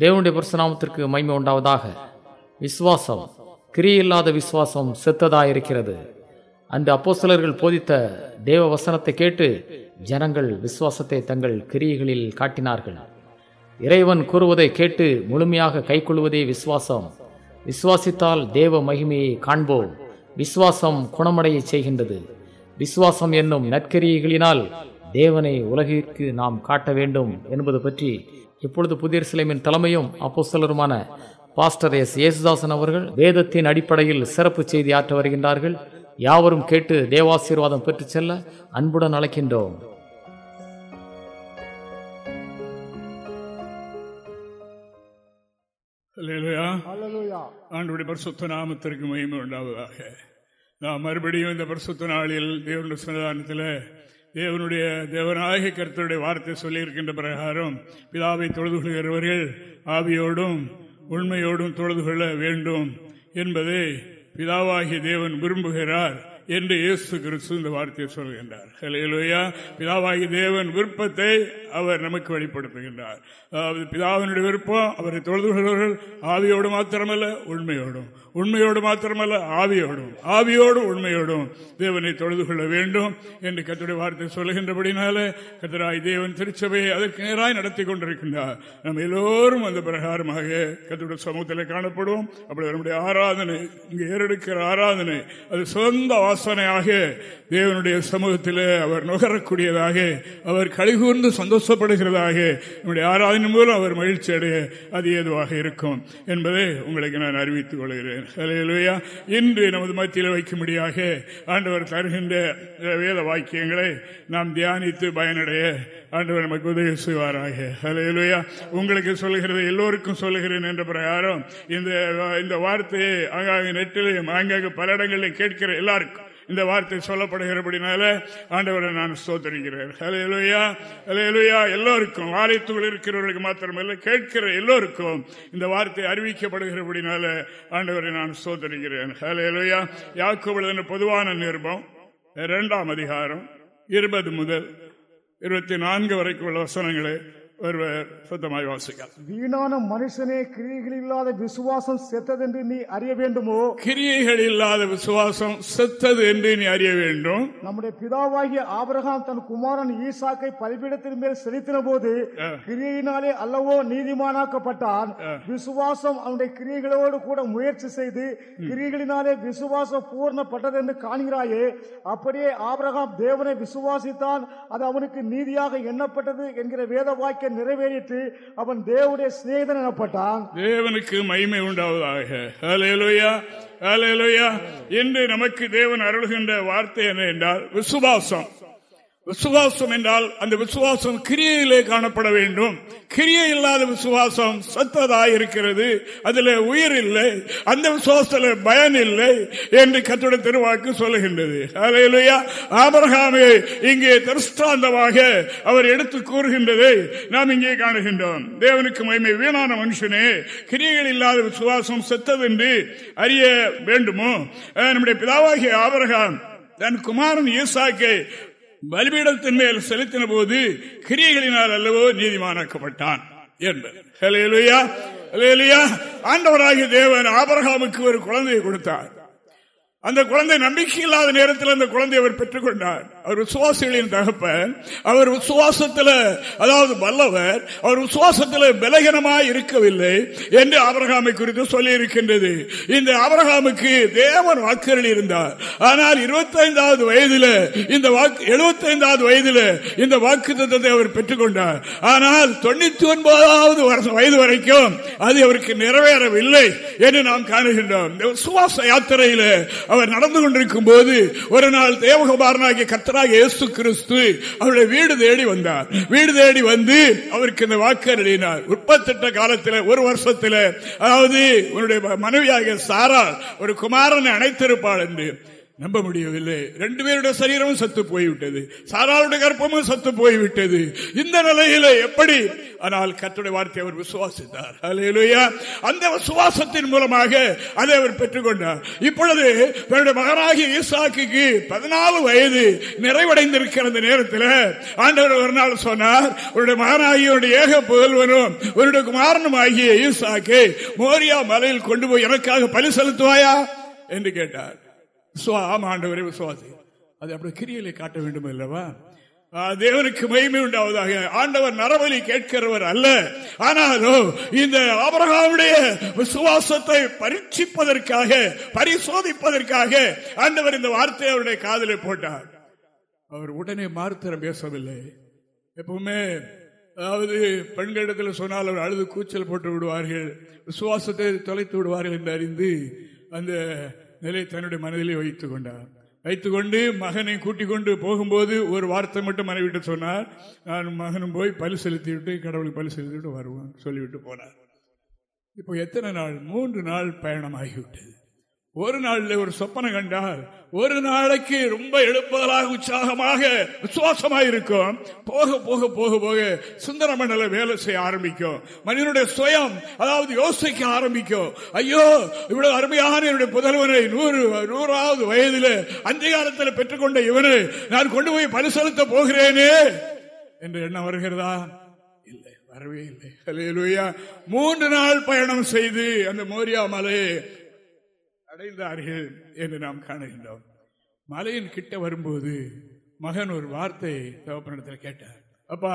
தேவனுடைய பரிசுநாமத்திற்கு மைமை உண்டாவதாக. விசுவாசம் கிரியில்லாத விசுவாசம் செத்ததாக இருக்கிறது அந்த அப்போசலர்கள் போதித்த தேவ வசனத்தை கேட்டு ஜனங்கள் விசுவாசத்தை தங்கள் கிரியைகளில் காட்டினார்கள். இறைவன் கூறுவதை கேட்டு முழுமையாக கைக்கொள்வதே விசுவாசம். விசுவாசித்தால் தேவ மகிமையை காண்போம். விசுவாசம் குணமடைய செய்கின்றது. விசுவாசம் என்னும் நற்கரியைகளினால் தேவனை உலகிற்கு நாம் காட்ட வேண்டும் என்பது பற்றி இப்பொழுது புதிய சிலைமின் தலைமையும் அப்போஸ்தலருமான பாஸ்டர் எஸ். ஏசுதாசன் அவர்கள் வேதத்தின் அடிப்படையில் சிறப்பு செய்தி ஆற்ற வருகின்றார்கள். யாவரும் கேட்டு தேவாசீர்வாதம் பெற்றுச் செல்ல அன்புடன் அழைக்கின்றோம். ஆண்டுடைய பரிசுத்த நாமத்திற்கு மகிமை உண்டாவதாக. நாம் மறுபடியும் இந்த பரிசுத்த நாளில் தேவனுடைய சன்னிதானத்தில் தேவனுடைய தேவநாயக கருத்துடைய வார்த்தை சொல்லியிருக்கின்ற பிரகாரம் பிதாவை தொழுது கொள்கிறவர்கள் ஆவியோடும் உண்மையோடும் தொழுது கொள்ள வேண்டும் என்பதை பிதாவாகிய தேவன் விரும்புகிறார் என்று இயேசு கிறிஸ்து இந்த வார்த்தையை சொல்கின்றார். ஹalleluya. பிதாவாகி தேவன் விருப்பத்தை அவர் நமக்கு வெளிப்படுத்துகின்றார். அதாவது பிதாவினுடைய விருப்பம் அவரை தொழுது ஆவியோடு மாத்திரமல்ல உண்மையோடும். உண்மையோடு மாத்திரமல்ல ஆவியோடும். ஆவியோடும் உண்மையோடும். தேவனை தொழுது கொள்ள வேண்டும் என்று கத்துடைய வார்த்தை சொல்லுகின்றபடினால கத்தராய் தேவன் திருச்சபையை அதற்கு நேராய் நடத்தி கொண்டிருக்கின்றார். நம்ம எல்லோரும் அந்த பிரகாரமாக கத்துடைய சமூகத்தில் காணப்படுவோம் அப்படி நம்முடைய ஆராதனை இங்கு ஏறெடுக்கிற ஆராதனை அது சொந்த வாசனையாக தேவனுடைய சமூகத்தில் அவர் நுகரக்கூடியதாக அவர் கழிகூர்ந்து சந்தோஷப்படுகிறதாக என்னுடைய ஆராதனை மூலம் அவர் மகிழ்ச்சி அடைய அது ஏதுவாக இருக்கும் என்பதை உங்களுக்கு நான் அறிவித்துக் கொள்கிறேன் ஹalleluya. இன்று நமது மத்தியில் வைக்கும்படியாக ஆண்டவர் தருகின்ற வேத வாக்கியங்களை நாம் தியானித்து பயனடைய ஆண்டவர் நமக்கு உதவி செய்வாராக ஹalleluya. உங்களுக்கு சொல்லுகிறது எல்லோருக்கும் சொல்லுகிறேன் என்ற பிரகாரம் இந்த இந்த வார்த்தையை ஆங்காங்க நெட்டிலையும் ஆங்காங்க பல இடங்களில் கேட்கிற எல்லாருக்கும் இந்த வார்த்தை சொல்லப்படுகிறபடினால ஆண்டவரை நான் ஸ்தோத்தரிக்கிறேன். ஹalleluya ஹalleluya எல்லோருக்கும் ஆலயத்துக்குள் இருக்கிறவர்களுக்கு மாத்திரமல்ல கேட்கிற எல்லோருக்கும் இந்த வார்த்தை அறிவிக்கப்படுகிறபடினால ஆண்டவரை நான் ஸ்தோத்தரிக்கிறேன். ஹalleluya யாக்கோபு பொதுவான நிருபம் இரண்டாம் அதிகாரம் இருபது முதல் இருபத்தி நான்கு வரைக்கும் உள்ள வசனங்களை ஒருவர் சுத்தமாய் வாசிக்கலாம். வீணான மனுஷனே கிரியைகள் இல்லாத விசுவாசம் செத்ததென்று நீ அறிய வேண்டுமோ? கிரியைகள் இல்லாத விசுவாசம் செத்தது என்று நீ அறிய வேண்டும். நம்முடைய பிதாவாகிய ஆபிரகாம் தன் குமாரன் ஈசாக்கை பலிபீடத்தின் மேல் செலுத்தின போது கிரியையினாலே அல்லவோ நீதிமானாக்கப்பட்டான். விசுவாசம் அவனுடைய கிரியைகளோடு கூட முயற்சி செய்து கிரியைகளினாலே விசுவாசம் பூர்ணப்பட்டது என்று காண்கிறாயே அப்படியே ஆபிரகாம் தேவனை விசுவாசித்தான் அது அவனுக்கு நீதியாக எண்ணப்பட்டது என்கிற வேத வாக்கியம் நிறைவேறிட்டு அவன் தேவனுடைய சிநேகிதன் எனப்பட்டான். தேவனுக்கு மகிமை உண்டாவதாக. ஹalleluya ஹalleluya என்று நமக்கு தேவன் அருள்கின்ற வார்த்தை என்ன என்றால் விசுவாசம். விசுவாசம் என்றால் அந்த விசுவாசம் கிரியையிலே காணப்பட வேண்டும். கிரியை இல்லாத விசுவாசம் சத்ததாய் இருக்கிறது. அதுல உயிர் இல்லை. அந்த விசுவாசத்துல பயன் இல்லை என்று கத்துட திருவாக்கு சொல்லுகின்றது. ஹalleluya இங்கே திருஷ்டாந்தமாக அவர் எடுத்து கூறுகின்றதை நாம் இங்கே காணுகின்றோம். தேவனுக்கு மகிமை வீணான மனுஷனே கிரியைகள் இல்லாத விசுவாசம் செத்ததென்று அறிய வேண்டுமோ? நம்முடைய பிதாவாகிய ஆபரகாம் தன் குமாரன் ஈசாக்கை பலிபீடத்தின் மேல் செலுத்தின போது கிரியைகளினால் அல்லவோ நீதிமானாக்கப்பட்டான் என்பது. ஆண்டவராகிய தேவன் ஆபரகாமுக்கு ஒரு குழந்தையை கொடுத்தார். அந்த குழந்தை நம்பிக்கை இல்லாத நேரத்தில் அந்த குழந்தை அவர் பெற்றுக் கொண்டார் அவர் விசுவாசிகளின் தகப்பன். அவர் விசுவாசத்தில் அதாவது வல்லவர் அவர் விசுவாசத்தில் பலகீனமாய் இருக்கவில்லை என்று ஆபரகாமை குறித்து சொல்லி இருக்கின்றது இந்த ஆபரகாமுக்கு தேவன் வாக்குகள் இருந்தார். ஆனால் இருபத்தி ஐந்தாவது வயதில இந்த வாக்கு எழுபத்தைந்தாவது வயதில் வயதில இந்த வாக்கு தத்துவத்தை அவர் பெற்றுக்கொண்டார். ஆனால் தொண்ணூத்தி ஒன்பதாவது வயது வரைக்கும் அது அவருக்கு நிறைவேறவில்லை என்று நாம் காணுகின்றோம். இந்த விசுவாச யாத்திரையில் அவர் நடந்து கொண்டிருக்கும் போது ஒரு நாள் தேவகுமாரனாகிய கத்தராக இயேசு கிறிஸ்து அவருடைய வீடு தேடி வந்தார். வீடு தேடி வந்து அவருக்கு இந்த வாக்கு எழுதினார். உற்பத்திட்ட காலத்தில் ஒரு வருஷத்தில் அதாவது உன்னுடைய மனைவியாக சாரா ஒரு குமாரனை அணைத்திருப்பாள் என்று. நம்ப முடியவில்லை. ரெண்டு பேருடைய சரீரமும் சத்து போய்விட்டது. சாராளுடைய கற்பமும் சத்து போய்விட்டது. இந்த நிலையில எப்படி? ஆனால் கத்துடைய வார்த்தை அவர் விசுவாசித்தார். அலையிலுயா அந்த விசுவாசத்தின் மூலமாக அதை அவர் பெற்றுக்கொண்டார். இப்பொழுது தன்னுடைய மகனாகிய ஈசாக்கு பதினாலு வயது நிறைவடைந்திருக்கிற அந்த நேரத்தில் ஆண்டவர் ஒரு நாள் சொன்னார் உன்னுடைய மகனாகிய ஏக புகழ்வனும் உன்னுடைய குமாரனும் ஆகிய ஈசாக்கு மோரியா மலையில் கொண்டு போய் எனக்காக பலி செலுத்துவாயா? என்று கேட்டார். ஆமா ஆண்டவரே விசுவாசி. அது அப்படி கிரியலை காட்ட வேண்டும் அல்லவா தேவனுக்கு மகிமை உண்டாவதாக. ஆண்டவர் நரவழி கேட்கிறவர் அல்ல. ஆனாலும் இந்த அபரகாவுடைய விசுவாசத்தை பரீட்சிப்பதற்காக பரிசோதிப்பதற்காக ஆண்டவர் இந்த வார்த்தையை அவருடைய காதலை போட்டார். அவர் உடனே மாறுத்திரம் பேசவில்லை. எப்பவுமே அதாவது பெண்களிடத்தில் சொன்னால் அவர் அழுது கூச்சல் போட்டு விடுவார்கள் விசுவாசத்தை தொலைத்து விடுவார்கள் என்று அறிந்து அந்த நிலை தன்னுடைய மனதிலே வைத்துக் கொண்டார். வைத்துக் கொண்டு மகனை கூட்டிக் கொண்டு போகும்போது ஒரு வார்த்தை மட்டும் மனைவிட்டு சொன்னார். நான் மகனும் போய் பலி செலுத்திவிட்டு கடவுளுக்கு பலி செலுத்திவிட்டு வருவான் சொல்லிவிட்டு போனார். இப்போ எத்தனை நாள்? மூன்று நாள் பயணமாகிவிட்டது. ஒரு நாளில் ஒரு சொப்பனை கண்டால் ஒரு நாளைக்கு ரொம்ப எழுப்புதலாக உற்சாகமாக விசுவாசமாக இருக்கும் போக போக போக போக சுந்தர மண்டல வேலை செய்ய ஆரம்பிக்கும். மனிதனுடைய சுயம் அதாவது யோசிக்க ஆரம்பிக்கும். ஐயோ இவ்வளவு அருமையான என்னுடைய புதல்வனை நூறு நூறாவது வயதில் அந்த காலத்தில் பெற்றுக்கொண்ட இவரு நான் கொண்டு போய் பரிசலுத்த போகிறேனே என்று எண்ணம் வருகிறதா? இல்லை வரவே இல்லை. மூன்று நாள் பயணம் செய்து அந்த மோரியா மலை அடைந்தார்கள் என்று நாம் காணுகின்றோம். மலையின் கிட்ட வரும்போது மகன் ஒரு வார்த்தை தகப்பனிடத்தில் கேட்டார். அப்பா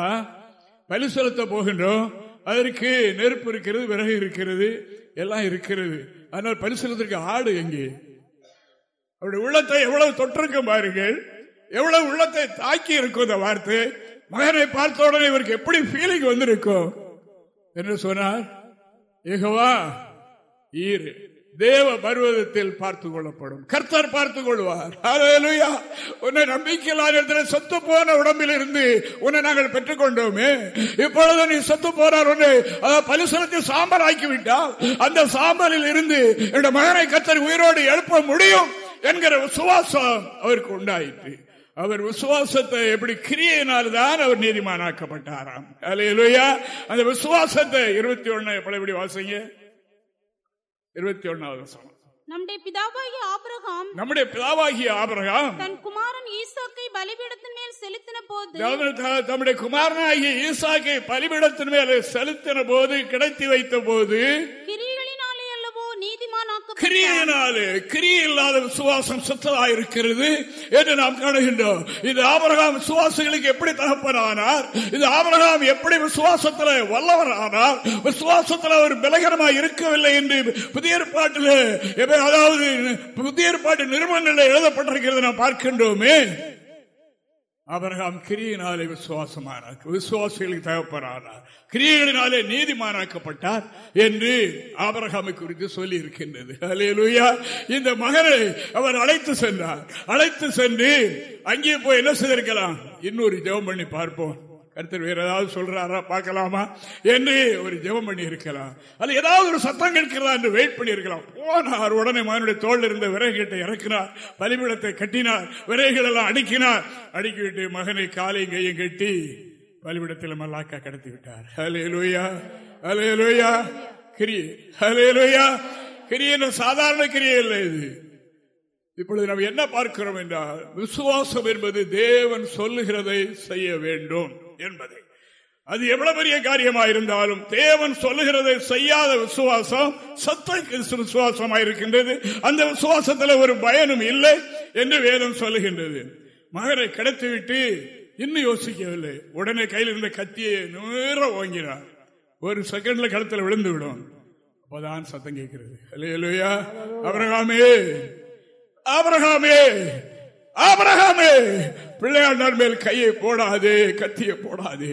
பலி செலுத்த போகின்றோம். அதற்கு நெருப்பு இருக்கிறது விறகு இருக்கிறது எல்லாம் இருக்கிறது. ஆனால் பரிசீலத்திற்கு ஆடு எங்கே? அவருடைய உள்ளத்தை எவ்வளவு தொற்றிருக்கும் பாருங்கள். எவ்வளவு உள்ளத்தை தாக்கி இருக்கும் இந்த வார்த்தை. மகனை பார்த்த உடனே இவருக்கு எப்படி ஃபீலிங் வந்திருக்கும்? என்று சொன்னார் ஏகவா ஈரு தேவ பருவதத்தில் பார்த்துக் கொள்ளப்படும். கர்த்தர் பார்த்துக் கொள்வார். உன்னை நம்பிக்கையில்லாத சொத்து போன உடம்பில் இருந்து உன்னை நாங்கள் பெற்றுக் கொண்டோமே இப்பொழுது நீ சொத்து போனார் ஒன்று பரிசனத்தில் சாம்பல் ஆக்கிவிட்டால் அந்த சாம்பலில் இருந்து என்னுடைய மகனை கர்த்தர் உயிரோடு எழுப்ப முடியும் என்கிற விசுவாசம் அவருக்கு உண்டாயிற்று. அவர் விசுவாசத்தை எப்படி கிரியையினால்தான் அவர் நீதிமானாக்கப்பட்டாராம். அலையிலுயா அந்த விசுவாசத்தை இருபத்தி ஒன்னு எப்படி வாசிங்க? இருபத்தி ஒன்னாவது வசனம். நம்முடைய பிதாவாகிய ஆபிரகாம் நம்முடைய பிதாவாகிய ஆபிரகாம் தன் குமாரன் ஈசாக்கை பலிபீடத்தின் மேல் செலுத்தின போது தம்முடைய குமாரனாகிய ஈசாக்கை பலிபீடத்தின் மேல் செலுத்தின போது கிடைத்து வைத்த போது கிரியினாலே கிரிய இல்லாத விசுவாசம் சுத்ததாக இருக்கிறது என்று நாம் காணுகின்றோம். இது ஆபரகாம் விசுவாசிகளுக்கு எப்படி தகப்பனானார்? இது ஆபரகாம் எப்படி விசுவாசத்தில் வல்லவர் ஆனார் விசுவாசத்தில் அவர் பலகரமாக இருக்கவில்லை என்று புதிய ஏற்பாட்டில் அதாவது புதிய ஏற்பாட்டு நிறுவனங்களில் எழுதப்பட்டிருக்கிறது நாம் பார்க்கின்றோமே. அபரகாம் கிரியினாலே விசுவாசமானார் விசுவாசிகளுக்கு தகப்பனானார் கிரியைகளினாலே நீதிமானாக்கப்பட்டார் என்று ஆபரகாமை குறித்து சொல்லி இருக்கின்றது அலையலுயா இந்த மகனை அவர் அழைத்து சென்றார். அழைத்து சென்று அங்கே போய் என்ன செய்திருக்கலாம்? இன்னொரு ஜெபம் பண்ணி பார்ப்போம். கருத்தர் வேற ஏதாவது சொல்றாரா? பார்க்கலாமா? என்று ஒரு ஜெபம் பண்ணி இருக்கலாம் அது ஏதாவது ஒரு சத்தம் கேட்கிறதா என்று வெயிட் பண்ணி இருக்கலாம் போனார். உடனே மகனுடைய தோல் இருந்த விறகுகிட்ட இறக்கினார். பலிபிடத்தை கட்டினார். விறகுகள் எல்லாம் அடுக்கினார். அடுக்கிவிட்டு மகனை காலையும் கையும் கட்டி பலிபிடத்தில் மல்லாக்கா கடத்தி விட்டார். ஹலே லோயா ஹலே லோயா கிரி ஹலே லோயா கிரி என்ற சாதாரண கிரியே இல்லை இது. இப்பொழுது நாம் என்ன பார்க்கிறோம் என்றால் விசுவாசம் என்பது தேவன் சொல்லுகிறதை செய்ய வேண்டும். என்பதை. அது எவ்வளவு பெரிய காரியமாக இருந்தாலும் தேவன் சொல்லுகிறதை செய்யாத விசுவாசம் சத்தை விசுவாசமாக இருக்கின்றது அந்த விசுவாசத்தில் ஒரு பயனும் இல்லை என்று வேதம் சொல்லுகின்றது. மகரை கடத்திவிட்டு இன்னும் யோசிக்கவில்லை. உடனே கையில் இருந்த கத்தியை நேர ஓங்கினார். ஒரு செகண்ட்ல கழுத்துல விழுந்து விடும். அப்பதான் சத்தம் கேட்கிறது. இல்லையா அபரகாமே அபரகாமே. ஆபரகாமே பிள்ளையாண்டார் மேல் கையை போடாது கத்தியை போடாது.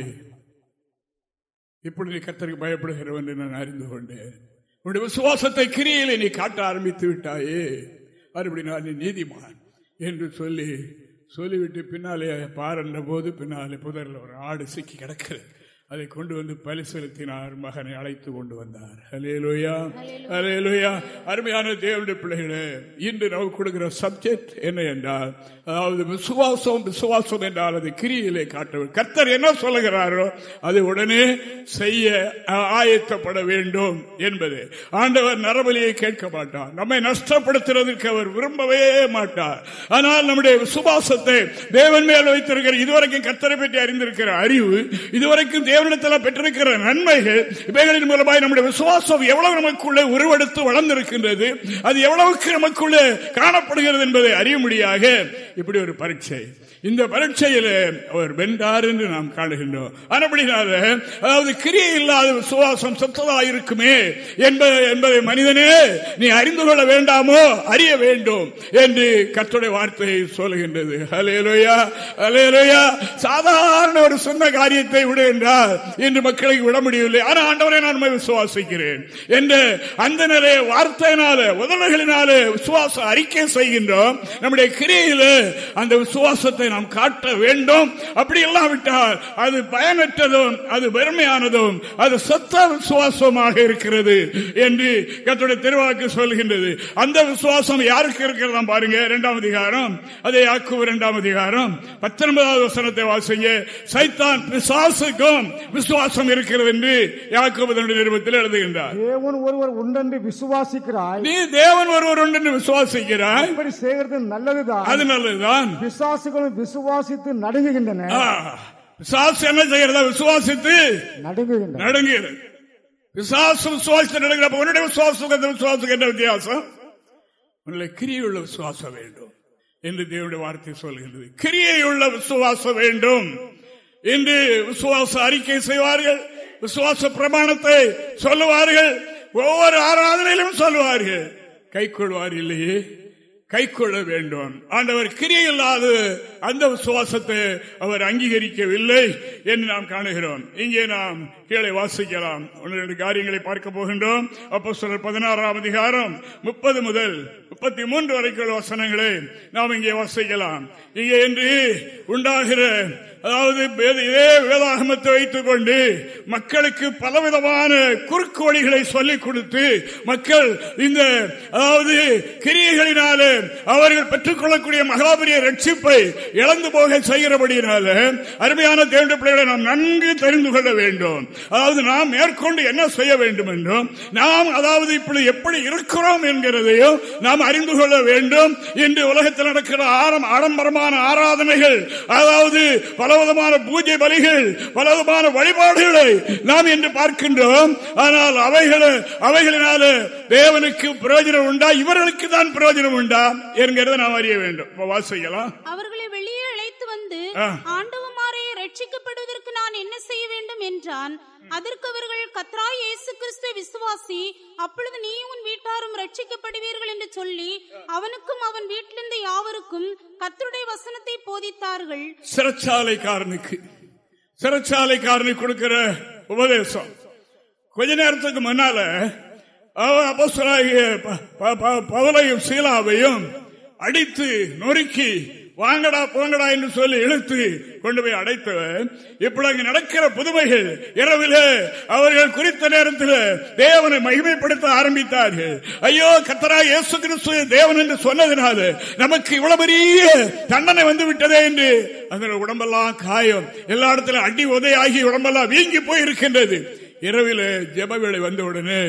இப்படி நீ கத்தருக்கு பயப்படுகிறவன் நான் அறிந்து கொண்டேன். உன்னுடைய விசுவாசத்தை கிரியில நீ காட்ட ஆரம்பித்து விட்டாயே. மறுபடி நான் நீதிமான் என்று சொல்லி சொல்லிவிட்டு பின்னாலே பாருன்ற போது பின்னாலே புதரில் ஒரு ஆடு சிக்கி கிடக்கிறது. அதை கொண்டு வந்து பலி செலுத்தினார் மகனை அழைத்து கொண்டு வந்தார். அலேலுயா அலேலுயா அருமையான தேவனுடைய பிள்ளைகளே இன்று நமக்கு கொடுக்கிற சப்ஜெக்ட் என்ன என்றால் அதாவது விசுவாசம் விசுவாசம் என்றால் அது கிரியிலே காட்ட கர்த்தர் என்ன சொல்லுகிறாரோ அதை உடனே செய்ய ஆயத்தப்பட வேண்டும் என்பது. ஆண்டவர் நரபலியை கேட்க மாட்டார். நம்மை நஷ்டப்படுத்துறதுக்கு அவர் விரும்பவே மாட்டார். ஆனால் நம்முடைய விசுவாசத்தை தேவன் மேல் வைத்திருக்கிற இதுவரைக்கும் கர்த்தரை பற்றி அறிந்திருக்கிற அறிவு இதுவரைக்கும் தேவனிடத்தில் பெற்றிருக்கிற நன்மைகள் இவைகளின் மூலமாய் நம்முடைய விசுவாசம் எவ்வளவு நமக்குள்ளே உருவெடுத்து வளர்ந்திருக்கின்றது அது எவ்வளவுக்கு நமக்குள்ளே காணப்படுகிறது என்பதை அறிய முடியாக இப்படி ஒரு பரீட்சை. இந்த பரீட்சையில் அவர் வென்றார் என்று நாம் காணுகின்றோம். அப்படினால அதாவது கிரியை இல்லாத விசுவாசம் சத்ததா இருக்குமே என்பதை மனிதனே நீ அறிந்து கொள்ள வேண்டாமோ? அறிய வேண்டும் என்று கத்துடைய வார்த்தையை சொல்லுகின்றது. அலேலோயா அலேலோயா சாதாரண ஒரு சொன்ன காரியத்தை விடு என்றால் இன்று மக்களுக்கு விட முடியவில்லை. ஆனால் ஆண்டவரை நான் விசுவாசிக்கிறேன் என்று அந்த நிலைய வார்த்தையினால உதவிகளினால விசுவாச அறிக்கை செய்கின்றோம். நம்முடைய கிரியில அந்த விசுவாசத்தை நாம் காட்ட வேண்டும். அப்படி இல்லாவிட்டால் அது பயனற்றதும் அது பெருமையானதும் அது சத்த விசுவாசமாக இருக்கிறது என்று கத்துடைய திருவாக்கு சொல்கின்றது. அந்த விசுவாசம் யாருக்கு இருக்கிறதா பாருங்க இரண்டாம் அதிகாரம் அதை ஆக்கு இரண்டாம் அதிகாரம் பத்தொன்பதாவது வசனத்தை வாசிங்க. சைத்தான் பிசாசுக்கும் விசுவாசம் இருக்கிறது என்று யாக்கோபதனுடைய நிறுவனத்தில் எழுதுகின்றார். தேவன் ஒருவர் உண்டென்று விசுவாசிக்கிறாய். நீ தேவன் ஒருவர் உண்டென்று விசுவாசிக்கிறாய். இப்படி செய்கிறது நல்லதுதான். அது நல்லதுதான். விசுவாசிகளும் விசுவாசித்து நடுங்குகின்றன. விசுவாசம் என்ன செய்யறதா விசுவாசித்து நடுங்குகின்றன. நடுங்குகிறது. விசுவாசம் விசுவாசத்தை நடுங்கிறப்ப உன்னுடைய விசுவாசம் விசுவாசம் என்ன வித்தியாசம்? உன்னை கிரியுள்ள விசுவாசம் வேண்டும். என்று தேவனுடைய வார்த்தை சொல்கின்றது. கிரியையுள்ள விசுவாசம் வேண்டும். என்று விசுவாச அறிக்கை செய்வார்கள். விசுவாச பிரமாணத்தை சொல்லுவார்கள். ஒவ்வொரு ஆராதனையிலும் சொல்லுவார்கள். கை கொள்வார் இல்லையே? கை கொள்ள வேண்டும். ஆண்டவர் கிரியில்லாது அந்த விசுவாசத்தை அவர் அங்கீகரிக்கவில்லை என்று நாம் காணுகிறோம். இங்கே நாம் கீழே வாசிக்கலாம். ஒன்று ரெண்டு காரியங்களை பார்க்க போகின்றோம். அப்போ சொல்ற பதினாறாம் அதிகாரம் முப்பது முதல் முப்பத்தி மூன்று வரைக்கும் வசனங்களை நாம் இங்கே வாசிக்கலாம். இங்கே என்று உண்டாகிற அதாவது இதே வேதாகமத்தை வைத்துக் கொண்டு மக்களுக்கு பலவிதமான குறுக்கு வழிகளை சொல்லிக் கொடுத்து மக்கள் இந்த அதாவது கிரியைகளினால அவர்கள் பெற்றுக்கொள்ளக்கூடிய மகாபரிய ரட்சிப்பை இழந்து போக செய்கிறபடியினால அருமையான தேர்ந்த பிள்ளைகளை நாம் நன்கு தெரிந்து கொள்ள வேண்டும். அதாவது நாம் மேற்கொண்டு என்ன செய்ய வேண்டும் என்றும் நாம் அதாவது இப்படி எப்படி இருக்கிறோம் என்கிறதையும் நாம் அறிந்து கொள்ள வேண்டும். இன்று உலகத்தில் நடக்கிற ஆரம் ஆடம்பரமான ஆராதனைகள் அதாவது பல பலவிதமான பூஜை பலிகள் பலவிதமான வழிபாடுகளை நாம் என்று பார்க்கின்றோம். ஆனால் அவைகள் அவைகளினால தேவனுக்கு பிரயோஜனம் உண்டா? இவர்களுக்கு தான் பிரயோஜனம் உண்டா? என்கிறத நாம் அறிய வேண்டும். வாசிக்கலாம். அவர்களை வெளியே அழைத்து வந்து ஆண்டவமாரே ரட்சிக்கப்படுவதற்கு நான் என்ன செய்ய வேண்டும் என்றான். அதற்கு அவர்கள் கத்ராய் இயேசு கிறிஸ்து விசுவாசி அப்பொழுது நீ உன் வீட்டாரும் ரட்சிக்கப்படுவீர்கள் என்று சொல்லி அவனுக்கும் அவன் வீட்டிலிருந்து யாவருக்கும் கத்தருடைய வசனத்தை போதித்தார்கள். சிறைச்சாலைக்காரனுக்கு சிறைச்சாலைக்காரனுக்கு கொடுக்கிற உபதேசம். கொஞ்ச நேரத்துக்கு முன்னால பவலையும் சீலாவையும் அடித்து நொறுக்கி வாங்கடா போங்கடா என்று சொல்லி இழுத்து கொண்டு போய் அடைத்தவர். இப்படி அங்கு நடக்கிற புதுமைகள் இரவிலே அவர்கள் குறித்த நேரத்தில் தேவனை மகிமைப்படுத்த ஆரம்பித்தார்கள். ஐயோ கத்தரா இயேசு கிறிஸ்து தேவன் என்று சொன்னதுனால நமக்கு இவ்வளவு பெரிய தண்டனை வந்து விட்டதே என்று அதன் உடம்பெல்லாம் காயம். எல்லா இடத்துல அடி உதையாகி உடம்பெல்லாம் வீங்கி போயிருக்கின்றது. இரவில் ஜப வேலை வந்தவுடனே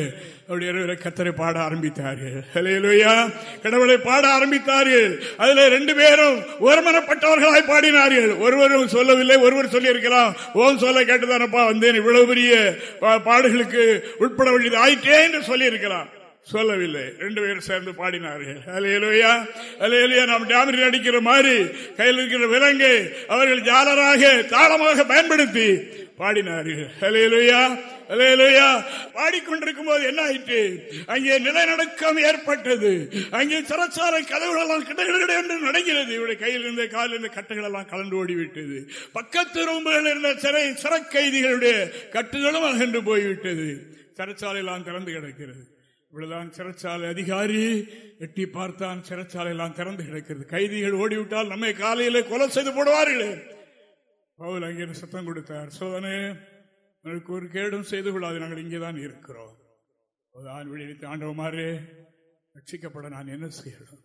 அவருடைய கத்தரை பாட ஆரம்பித்தார்கள். கடவுளை பாட ஆரம்பித்தார்கள். அதுல ரெண்டு பேரும் ஒருமனப்பட்டவர்களாய் பாடினார்கள். ஒருவரும் சொல்லவில்லை ஒருவர் சொல்லியிருக்கலாம். ஓம் சொல்ல கேட்டுதானப்பா வந்தேன். இவ்வளவு பெரிய பாடுகளுக்கு உட்பட வேண்டியது ஆயிட்டே என்று சொல்லியிருக்கலாம். சொல்லவில்லை. ரெண்டு பேரும் சேர்ந்து பாடினார்கள். அலையலுயா அலையலுயா நாம் டாமரில் அடிக்கிற மாதிரி கையில் இருக்கிற விலங்கை அவர்கள் ஜாலராக தாளமாக பயன்படுத்தி பாடினார்கள். அலையலுயா அலையலுயா பாடிக்கொண்டிருக்கும் போது என்ன ஆயிற்று? அங்கே நிலநடுக்கம் ஏற்பட்டது. அங்கே சிறச்சாலை கதவுகளெல்லாம் எல்லாம் என்று நடக்கிறது இவருடைய கையில் இருந்த காலில் இருந்த கட்டுகள் எல்லாம் கலந்து ஓடிவிட்டது. பக்கத்து ரூம்புகள் இருந்த சிறை சிறை கைதிகளுடைய கட்டுகளும் அகன்று போய்விட்டது. சிறைச்சாலை எல்லாம் திறந்து கிடக்கிறது. இவ்வளவுதான் சிறைச்சாலை அதிகாரி. எட்டி பார்த்தான் சிறைச்சாலை எல்லாம் திறந்து கிடக்கிறது. கைதிகள் ஓடிவிட்டால் நம்மை காலையில கொலை செய்து போடுவார்கள். பவுல் அங்கே சத்தம் கொடுத்தார் சோதனை உங்களுக்கு ஒரு கேடும் செய்து கொள்ளாது நாங்கள் இங்கேதான் இருக்கிறோம். ஆண் விழித்து ஆண்டவமாறு ரட்சிக்கப்பட நான் என்ன செய்யணும்?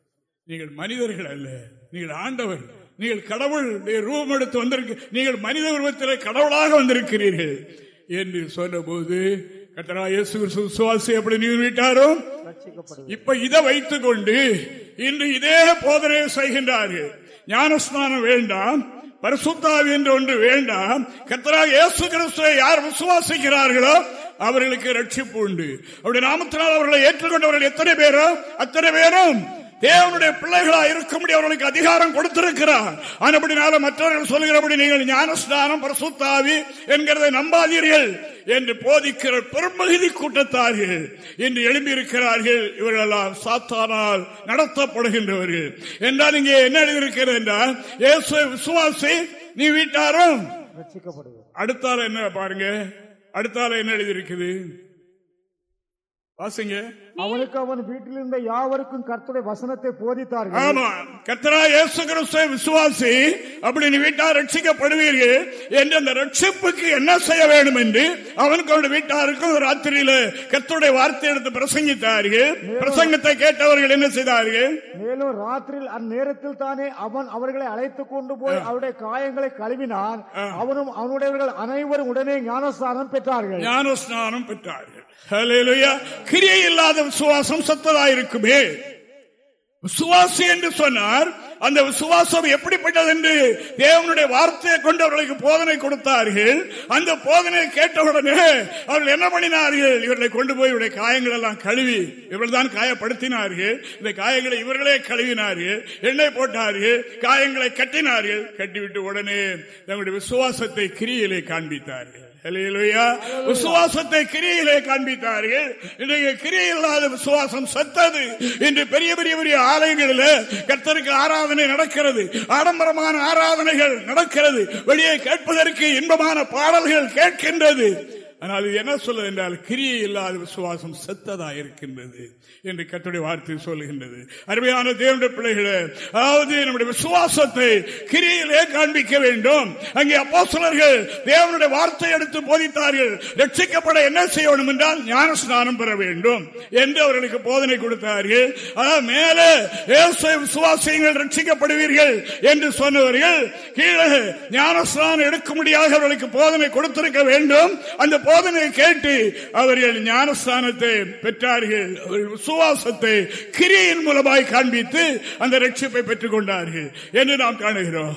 நீங்கள் மனிதர்கள் அல்ல நீங்கள் ஆண்டவர். நீங்கள் கடவுள் ரூபம் எடுத்து வந்திருக்க நீங்கள் மனித உருவத்தில் கடவுளாக வந்திருக்கிறீர்கள். என்று சொன்னபோது கத்தரா இயேசு விசுவாசி எப்படி நிறுவிட்டாரோ இப்ப இதை வைத்துக் கொண்டு இன்று இதே போதனை செய்கின்றார்கள். ஞானஸ்நானம் வேண்டாம் பரிசுத்தாவி என்று ஒன்று வேண்டாம். கத்தரா இயேசு கிறிஸ்துவை யார் விசுவாசிக்கிறார்களோ அவர்களுக்கு ரட்சிப்பு உண்டு. அவருடைய நாமத்தினால் அவர்களை ஏற்றுக்கொண்டவர்கள் எத்தனை பேரும் அத்தனை பேரும் தேவனுடைய பிள்ளைகளா இருக்க அவர்களுக்கு அதிகாரம் கொடுத்திருக்கிறார். ஆனபடினால மற்றவர்கள் சொல்கிறபடி நீங்கள் ஞானஸ்தானம் பிரசுத்தாவி என்கிறதை நம்பாதீர்கள் என்று போதிக்கிற பெரும்பகுதி கூட்டத்தார்கள் என்று எழும்பியிருக்கிறார்கள். இவர்களெல்லாம் சாத்தானால் நடத்தப்படுகின்றவர்கள். என்றால் இங்கே என்ன எழுதியிருக்கிறது என்றால் விசுவாசி நீ வீட்டாரும். அடுத்தால என்ன பாருங்க. அடுத்தால என்ன எழுதியிருக்குது? வாசிங்க. அவனுக்கு அவன் வீட்டில் இருந்த யாவருக்கும் கர்த்தருடைய வசனத்தை போதித்தார்கள். ஆமா. கர்த்தரா இயேசு கிறிஸ்துவ விசுவாசி அப்படி நீ வீட்டார் ரட்சிக்கப்படுவீர்கள் என்று அந்த ரட்சிப்புக்கு என்ன செய்ய வேண்டும் என்று அவனுக்கு அவனுடைய வீட்டாருக்கும் ராத்திரியில கர்த்தருடைய வார்த்தை எடுத்து பிரசங்கித்தார்கள். பிரசங்கத்தை கேட்டவர்கள் என்ன செய்தார்கள்? மேலும் ராத்திரியில் அந்நேரத்தில் தானே அவன் அவர்களை அழைத்துக் கொண்டு போய் அவருடைய காயங்களை கழுவினான். அவனும் அவனுடையவர்கள் அனைவரும் உடனே ஞானஸ்தானம் பெற்றார்கள். ஞானஸ்நானம் பெற்றார்கள். கிரியை இல்லாத விசுவாசம் சத்ததாயிருக்குமே. விசுவாசி என்று சொன்னார் அந்த விசுவாசம் எப்படிப்பட்டது என்று தேவனுடைய வார்த்தையை கொண்டு அவர்களுக்கு போதனை கொடுத்தார்கள். அந்த போதனை கேட்டவுடனே அவர்கள் என்ன பண்ணினார்கள்? இவர்களை கொண்டு போய் இவருடைய காயங்கள் எல்லாம் கழுவி இவர்கள் தான் காயப்படுத்தினார்கள். இந்த காயங்களை இவர்களே கழுவினார்கள். எண்ணெய் போட்டார்கள் காயங்களை கட்டினார்கள். கட்டிவிட்டு உடனே தங்களுடைய விசுவாசத்தை கிரியிலே காண்பித்தார்கள். விசுவாசத்தை கிரியிலே காண்பித்தார்கள். இன்றைக்கு கிரியில்லாத விசுவாசம் சத்தது. இன்று பெரிய பெரிய பெரிய ஆலயங்களில் கர்த்தருக்கு ஆராதனை நடக்கிறது. ஆடம்பரமான ஆராதனைகள் நடக்கிறது. வெளியே கேட்பதற்கு இன்பமான பாடல்கள் கேட்கின்றது. ஆனால் இது என்ன சொல்லுது என்றால் கிரியை இல்லாத விசுவாசம் செத்ததா இருக்கின்றது என்று கத்துடைய வார்த்தை சொல்லுகின்றது. அருமையான தேவனுடைய பிள்ளைகளே அதாவது நம்முடைய விசுவாசத்தை கிரியிலே காண்பிக்க வேண்டும். அங்கே அப்போ தேவனுடைய வார்த்தை எடுத்து போதித்தார்கள். ரட்சிக்கப்பட என்ன செய்யணும் என்றால் ஞான ஸ்நானம் பெற வேண்டும் என்று அவர்களுக்கு போதனை கொடுத்தார்கள். அதாவது மேலே விசுவாசியங்கள் ரட்சிக்கப்படுவீர்கள் என்று சொன்னவர்கள் கீழே ஞானஸ்நானம் எடுக்கும்படியாக அவர்களுக்கு போதனை கொடுத்திருக்க வேண்டும். அந்த போதனை கேட்டு அவர்கள் ஞானஸ்தானத்தை பெற்றார்கள். விசுவாசத்தை கிரியின் மூலமாய் காண்பித்து அந்த ரட்சிப்பை பெற்றுக் கொண்டார்கள் என்று நாம் காணுகிறோம்.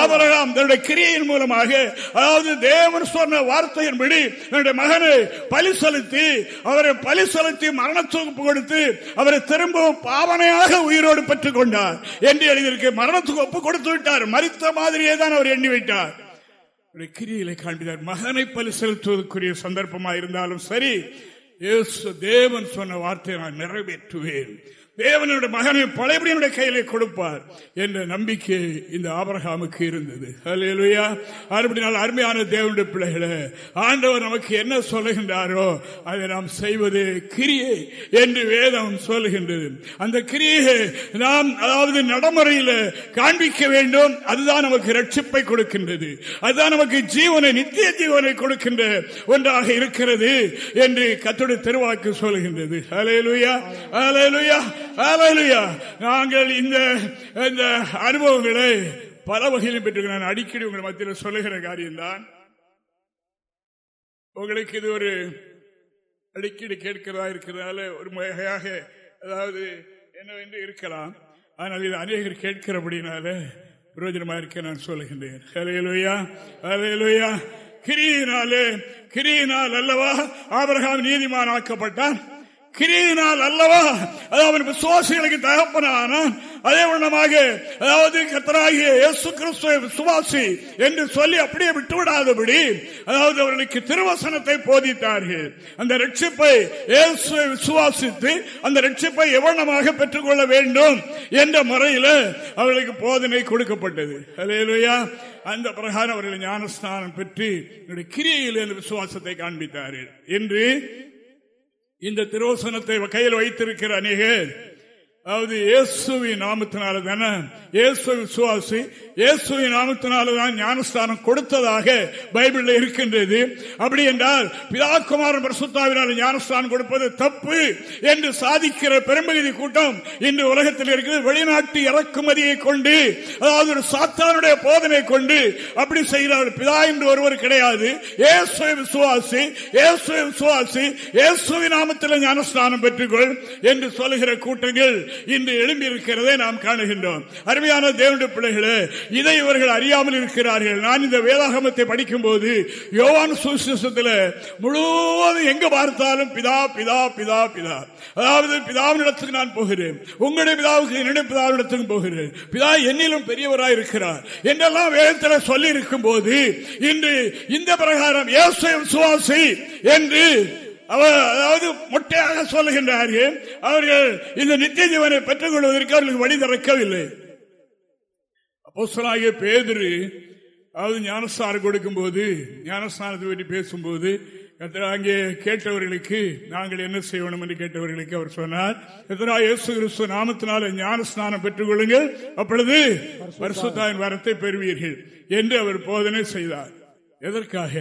ஆபரகாம் தன்னுடைய கிரியின் மூலமாக அதாவது தேவன் சொன்ன வார்த்தையின்படி என்னுடைய மகனை பலி செலுத்தி அவரை பலி செலுத்தி மரணத்துக்கு கொடுத்து அவரை திரும்பவும் பாவனையாக உயிரோடு பெற்றுக் கொண்டார். என்று எழுதியிருக்கு. மரணத்துக்கு ஒப்பு கொடுத்து விட்டார். மறித்த மாதிரியே தான் அவர் எண்ணி வைத்தார் கிரியிலை காண்பித்தார். மகனை பலி செலுத்துவதற்குரிய சந்தர்ப்பமாக இருந்தாலும் சரி தேவன் சொன்ன வார்த்தையை நான் நிறைவேற்றுவேன். தேவனுடைய மகனை பழையபடியுடைய கையிலே கொடுப்பார் என்ற நம்பிக்கை இந்த ஆபரகாமுக்கு இருந்தது. அப்படினால் அருமையான தேவனுடைய பிள்ளைகளை ஆண்டவர் நமக்கு என்ன சொல்லுகின்றாரோ அதை நாம் செய்வது கிரியை என்று வேதம் சொல்லுகின்றது. அந்த கிரியை நாம் அதாவது நடைமுறையில் காண்பிக்க வேண்டும். அதுதான் நமக்கு ரட்சிப்பை கொடுக்கின்றது. அதுதான் நமக்கு ஜீவனை நித்திய ஜீவனை கொடுக்கின்ற ஒன்றாக இருக்கிறது என்று கத்துடைய திருவாக்கு சொல்லுகின்றது. அலையலுயா அலையலுயா நாங்கள் இந்த இந்த அனுபவங்களை பல வகையிலும் பெற்று நான் அடிக்கடி உங்கள் மத்தியில் சொல்லுகிற காரியம்தான். உங்களுக்கு இது ஒரு அடிக்கடி கேட்கிறதா இருக்கிறதால ஒரு வகையாக அதாவது என்னவென்று இருக்கலாம். ஆனால் இது அநேகர் கேட்கிறபடினால பிரயோஜனமா இருக்க நான் சொல்லுகின்றேன். அலையலுயா அலையலுயா கிரியினாலே கிரியினால் அல்லவா ஆபரகாம் நீதிமான் ஆக்கப்பட்டான். கிரியினால் அல்லவா? அதாவது விசுவாசிகளுக்கு தகப்பனான அதே வண்ணமாக அதாவது கத்தராகிய இயேசு கிறிஸ்துவ விசுவாசி என்று சொல்லி அப்படியே விட்டுவிடாதபடி அதாவது அவர்களுக்கு திருவசனத்தை போதித்தார்கள். அந்த ரட்சிப்பை இயேசுவை விசுவாசித்து அந்த ரட்சிப்பை எவனமாக பெற்றுக்கொள்ள வேண்டும் என்ற முறையில் அவர்களுக்கு போதனை கொடுக்கப்பட்டது. அலையலுயா அந்த பிரகாரம் அவர்கள் ஞானஸ்தானம் பெற்று கிரியில் விசுவாசத்தை காண்பித்தார்கள். என்று இந்த திருவசனத்தை கையில் வைத்திருக்கிற அநேகர் அதாவது இயேசுவின் நாமத்தினால தானே இயேசு விசுவாசி இயேசுவின் நாமத்தினால தான் ஞானஸ்தானம் கொடுத்ததாக பைபிள்ல இருக்கின்றது. அப்படி என்றால் பிதாக்குமாரன் பிரசுத்தாவினால் ஞானஸ்தானம் கொடுப்பது தப்பு என்று சாதிக்கிற பெரும்பகுதி கூட்டம் இன்று உலகத்தில் இருக்கிறது. வெளிநாட்டு இறக்குமதியை கொண்டு அதாவது ஒரு சாத்தானுடைய போதனை கொண்டு அப்படி செய்கிறார் பிதா என்று ஒருவர் கிடையாது. இயேசுவை விசுவாசி இயேசுவை விசுவாசி இயேசுவின் நாமத்தில் ஞானஸ்தானம் பெற்றுக்கொள் என்று சொல்லுகிற கூட்டங்கள் இன்று எழும்பியிருக்கிறதை நாம் காணுகின்றோம். அருமையான தேவனுடைய பிள்ளைகளே இதை இவர்கள் அறியாமல் இருக்கிறார்கள். நான் இந்த வேதாகமத்தை படிக்கும் போது யோவான் சுவிசேஷத்தில் முழுவதும் எங்க பார்த்தாலும் பிதா பிதா பிதா பிதா. அதாவது பிதாவினிடத்துக்கு நான் போகிறேன். உங்களுடைய பிதாவுக்கு என்னுடைய பிதாவினிடத்துக்கு போகிறேன். பிதா என்னிலும் பெரியவராய் இருக்கிறார். என்றெல்லாம் வேதத்தில் சொல்லி இருக்கும் போது இன்று இந்த பிரகாரம் ஏசு சுவாசி என்று அவர் அதாவது மொட்டையாக சொல்லுகின்றார்கள். அவர்கள் இந்த நித்திய ஜீவனை பெற்றுக் கொள்வதற்கு அவர்களுக்கு வழி திறக்கவில்லை. அப்போசனாகிய பேதரு அதாவது ஞானஸ்தானம் கொடுக்கும் போது ஞானஸ்தானத்தை பற்றி பேசும்போது அங்கே கேட்டவர்களுக்கு நாங்கள் என்ன செய்யணும் என்று கேட்டவர்களுக்கு அவர் சொன்னார். எத்தனா இயேசு கிறிஸ்து நாமத்தினால ஞானஸ்தானம் பெற்றுக் கொள்ளுங்கள் அப்பொழுது வருஷத்தாயின் வரத்தை பெறுவீர்கள் என்று அவர் போதனை செய்தார். எதற்காக?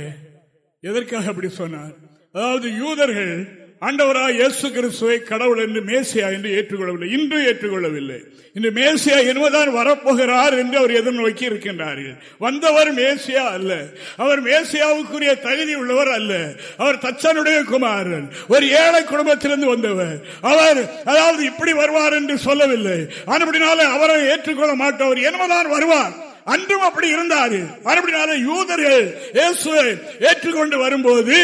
எதற்காக அப்படி சொன்னார்? அதாவது யூதர்கள் ஆண்டவராக இயேசு கிறிஸ்துவை கடவுள் என்று மேசியா என்று ஏற்றுக்கொள்ளவில்லை. இன்று ஏற்றுக்கொள்ளவில்லை. இன்று மேசியா என்பதான் வரப்போகிறார் என்று அவர் எதிர்நோக்கி இருக்கின்றார்கள். வந்தவர் மேசியா அல்ல. அவர் மேசியாவுக்குரிய தகுதி உள்ளவர் அல்ல. அவர் தச்சனுடைய குமாரன். ஒரு ஏழை குடும்பத்திலிருந்து வந்தவர். அவர் அதாவது இப்படி வருவார் என்று சொல்லவில்லை. அப்படினால அவரை ஏற்றுக்கொள்ள மாட்டவர். என்பதான் வருவார்? அன்றும் அப்படி இருந்தார். மறுபடியும் யூதர்கள் இயேசுவை ஏற்றுக்கொண்டு வரும்போது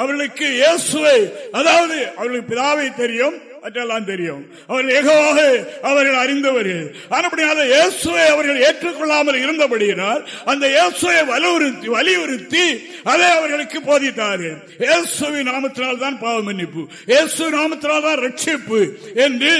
அவர்களுக்கு இயேசுவை அதாவது அவர்களுக்கு பிதாவை தெரியும். மற்றெல்லாம் தெரியும். அவர்கள் ஏகவாக அவர்கள் அறிந்தவர்கள். அப்படினால இயேசுவை அவர்கள் ஏற்றுக்கொள்ளாமல் இருந்தபடியினால் அந்த இயேசுவை வலியுறுத்தி வலியுறுத்தி அதை அவர்களுக்கு போதித்தார்கள். இயேசுவின் நாமத்தினால் தான் பாவ மன்னிப்பு. இயேசு நாமத்தினால் தான் ரட்சிப்பு என்று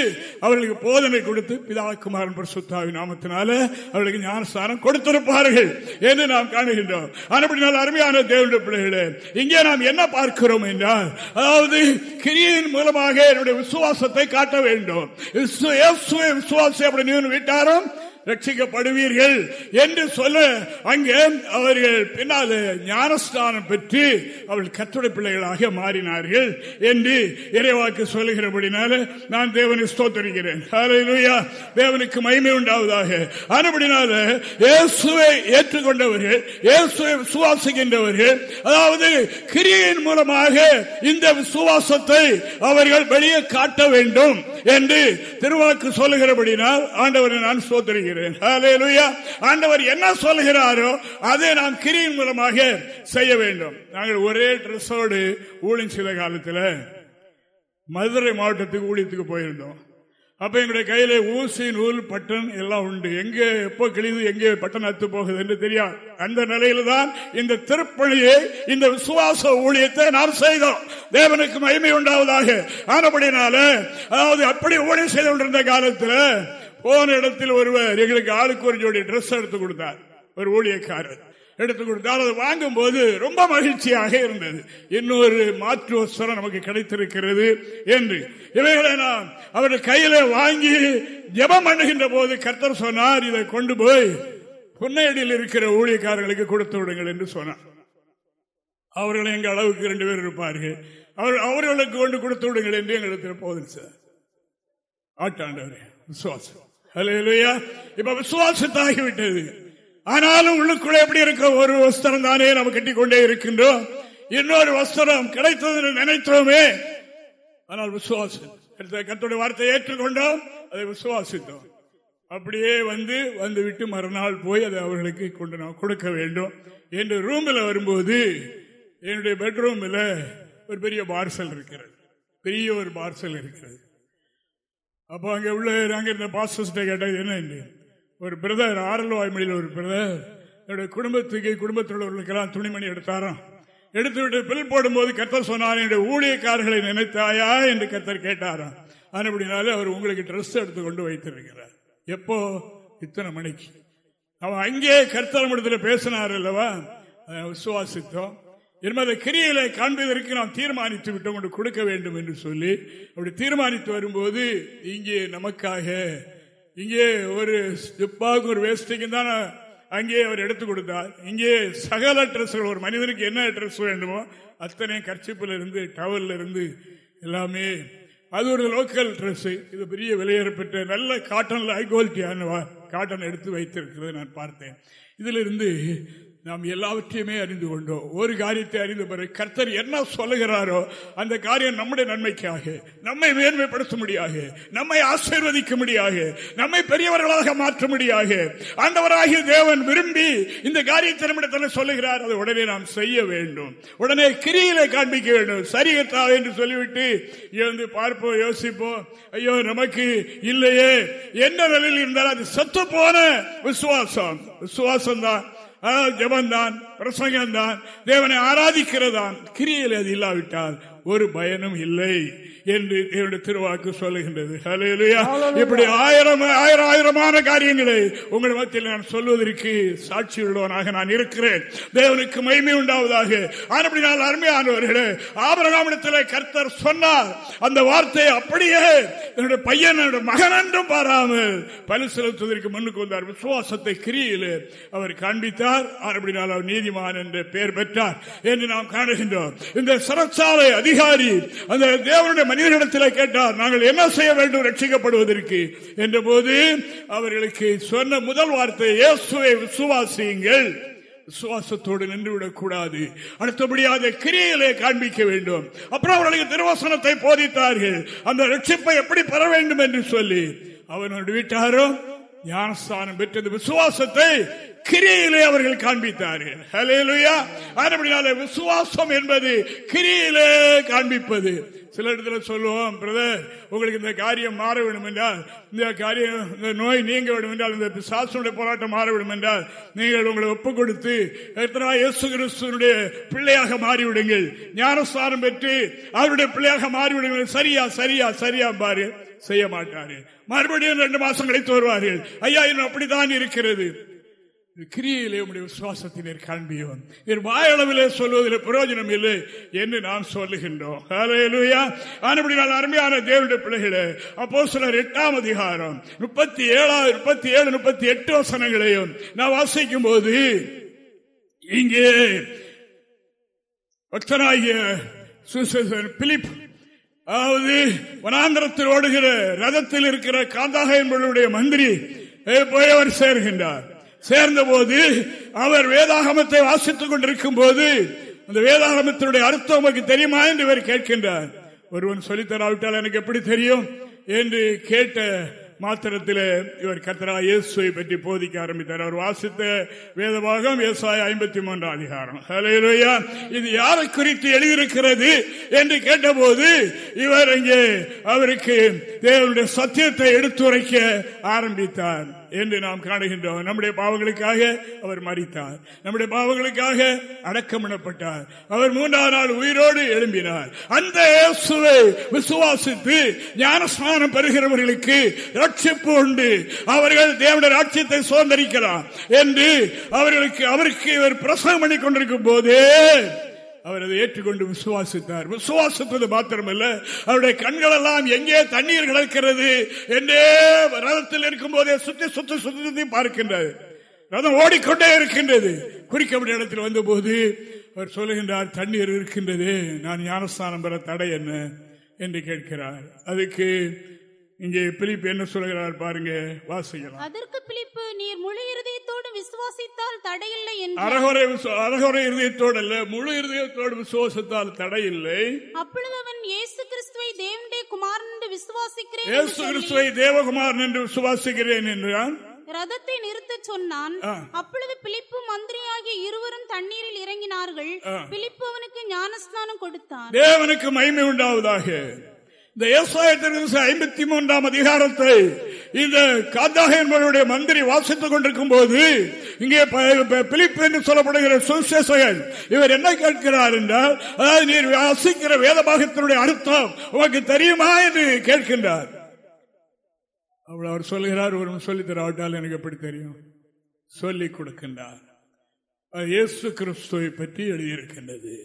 அவர்களுக்கு போதனை கொடுத்து பிதாக்குமாரன் பரிசுத்தாவின் நாமத்தினால அவர்களுக்கு ஞானஸ்தானம் கொடுத்திருப்பார்கள் என்று நாம் காணுகின்றோம். அப்படினால் அருமையான தேவனுடைய பிள்ளைகளே இங்கே நாம் என்ன பார்க்கிறோம் என்றால் அதாவது கிரியின் மூலமாக என்னுடைய விசுவாச விசுவாசத்தை காட்ட வேண்டும். விசுவாசி அப்படி விட்டாரும் ரட்சிக்கப்படுவீர்கள் என்று சொல்ல. அங்கே அவர்கள் பின்னால் ஞானஸ்தானம் பெற்று அவள் கத்துடை பிள்ளைகளாக மாறினார்கள் என்று இறைவாக்கு சொல்லுகிறபடினால நான் தேவனை ஸ்தோத்தரிக்கிறேன். தேவனுக்கு மகிமை உண்டாவதாக. அதுபடினால இயேசுவை ஏற்றுக்கொண்டவர்கள் இயேசுவை சுவாசிக்கின்றவர்கள் அதாவது கிரியின் மூலமாக இந்த சுவாசத்தை அவர்கள் வெளியே காட்ட வேண்டும் என்று திருவாக்கு சொல்லுகிறபடினால் ஆண்டவரை நான் இருக்கிறேன் ஆண்டவர் என்ன சொல்லுகிறாரோ அதை நாம் கிரியின் மூலமாக செய்ய வேண்டும். நாங்கள் ஒரே ட்ரெஸ்ஸோடு ஊழின் சில காலத்தில் மதுரை மாவட்டத்துக்கு ஊழியத்துக்கு போயிருந்தோம். அப்ப எங்களுடைய கையில ஊசி நூல் பட்டன் எல்லாம் உண்டு. எங்க எப்போ கிழிது எங்கே பட்டன் அத்து போகுது என்று தெரியாது. அந்த நிலையில தான் இந்த திருப்பணியை இந்த விசுவாச ஊழியத்தை நாம் செய்தோம். தேவனுக்கு மகிமை உண்டாவதாக. ஆனபடினால அதாவது அப்படி ஊழியம் செய்து கொண்டிருந்த காலத்தில் போன இடத்தில் ஒருவர் எங்களுக்கு ஆளுக்கு ஒரு ஜோடி ட்ரெஸ் எடுத்து கொடுத்தார். ஒரு ஊழியக்காரர். எடுத்து கொடுத்தால் அதை வாங்கும் போது ரொம்ப மகிழ்ச்சியாக இருந்தது. இன்னொரு மாற்று நமக்கு கிடைத்திருக்கிறது என்று. இவைகளை நாம் அவர்கள் கையில வாங்கி ஜபம் பண்ணுகின்ற போது கர்த்தர் சொன்னார் இதை கொண்டு போய் புன்னையடியில் இருக்கிற ஊழியக்காரர்களுக்கு கொடுத்து விடுங்கள் என்று சொன்னார். அவர்கள் எங்க அளவுக்கு ரெண்டு பேர் இருப்பார்கள். அவர் அவர்களுக்கு கொண்டு கொடுத்து விடுங்கள் என்று எங்களுக்கு போதும் சார் ஆட்டாண்டவர் விசுவாசம் இப்ப விசுவாசத்தாகிவிட்டது ஆனாலும் உள்ளுக்குள்ள எப்படி இருக்க ஒரு வஸ்திரம் தானே நம்ம கட்டிக்கொண்டே இருக்கின்றோம். இன்னொரு வஸ்திரம் கிடைத்தது நினைத்தோமே. ஆனால் விசுவாசம். கத்தோட வார்த்தையை ஏற்றுக்கொண்டோம். அதை விசுவாசித்தோம். அப்படியே வந்து வந்து விட்டு மறுநாள் போய் அதை அவர்களுக்கு கொண்டு நான் கொடுக்க வேண்டும். என்று ரூமில் வரும்போது என்னுடைய பெட்ரூமில் ஒரு பெரிய பார்சல் இருக்கிறது. பெரிய ஒரு பார்சல் இருக்கிறது. அப்போ அங்கே உள்ள அங்கே இருந்த பாஸ்டர்ஸ்ட கேட்டது என்ன ஒரு பிரதர் ஆரல் வாய்மொழியில் ஒரு பிரதர் என்னுடைய குடும்பத்துக்கு குடும்பத்தில் உள்ளவர்களுக்கெல்லாம் துணிமணி எடுத்தாராம். எடுத்து விட்டு பில் போடும்போது கத்தர் சொன்னார் என்னுடைய ஊழியக்காரர்களை நினைத்தாயா? என்று கத்தர் கேட்டாராம். அப்படினாலே அவர் உங்களுக்கு ட்ரெஸ் எடுத்து கொண்டு வைத்திருக்கிறார். எப்போ? இத்தனை மணிக்கு. அவன் அங்கே கர்த்தர் இடத்துல பேசினார் அல்லவா? விசுவாசித்தோம். என்பதை கிரியில காண்பதற்கு நாம் தீர்மானித்து விட்டோம் கொண்டு கொடுக்க வேண்டும் என்று சொல்லி அப்படி தீர்மானித்து வரும்போது இங்கே நமக்காக இங்கே ஒரு ஸ்டிப்பாக ஒரு வேஸ்டிக்கு தான் அங்கே அவர் எடுத்துக் கொடுத்தார். இங்கே சகல ட்ரெஸ்ஸுகள் ஒரு மனிதனுக்கு என்ன ட்ரெஸ் வேண்டுமோ அத்தனை கர்ச்சிப்பில் இருந்து டவல்ல இருந்து எல்லாமே அது ஒரு லோக்கல் ட்ரெஸ் இது பெரிய விலையேறப்பட்ட நல்ல காட்டன் ஹை குவாலிட்டியான காட்டன் எடுத்து வைத்திருக்கிறது நான் பார்த்தேன். இதிலிருந்து நாம் எல்லாவற்றையுமே அறிந்து கொண்டோம். ஒரு காரியத்தை அறிந்த பிறகு கர்த்தர் என்ன சொல்லுகிறாரோ அந்த காரியம் நம்முடைய நன்மைக்காக நம்மை மேன்மைப்படுத்த முடியாக நம்மை ஆசீர்வதிக்க முடியாக நம்மை பெரியவர்களாக மாற்ற முடியாக ஆண்டவராகிய தேவன் விரும்பி இந்த காரியத்தை நம்மிடத்தில் சொல்லுகிறார்? அதை உடனே நாம் செய்ய வேண்டும். உடனே கிரியிலே காண்பிக்க வேண்டும். சரியத்தா என்று சொல்லிவிட்டு இழந்து பார்ப்போம் யோசிப்போம். ஐயோ நமக்கு இல்லையே. என்ன நிலையில் இருந்தாலும் அது சத்து போன விசுவாசம். விசுவாசம் தான் ஜபந்தான் பிரசங்கம்தான் தேவனை ஆராதிக்கிறதான் கிரியில் அது இல்லாவிட்டால் ஒரு பயனும் இல்லை என்று என்னுடைய திருவாக்கு சொல்லுகின்றது. இப்படி ஆயிரம் ஆயிரம் ஆயிரமான காரியங்களை உங்கள் மத்தியில் நான் சொல்வதற்கு சாட்சி உள்ளவனாக நான் இருக்கிறேன். தேவனுக்கு மகிமை உண்டாவதாக. அப்படி நான் அருமையானவர்களே ஆபரகாமிடத்தில் கர்த்தர் சொன்னார். அந்த வார்த்தையை அப்படியே என்னுடைய பையன் என்னுடைய மகன் என்றும் பாராமல் பலு செலுத்துவதற்கு முன்னுக்கு வந்தார். விசுவாசத்தை கிரியில் அவர் காண்பித்தார். அப்படினால் அவர் நீதிமான் என்று பெயர் பெற்றார் என்று நாம் காணுகின்றோம். இந்த சிறச்சாலை அதிகாரி அந்த தேவனுடைய மனிதனிடத்தில் கேட்டார் நாங்கள் என்ன செய்ய வேண்டும்? ரட்சிக்கப்படுவதற்கு என்ற போது அவர்களுக்கு சொன்ன முதல் வார்த்தை இயேசுவை விசுவாசியுங்கள். விசுவாசத்தோடு நின்றுவிடக் கூடாது. அடுத்தபடியாக கிரியையிலே காண்பிக்க வேண்டும். அப்புறம் அவர்களுக்கு திருவசனத்தை போதித்தார்கள். அந்த ரட்சிப்பை எப்படி பெற வேண்டும் என்று சொல்லி. அவனோட வீட்டாரும் ஞானஸ்தானம் பெற்றது. விசுவாசத்தை கிரியிலே அவர்கள் காண்பித்தார்கள். விசுவாசம் என்பது கிரியிலே காண்பிப்பது. சில இடத்துல சொல்லுவோம் பிரதர் உங்களுக்கு இந்த காரியம் மாற வேண்டும் என்றால் இந்த காரியம் இந்த நோய் நீங்க வேண்டும் என்றால் இந்த சாசனுடைய போராட்டம் மாற வேண்டும் என்றால் நீங்கள் உங்களை ஒப்புக் கொடுத்து எத்தனா இயேசு கிறிஸ்துவனுடைய பிள்ளையாக மாறிவிடுங்கள். ஞானஸ்தானம் பெற்று அவருடைய பிள்ளையாக மாறிவிடுங்கள். சரியா சரியா சரியா பாரு. செய்ய மாட்டாரு மறுபடியும் ரெண்டு மாசம் கழித்து வருவார்கள். ஐயா இன்னும் அப்படித்தான் இருக்கிறது. கிரியிலே உடைய விசுவாசத்தினர் காண்பியோம். என் வாயளவிலே சொல்வதில் பிரயோஜனம் இல்லை என்று நாம் சொல்லுகின்றோம். அருமையான தேவனுடைய பிள்ளைகளே அப்போ சிலர் எட்டாம் அதிகாரம் முப்பத்தி ஏழாவது முப்பத்தி ஏழு முப்பத்தி எட்டு வசனங்களையும் நான் வாசிக்கும் போது இங்கே பக்தனாகிய பிலிப் அதாவது வனாந்திரத்தில் ஓடுகிற ரதத்தில் இருக்கிற காந்தாக என்பவருடைய மந்திரி போய் அவர் சேர்கின்றார். சேர்ந்த போது அவர் வேதாகமத்தை வாசித்துக் கொண்டிருக்கும் போது அந்த வேதாகமத்தினுடைய அர்த்தம் தெரியுமா என்று இவர் கேட்கின்றார். ஒருவன் சொல்லித்தராவிட்டால் எனக்கு எப்படி தெரியும்? என்று கேட்ட மாத்திரத்தில் இவர் கத்தரா இயேசுவை பற்றி போதிக்க ஆரம்பித்தார். அவர் வாசித்த வேதபாகம் விவசாய ஐம்பத்தி மூன்றாம் அதிகாரம் இது யாரை குறித்து எழுதியிருக்கிறது என்று கேட்டபோது இவர் இங்கே அவருக்கு தேவனுடைய சத்தியத்தை எடுத்துரைக்க ஆரம்பித்தார். என்று நாம் காணுகின்றோம். நம்முடைய பாவங்களுக்காக அவர் மறித்தார் நம்முடைய பாவங்களுக்காக அடக்கமிடப்பட்டார். அவர் மூன்றாம் நாள் உயிரோடு எழும்பினார். அந்த விசுவாசித்து ஞானஸ்தானம் பெறுகிறவர்களுக்கு ரட்சிப்பு உண்டு. அவர்கள் தேவனுடைய ராட்சியத்தை சுதந்திரிக்கிறார் என்று அவர்களுக்கு அவருக்கு இவர் பிரசவம் பண்ணி கொண்டிருக்கும் போதே அவர் அதை ஏற்றுக்கொண்டு விசுவாசித்தார். விசுவாசித்தது மாத்திரமல்ல அவருடைய கண்கள் எல்லாம் எங்கே தண்ணீர் கிடக்கிறது என்றே ரதத்தில் இருக்கும் போதே சுத்தி சுத்தி சுத்தி சுத்தி பார்க்கின்றது ரதம் ஓடிக்கொண்டே இருக்கின்றது. குறிக்கப்பட்ட இடத்தில் வந்த போது அவர் சொல்லுகின்றார் தண்ணீர் இருக்கின்றது. நான் ஞானஸ்தானம் பெற தடை என்ன? என்று கேட்கிறார். அதுக்கு இங்கே பிலிப் என்ன சொல்கிறார் பாருங்க வாசிக்கலாம். அதற்கு பிலிப்பு நீர் முழு இருதயத்தோடு விசுவாசித்தால் தடையில்லை என்று. அரகுறை அரகுறை இருதயத்தோடு அல்ல முழு இருதயத்தோடு விசுவாசித்தால் தடையில்லை. அப்பொழுது அவன் இயேசு கிறிஸ்துவை தேவனுடைய குமாரன் என்று விசுவாசிக்கிறேன் இயேசு கிறிஸ்துவை தேவகுமாரன் என்று விசுவாசிக்கிறேன் என்றான். ரதத்தை நிறுத்த சொன்னான். அப்பொழுது பிலிப்பு மந்திரியாகிய இருவரும் தண்ணீரில் இறங்கினார்கள். பிலிப்பு அவனுக்கு ஞானஸ்நானம் கொடுத்தான். தேவனுக்கு மகிமை உண்டாவதாக. இந்த விவசாயத்திற்கு ஐம்பத்தி மூன்றாம் அதிகாரத்தை இந்த காந்தாக என்பவருடைய மந்திரி வாசித்துக் கொண்டிருக்கும் போது இங்கே பிலிப் என்று சொல்லப்படுகிற சுசேசகன் இவர் என்ன கேட்கிறார் என்றால் அதாவது நீர் வாசிக்கிற வேதபாகத்தினுடைய அர்த்தம் உனக்கு தெரியுமா என்று கேட்கின்றார். அவள் அவர் சொல்லுகிறார் ஒரு சொல்லி தராவிட்டால் எனக்கு எப்படி தெரியும்? சொல்லிக் கொடுக்கின்றார். இயேசு கிறிஸ்துவை பற்றி எழுதியிருக்கின்றது.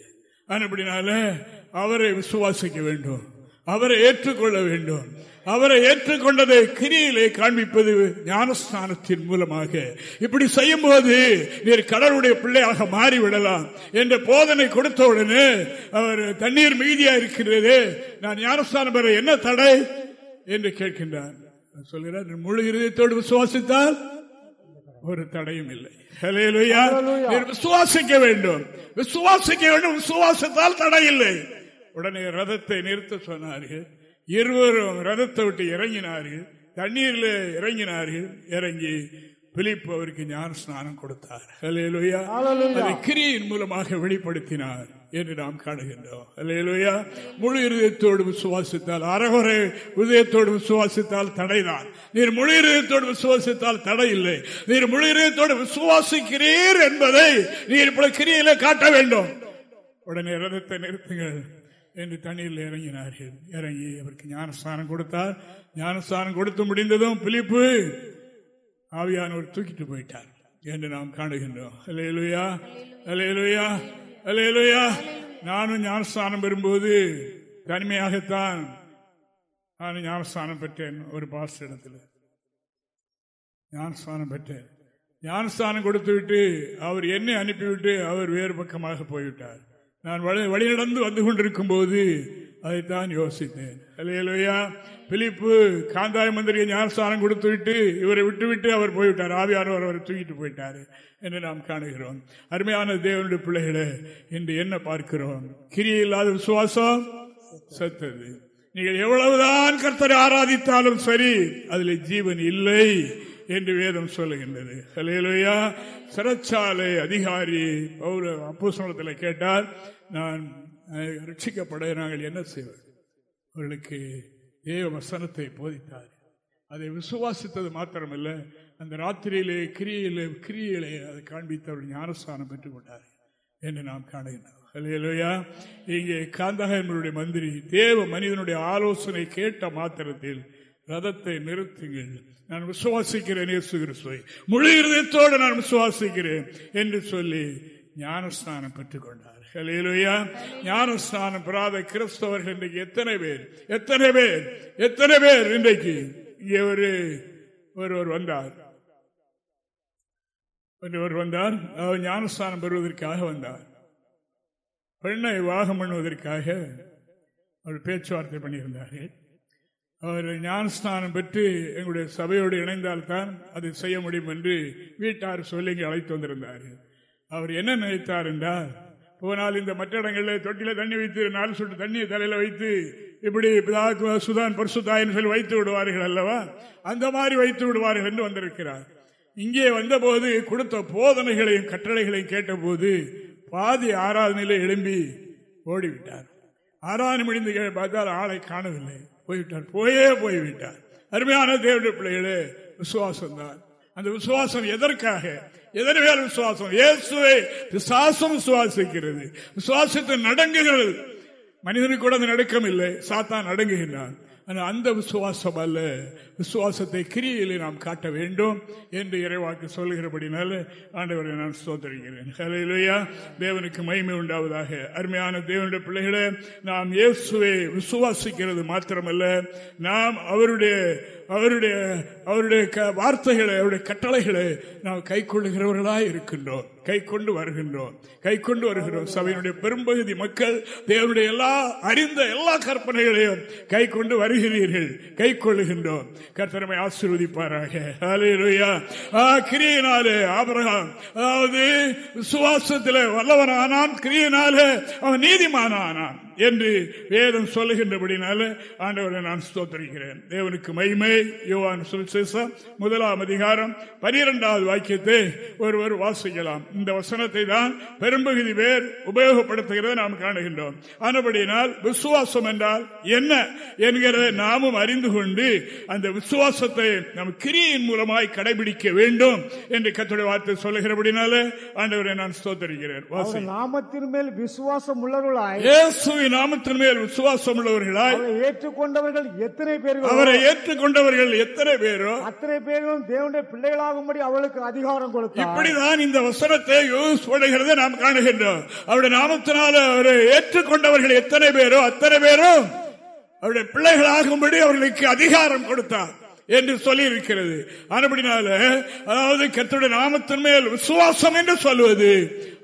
அப்படினால அவரை விசுவாசிக்க வேண்டும். அவரை ஏற்றுக்கொள்ள வேண்டும். அவரை ஏற்றுக்கொண்டதை கிரியிலே காண்பிப்பது ஞானஸ்தானத்தின் மூலமாக. இப்படி செய்யும் போது நீர் கடவுளுடைய பிள்ளையாக மாறிவிடலாம் என்ற போதனை கொடுத்த உடனே அவர் தண்ணீர் மீதியா இருக்கிறது. நான் ஞானஸ்தானம் பெற என்ன தடை? என்று கேட்கின்றார். சொல்கிறார் முழு இருதயத்தோடு விசுவாசித்தால் ஒரு தடையும் இல்லை. விசுவாசிக்க வேண்டும். விசுவாசிக்க வேண்டும். விசுவாசத்தால் தடை இல்லை உடனே ரதத்தை நிறுத்த சொன்னார்கள். இருவரும் ரதத்தை விட்டு இறங்கினார்கள். தண்ணீரில் இறங்கினார்கள். இறங்கி பிலிப்பு அவருக்கு ஞான ஸ்நானம் கொடுத்தார் அதை கிரியின் மூலமாக வெளிப்படுத்தினார் என்று நாம் காணுகின்றோம். அல்லையா முழு இருதயத்தோடு விசுவாசித்தால் அறகுறை உதயத்தோடு விசுவாசித்தால் தடைதான். நீர் முழு இருதயத்தோடு விசுவாசித்தால் தடை இல்லை நீர் முழு இருதயத்தோடு விசுவாசிக்கிறீர் என்பதை நீர் இப்ப கிரியில காட்ட வேண்டும். உடனே ரதத்தை நிறுத்துங்கள். என்று தண்ணீரில் இறங்கினார்கள். இறங்கி அவருக்கு ஞானஸ்தானம் கொடுத்தார். ஞானஸ்தானம் கொடுத்து முடிந்ததும் பிலிப்பு ஆவியானவர் தூக்கிட்டு போயிட்டார் என்று நாம் காணுகின்றோம். அலையலுயா அலையலுயா அலையலுயா நானும் ஞானஸ்தானம் பெறும்போது தனிமையாகத்தான் நான் ஞானஸ்தானம் பெற்றேன் ஒரு பாஸ்டர் இடத்துல ஞானஸ்தானம் பெற்றேன். ஞானஸ்தானம் கொடுத்து விட்டு அவர் என்னை அனுப்பிவிட்டு அவர் வேறு பக்கமாக போய்விட்டார். நான் வழிநடந்து வந்து கொண்டிருக்கும் போது அதைத்தான் யோசித்தேன். அலையலையா பிலிப்பு காந்தாய மந்திரியை ஞானஸ்தானம் கொடுத்து விட்டு இவரை விட்டுவிட்டு அவர் போய்விட்டார். ஆவியானவர் அவரை தூக்கிட்டு போயிட்டார் என்று நாம் காணுகிறோம். அருமையான தேவனுடைய பிள்ளைகளை இன்று என்ன பார்க்கிறோம்? கிரியை இல்லாத விசுவாசம் சத்தது. நீங்கள் எவ்வளவுதான் கர்த்தரை ஆராதித்தாலும் சரி அதில் ஜீவன் இல்லை என்று வேதம் சொல்லுகின்றது. ஹலேலுயா சிறைச்சாலை அதிகாரி அப்போ சொல்லத்தில் கேட்டால் நான் ரட்சிக்கப்பட நாங்கள் என்ன செய்வது? அவர்களுக்கு தேவ வசனத்தை போதித்தார். அதை விசுவாசித்தது மாத்திரமல்ல அந்த ராத்திரியிலே கிரியிலே கிரியிலே அதை காண்பித்து அவர்கள் ஞானஸ்தானம் பெற்றுக் கொண்டார் என்று நாம் காணுகின்றோம். இல்லையா இங்கே காந்தகனுடைய மந்திரி தேவ மனிதனுடைய ஆலோசனை கேட்ட மாத்திரத்தில் ரதத்தை நிறுத்துங்கள். நான் விசுவாசிக்கிறேன் இயேசு கிறிஸ்துவை. முழு இருதயத்தோடு நான் விசுவாசிக்கிறேன் என்று சொல்லி ஞானஸ்தானம் பெற்றுக் கொண்டார் ஞானஸ்தானம் பெறாத கிறிஸ்தவர்கள் இன்றைக்கு எத்தனை பேர்? எத்தனை பேர்? எத்தனை பேர் இன்றைக்கு? இங்கே ஒரு ஒருவர் வந்தார். ஒருவர் வந்தார். அவர் ஞானஸ்தானம் பெறுவதற்காக வந்தார். பெண்ணை விவாகம் பண்ணுவதற்காக அவர் பேச்சுவார்த்தை பண்ணியிருந்தார்கள். அவர் ஞானஸ்தானம் பெற்று எங்களுடைய சபையோடு இணைந்தால்தான் அதை செய்ய முடியும் என்று வீட்டார் சொல்லி இங்கே அழைத்து வந்திருந்தார்கள். அவர் என்ன நினைத்தார் என்றால் போனால் இந்த மற்ற இடங்களில் தொட்டில தண்ணி வைத்து நாலு சொட்டு தண்ணியை தலையில வைத்து இப்படி சுதான் பரிசுத்தாயின்னு சொல்லி வைத்து விடுவார்கள் அல்லவா? அந்த மாதிரி வைத்து விடுவார்கள் என்று வந்திருக்கிறார். இங்கே வந்தபோது கொடுத்த போதனைகளையும் கட்டளைகளையும் கேட்டபோது பாதி ஆராதனையில எழும்பி ஓடிவிட்டார். ஆராதனை முடிந்து பார்த்தால் ஆளை காணவில்லை. போய்விட்டார். போயே போய்விட்டார். அருமையான தேவடைய பிள்ளைகளே விசுவாசம் தான் அந்த விசுவாசம் எதற்காக? எதன் மேல் விசுவாசம்? இயேசுவை விசுவாசம் விசுவாசிக்கிறது. விசுவாசத்தை நடங்குகிறது. மனிதனுக்கு கூட அந்த நடுக்கம் இல்லை சாத்தான் நடங்குகின்றான். அந்த விசுவாசம் அல்ல. விசுவாசத்தை கிரியிலே நாம் காட்ட வேண்டும் என்று இறைவாக்கு சொல்கிறபடினால ஆண்டவரை நான் சோதரிக்கிறேன் ஹலையிலையா தேவனுக்கு மகிமை உண்டாவதாக. அருமையான தேவனுடைய பிள்ளைகளை நாம் இயேசுவை விசுவாசிக்கிறது மாத்திரமல்ல. நாம் அவருடைய அவருடைய அவருடைய வார்த்தைகளை அவருடைய கட்டளைகளை நாம் கை கொள்ளுகிறவர்களாய் இருக்கின்றோம். கை கொண்டு வருகின்றோம். கை கொண்டு வருகிறோம். சபையினுடைய பெரும்பகுதி மக்கள் தேவனுடைய எல்லா அறிந்த எல்லா கற்பனைகளையும் கை கொண்டு வருகிறீர்கள். கை கொள்ளுகின்றோம் கர்த்தனமை ஆசீர்வதிப்பாராக. கிரியினாலே ஆபரகம். அதாவது விசுவாசத்தில் வல்லவனானான் கிரியினாலே அவன் நீதிமானானான். என்று வேதம் சொல்லுகின்றபடினால ஆண்டவரை நான் ஸ்தோத்தரிக்கிறேன். தேவனுக்கு மகிமை. யோவான் சுவிசேஷம் முதலாம் அதிகாரம் பனிரெண்டாவது வாக்கியத்தை ஒருவர் வாசிக்கலாம். இந்த வசனத்தை தான் பெரும்பகுதி பேர் உபயோகப்படுத்துகிறத நாம் காணுகின்றோம். ஆனபடியினால் விசுவாசம் என்றால் என்ன என்கிறத நாமும் அறிந்து கொண்டு அந்த விசுவாசத்தை நம் கிரியின் மூலமாய் கடைபிடிக்க வேண்டும் என்று கத்துடைய வார்த்தை சொல்லுகிறபடினால ஆண்டவரை நான் ஸ்தோத்தரிக்கிறேன். நாமத்தின் மேல் விசுவாசம் உள்ளவர்களாய் நாமத்தின் மேல் விசுவாசம் உள்ளவர்களாய் ஏற்றுக்கொண்டவர்கள் எத்தனை பேர்கள்? அவரை ஏற்றுக்கொண்டவர்கள் எத்தனை பேரோ? அத்தனை பேரும் தேவனுடைய பிள்ளைகளாகும்படி அவளுக்கு அதிகாரம் கொடுத்தார். இப்படிதான் இந்த வசனத்தை யூஸ் பண்ணுகிறத நாம் காணுகின்றோம். அவருடைய நாமத்தினால அவரை ஏற்றுக்கொண்டவர்கள் எத்தனை பேரோ? அத்தனை பேரும் அவருடைய பிள்ளைகளாகும்படி அவர்களுக்கு அதிகாரம் கொடுத்தார் என்று சொல்லி இருக்கிறது அதுபடினால அதாவது கத்துடைய நாமத்தின் மேல் விசுவாசம் என்று சொல்வது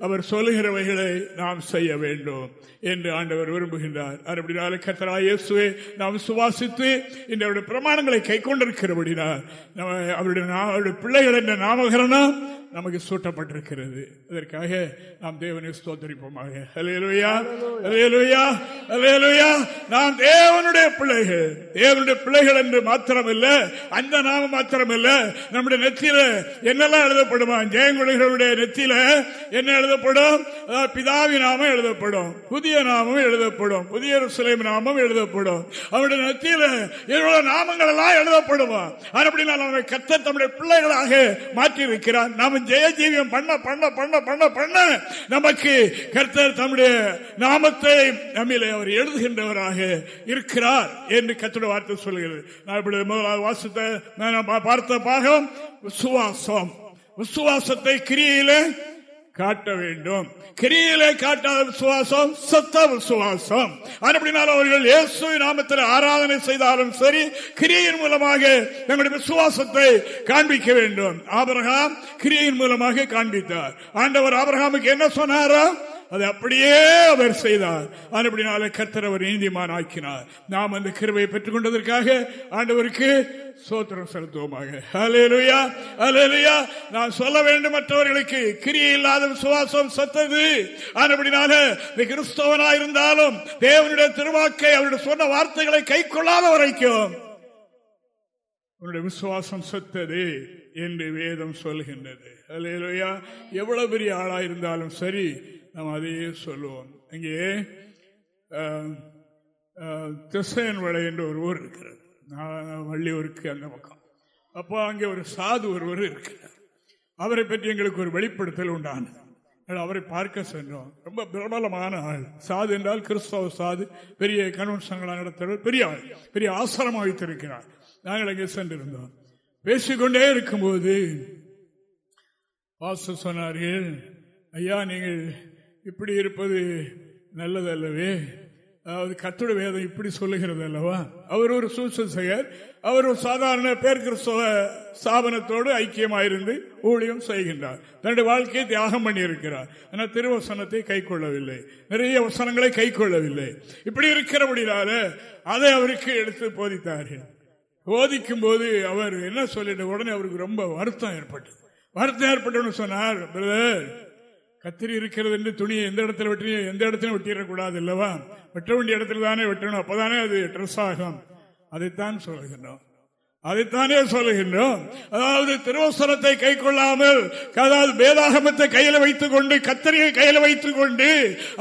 அவர் சொல்லுகிறவைகளை நாம் செய்ய வேண்டும் என்று ஆண்டவர் விரும்புகின்றார். அப்படினால கத்தராய் இயேசுவை நாம் சுவாசித்து இந்த பிரமாணங்களை கை கொண்டிருக்கிறபடினால் அவருடைய அவருடைய பிள்ளைகள் என்ற நாமகரணம் நமக்கு சூட்டப்பட்டிருக்கிறது. அதற்காக நாம் தேவனை ஸ்தோத்தரிப்போமாக. அலையலுயா அலையலுயா அலையலுயா நாம் தேவனுடைய பிள்ளைகள் தேவனுடைய பிள்ளைகள் என்று மாத்திரமில்ல அந்த நாம மாத்திரமில்ல நம்முடைய நெத்தியில என்னெல்லாம் எழுதப்படுமா? ஜெயங்குடிகளுடைய நெத்தியில என்ன எழுத எழுதப்படும். பிதாவி நாமம் எழுதப்படும். புதிய நாமம் எழுதப்படும். புதிய சுலைம் நாமம் எழுதப்படும். அவருடைய நெத்தியில இவ்வளவு நாமங்கள் எல்லாம் எழுதப்படுமா அப்படின்னா நான் கத்த தம்முடைய பிள்ளைகளாக மாற்றி இருக்கிறார் நாம ஜெய ஜீவியம் பண்ண பண்ண பண்ண பண்ண பண்ண நமக்கு கர்த்தர் தம்முடைய நாமத்தை நம்மிலே அவர் எழுதுகின்றவராக இருக்கிறார் என்று கத்தோட வார்த்தை சொல்கிறது. நான் இப்படி முதலாவது வாசத்தை பார்த்த பாகம் விசுவாசம். விசுவாசத்தை கிரியில காட்ட வேண்டும். கிரியிலே காட்டாத விசுவாசம் சத்த விசுவாசம். அப்படினால் அவர்கள் இயேசு நாமத்தில் ஆராதனை செய்தாலும் சரி கிரியின் மூலமாக நம்முடைய விசுவாசத்தை காண்பிக்க வேண்டும். ஆபரகாம் கிரியின் மூலமாக காண்பித்தார். ஆண்டவர் ஆபரகாமுக்கு என்ன சொன்னாரோ? அதை அப்படியே அவர் செய்தார். அதுபடினால கர்த்தர் அவர் நீதிமான் ஆக்கினார் நாம் அந்த கிருவையை பெற்றுக் கொண்டதற்காக ஆண்டவருக்கு சோத்திரம் செலுத்துவோமாக. நான் சொல்ல வேண்டும் மற்றவர்களுக்கு கிரியை இல்லாத விசுவாசம் சத்தது. அப்படினால கிறிஸ்தவனா இருந்தாலும் தேவனுடைய திருவாக்கை அவருடைய சொன்ன வார்த்தைகளை கை கொள்ளாத வரைக்கும் உன்னுடைய விசுவாசம் செத்தது என்று வேதம் சொல்கின்றது. அலையலுயா எவ்வளவு பெரிய ஆளா இருந்தாலும் சரி நாம் அதையே சொல்லுவோம் இங்கே திசையன் வலை என்று ஒரு ஊர் இருக்கிறது. வள்ளியூருக்கு அந்த பக்கம். அப்போ அங்கே ஒரு சாது ஒருவர் இருக்கிறார். அவரை பற்றி எங்களுக்கு ஒரு வெளிப்படுத்தல் உண்டானது. அவரை பார்க்க சென்றோம். ரொம்ப பிரபலமான ஆள். சாது என்றால் கிறிஸ்தவ சாது. பெரிய கன்வென்ஷன்களை நடத்துகிறவர் பெரிய ஆள். பெரிய ஆசிரமம் வைத்திருக்கிறார். நாங்கள் அங்கே சென்றிருந்தோம். பேசிக்கொண்டே இருக்கும்போது வாச சொன்னார்கள் ஐயா நீங்கள் இப்படி இருப்பது நல்லதல்லவே. அதாவது கத்துட வேதம் இப்படி சொல்லுகிறது அல்லவா அவர் ஒரு சூசையர் அவர் ஒரு சாதாரண பேர் கிறிஸ்தவ ஸ்தாபனத்தோடு ஐக்கியமாயிருந்து ஊழியம் செய்கின்றார். தன்னுடைய வாழ்க்கையை தியாகம் பண்ணியிருக்கிறார். ஆனால் திருவசனத்தை கை கொள்ளவில்லை நிறைய வசனங்களை கை கொள்ளவில்லை இப்படி இருக்கிறபடினால அதை அவருக்கு எடுத்து போதித்தார்கள். போதிக்கும் போது அவர் என்ன சொல்லிட்ட உடனே அவருக்கு ரொம்ப வருத்தம் ஏற்பட்டது. வருத்தம் ஏற்பட்டோன்னு சொன்னார் பிரதர் கத்திரி இருக்கிறது என்று துணியை எந்த இடத்துல வெட்டினோ எந்த இடத்துல வெட்டிடக்கூடாது இல்லவா வெட்ட வேண்டிய இடத்துல தானே வெட்டணும். அப்பதானே அது ட்ரெஸ் ஆகும் அதைத்தான் சொல்லுகின்றோம். அதைத்தானே சொல்லுகின்றோம். அதாவது திருவசனத்தை கை கொள்ளாமல் அதாவது வேதாகமத்தை கையில வைத்துக் கொண்டு கத்தரியை கையில வைத்துக் கொண்டு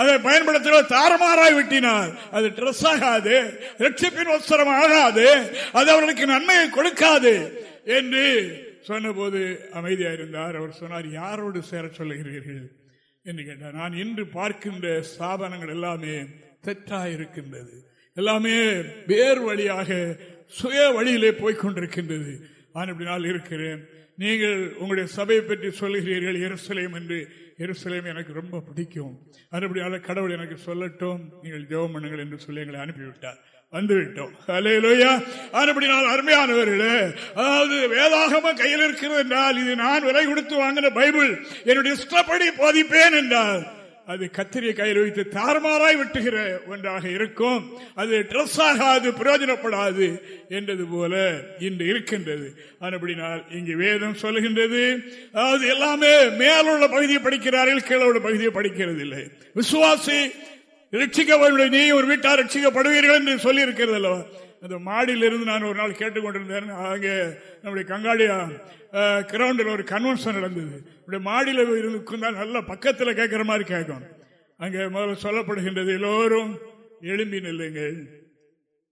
அதை பயன்படுத்த தாரமாறாய் விட்டினார் அது ட்ரெஸ் ஆகாது ரட்சிப்பின் ஒசரம் ஆகாது அது அவர்களுக்கு நன்மையை கொடுக்காது என்று சொன்னபோது அமைதியா இருந்தார் அவர் சொன்னார் யாரோடு சேர சொல்லுகிறீர்கள்? என்று கேட்டார். நான் இன்று பார்க்கின்ற ஸ்தாபனங்கள் எல்லாமே தெற்றாயிருக்கின்றது எல்லாமே வேறு வழியாக சுய வழியிலே போய்கொண்டிருக்கின்றது நான் இப்படி நாள் இருக்கிறேன். நீங்கள் உங்களுடைய சபையை பற்றி சொல்லுகிறீர்கள் எருசலேம் என்று. எருசலேம் எனக்கு ரொம்ப பிடிக்கும். அதுபடியால் கடவுள் எனக்கு சொல்லட்டும். நீங்கள் ஜெபம் பண்ணுங்கள் என்று சொல்லி எங்களை அனுப்பிவிட்டார். வந்துவிட்டோம். அலையிலோயா அதுபடினால் அருமையானவர்களே அதாவது வேதாகம கையில் இருக்கிறது என்றால் இது நான் விலை கொடுத்து வாங்கின பைபிள். என்னுடைய இஷ்டப்படி போதிப்பேன் என்றால் அது கத்திரியை கையில் வைத்து தாறுமாறாய் வெட்டுகிற ஒன்றாக இருக்கும். அது ட்ரெஸ் ஆகாது பிரயோஜனப்படாது என்றது போல இன்று இருக்கின்றது. அதுபடினால் இங்கு வேதம் சொல்லுகின்றது. அதாவது எல்லாமே மேலுள்ள பகுதியை படிக்கிறார்கள் கீழே உள்ள பகுதியை படிக்கிறது இல்லை விசுவாசி ரட்சிக்க நீ ஒரு வீட்டார் ரட்சிக்கப்படுவீர்கள் என்று சொல்லி இருக்கிறது அல்லவா? அந்த மாடியில் இருந்து நான் ஒரு நாள் கேட்டுக்கொண்டிருந்தேன். அங்கே நம்முடைய கங்காடியா கிரவுண்டில் ஒரு கன்வென்ஷன் நடந்தது. இப்படி மாடியில் இருந்து நல்ல பக்கத்தில் கேட்குற மாதிரி கேட்கும். அங்கே முதல்ல சொல்லப்படுகின்றது எல்லோரும் எழும்பி நில்லுங்கள்.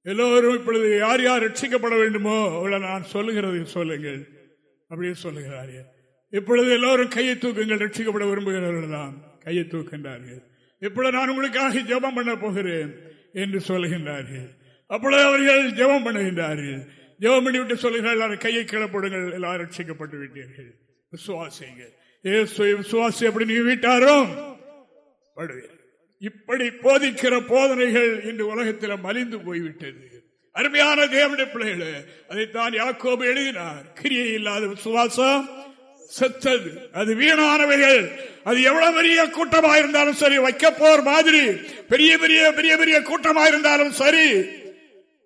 எல்லோரும் இப்பொழுது யார் யார் ரட்சிக்கப்பட வேண்டுமோ அவளை நான் சொல்லுகிறது சொல்லுங்கள். அப்படியே சொல்லுகிறார்கள். இப்பொழுது எல்லோரும் கையை தூக்குங்கள் ரட்சிக்கப்பட விரும்புகிறவர்கள் தான் கையை தூக்கின்றார்கள் இப்பொழுது நான் உங்களுக்காக ஜெபம் பண்ண போகிறேன் என்று சொல்கின்றார்கள். அப்பொழுது அவர்கள் ஜெபம் பண்ணுகின்றார்கள். ஜெபம் பண்ணிவிட்டு சொல்லுகிறார்கள் எல்லாரும் கையை கிளப்படுங்கள் எல்லாரும் ரட்சிக்கப்பட்டு விட்டீர்கள். விசுவாசிங்க விசுவாசி அப்படி நீ வீட்டாரும் இப்படி போதிக்கிற போதனைகள் இன்று உலகத்தில் மலிந்து போய்விட்டது. அருமையான தேவனுடைய பிள்ளைகளை அதைத்தான் யாக்கோபு எழுதினார். கிரியை இல்லாத விசுவாசம் செத்தது. அது வீணானவைகள். அது எவ்வளவு பெரிய கூட்டமா இருந்தாலும் சரி வைக்க போர் மாதிரி. பெரிய பெரிய பெரிய பெரிய கூட்டமா இருந்தாலும் சரி.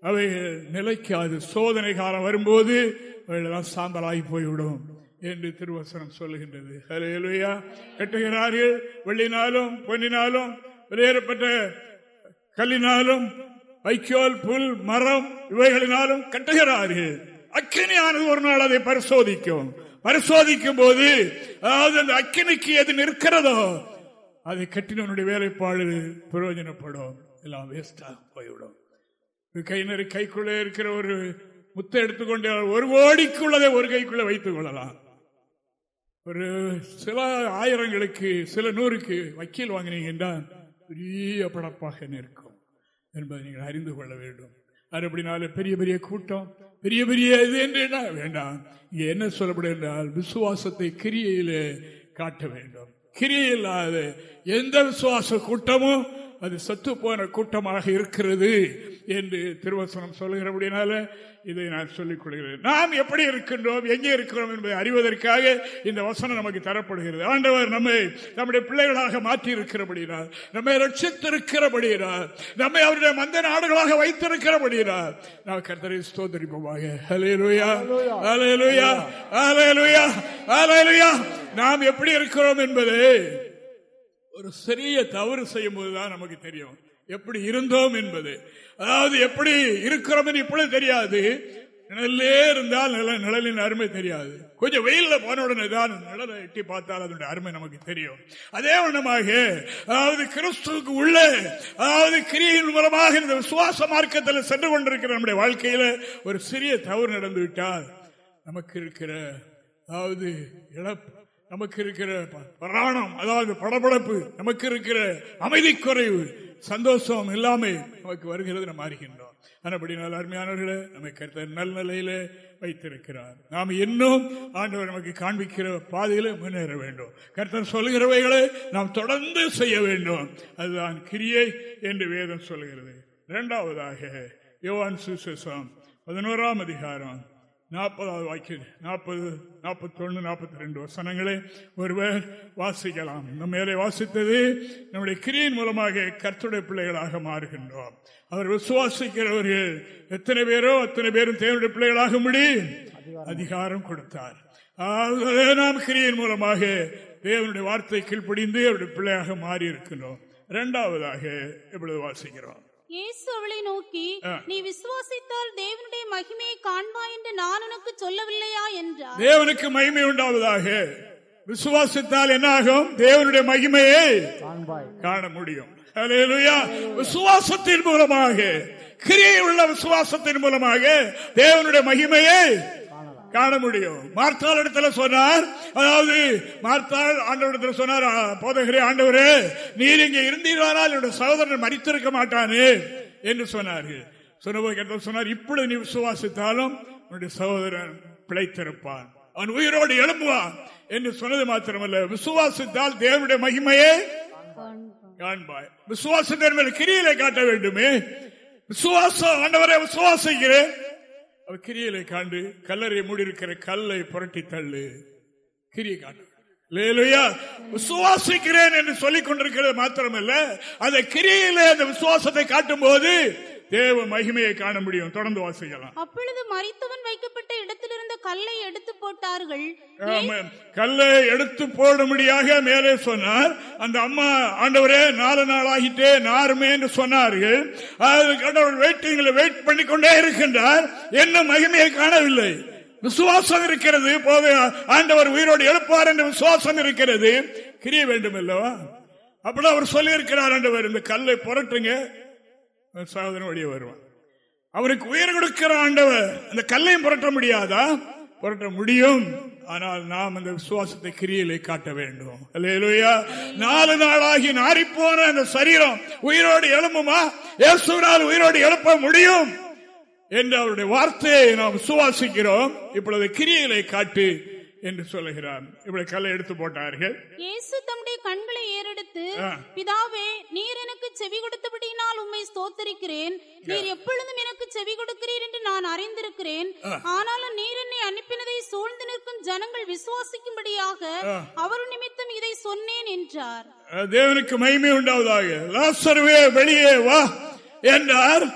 அவை நிலைக்காது. சோதனை காலம் வரும்போது அவைகளெல்லாம் சாம்பலாகி போய்விடும் என்று திருவசனம் சொல்லுகின்றது. ஹலேலுயா கட்டுகிறார்கள். வெள்ளினாலும் பொன்னினாலும் வெளியேறப்பட்ட கல்லினாலும் வைக்கோல் புல் மரம் இவைகளினாலும் கட்டுகிறார்கள். அக்கினியானது ஒரு நாள் அதை பரிசோதிக்கும். பரிசோதிக்கும் போது அதாவது அந்த அக்கினிக்கு எது நிற்கிறதோ அதை கட்டினவனுடைய வேலைப்பாடு பிரயோஜனப்படும். எல்லாம் வேஸ்டாக போய்விடும். கைநறி கைக்குள்ளே இருக்கிற ஒரு முத்தை எடுத்துக்கொண்டு ஒரு கோடிக்குள்ளதை ஒரு கைக்குள்ள வைத்துக் கொள்ளலாம். ஒரு சில ஆயிரங்களுக்கு சில நூறுக்கு வக்கீல் வாங்கினீங்கன்னா பெரிய படப்பாக நிற்கும் என்பதை நீங்கள் அறிந்து கொள்ள வேண்டும். அது அப்படினால பெரிய பெரிய கூட்டம்? பெரிய பெரிய இது என்று வேண்டாம். இங்கே என்ன சொல்லப்படும் என்றால் விசுவாசத்தை கிரியையிலே காட்ட வேண்டும். கிரியில்லாத எந்த விசுவாச கூட்டமும் அது சத்து போன கூட்டமாக இருக்கிறது என்று திருவசனம் சொல்கிறபடினால இதை நான் சொல்லிக் கொள்கிறேன். நாம் எப்படி இருக்கின்றோம் எங்கே இருக்கிறோம் என்பதை அறிவதற்காக இந்த வசனம் நமக்கு தரப்படுகிறது. ஆண்டவர் நம்மை நம்முடைய பிள்ளைகளாக மாற்றி இருக்கிறபடினார் நம்மை ரட்சித்திருக்கிறபடினார் நம்மை அவருடைய மந்த நாடுகளாக வைத்திருக்கிறபடினார் நான் கர்த்தரை ஸ்தோதரிப்போமாக ஹலேலுயா ஹலேலுயா ஹலேலுயா ஹலேலுயா நாம் எப்படி இருக்கிறோம் என்பது ஒரு சிறிய தவறு செய்யும் போதுதான் நமக்கு தெரியும். எப்படி இருந்தோம் என்பது. அதாவது எப்படி இருக்கிறோம் இப்படி தெரியாது. நிழலே இருந்தால் நில நிழலின் அருமை தெரியாது. கொஞ்சம் வெயில்ல போன உடனே தான் நிழலை எட்டி பார்த்தால் அதனுடைய அருமை நமக்கு தெரியும். அதே வண்ணமாக அதாவது கிறிஸ்துவுக்கு உள்ளே அதாவது கிரியின் மூலமாக இந்த விசுவாச மார்க்கத்தில் சென்று கொண்டிருக்கிற நம்முடைய வாழ்க்கையில ஒரு சிறிய தவறு நடந்து விட்டால் நமக்கு இருக்கிற அதாவது இழப்பு நமக்கு இருக்கிற பிராணம் அதாவது படபடப்பு நமக்கு இருக்கிற அமைதி குறைவு சந்தோஷம் எல்லாமே நமக்கு வருகிறது நம்ம அறிகின்றோம். அப்படினால் அருமையானவர்களே நம்மை கருத்த நல்ல நிலையில வைத்திருக்கிறார். நாம் இன்னும் ஆண்டவர் நமக்கு காண்பிக்கிற பாதையில முன்னேற வேண்டும். கர்த்தர் சொல்கிறவைகளை நாம் தொடர்ந்து செய்ய வேண்டும். அதுதான் கிரியை என்று வேதம் சொல்கிறது இரண்டாவதாக யோவான் சுசேஷம் பதினோராம் அதிகாரம் நாற்பதாவது வாக்கியம் நாற்பது நாற்பத்தொன்று நாற்பத்தி ரெண்டு வசனங்களை ஒருவர் வாசிக்கலாம். நம்ம மேலே வாசித்தது நம்முடைய கிரியின் மூலமாக கர்த்துடைய பிள்ளைகளாக மாறுகின்றோம். அவர் விசுவாசிக்கிறவர்கள் எத்தனை பேரோ அத்தனை பேரும் தேவனுடைய பிள்ளைகளாக முடியும் அதிகாரம் கொடுத்தார். நாம் கிரியின் மூலமாக தேவனுடைய வார்த்தை கீழ்ப்படிந்து அவருடைய பிள்ளையாக மாறி இருக்கின்றோம் இரண்டாவதாக இப்பொழுது வாசிக்கிறோம். இயேசு அவளை நோக்கி நீ விசுவாசித்தால் தேவனுடைய மகிமையை காண்பா என்று நான் உனக்கு சொல்லவில்லையா? என்றார். தேவனுக்கு மகிமை உண்டாவதாக. விசுவாசித்தால் என்ன ஆகும்? தேவனுடைய மகிமையை காண முடியும். விசுவாசத்தின் மூலமாக கிரியை உள்ள விசுவாசத்தின் மூலமாக தேவனுடைய மகிமையை காண முடியும். மார்த்தாள் இடத்துல சொன்னார் அதாவது மார்த்தால் ஆண்டவரிடத்தில் சொன்னார் போதகரே ஆண்டவரே நீர் இங்கே இருந்தீர்களானால் என்னுடைய சகோதரன் மறித்திருக்க மாட்டானே என்று சொன்னார்கள். சொன்னபோது சொன்னார் இப்பொழுது நீ விசுவாசித்தாலும் உன்னுடைய சகோதரன் பிழைத்திருப்பான். அவன் உயிரோடு எழும்புவான். என்று சொன்னது மாத்திரமல்ல விசுவாசித்தால் தேவனுடைய மகிமையை காண்பாய். விசுவாசத்தின் மேல் கிரியிலை காட்ட வேண்டுமே. விசுவாசம் ஆண்டவரை விசுவாசிக்கிறேன். அவர் கிரியலை காண்டு கல்லறை மூடி இருக்கிற கல்லை புரட்டி தள்ளு. கிரியை காண்டு விசுவாசிக்கிறேன் என்று சொல்லிக் கொண்டிருக்கிறது மாத்திரமல்ல. அந்த கிரியில அந்த விசுவாசத்தை காட்டும் போது தேவ மகிமையை காண முடியும். தொடர்ந்து வாசிக்கலாம் அப்பொழுது மறித்தவன் வைக்கப்பட்ட இடத்திலிருந்த கல்லை எடுத்து போட்டார்கள். கல்லை எடுத்து போடும்படியாக மேலே சொன்னார். அந்த அம்மா ஆண்டவரே நாலு நாள் ஆகிட்டே நாருமே என்று சொன்னார்கள். வெயிட்டிங்ல வெயிட் பண்ணிக்கொண்டே இருக்கின்றார். என்ன மகிமையை காணவில்லை. விசுவாசம் இருக்கிறது. போது ஆண்டவர் உயிரோடு எழுப்பார் என்ற விசுவாசம் இருக்கிறது. கிரிய வேண்டும் அல்லவா அப்படி அவர் சொல்லி இருக்கிறார் ஆண்டவர். இந்த கல்லை புரட்டுங்க. சகோதரன் வழியே வருவான். அவருக்கு உயிர் கொடுக்கிற ஆண்டவர் அந்த கல்லையும் புரட்ட முடியாதா? புரட்ட முடியும். ஆனால் நாம் அந்த விசுவாசத்தை கிரியலை காட்ட வேண்டும். நாலு நாளாகி நாரிப்போன அந்த சரீரம் உயிரோடு எழும்புமா? இயேசுனால் உயிரோடு எழுப்ப முடியும். என்று அவருடைய வார்த்தையை நாம் சுவாசிக்கிறோம் இப்பொழுது கிரியலை காட்டி என்று சொல்லுகிறார் இப்படி கல்லை எடுத்து போட்டார்கள். இயேசு தம்முடைய கண்களை ஏறெடுத்து. பிதாவே நீர் எனக்கு செவி கொடுத்தபடியினால் உம்மை ஸ்தோத்தரிக்கிறேன். நீர் எப்பொழுதும் எனக்கு செவி கொடுக்கிறீர் என்று நான் அறிந்திருக்கிறேன். ஆனாலும் நீர் என்னை அனுப்பினதை சூழ்ந்து நிற்கும் ஜனங்கள் விசுவாசிக்கும்படியாக அவர் நிமித்தம் இதை சொன்னேன் என்றார். தேவனுக்கு மகிமை உண்டாவதாக. வெளியே வா என்றார்.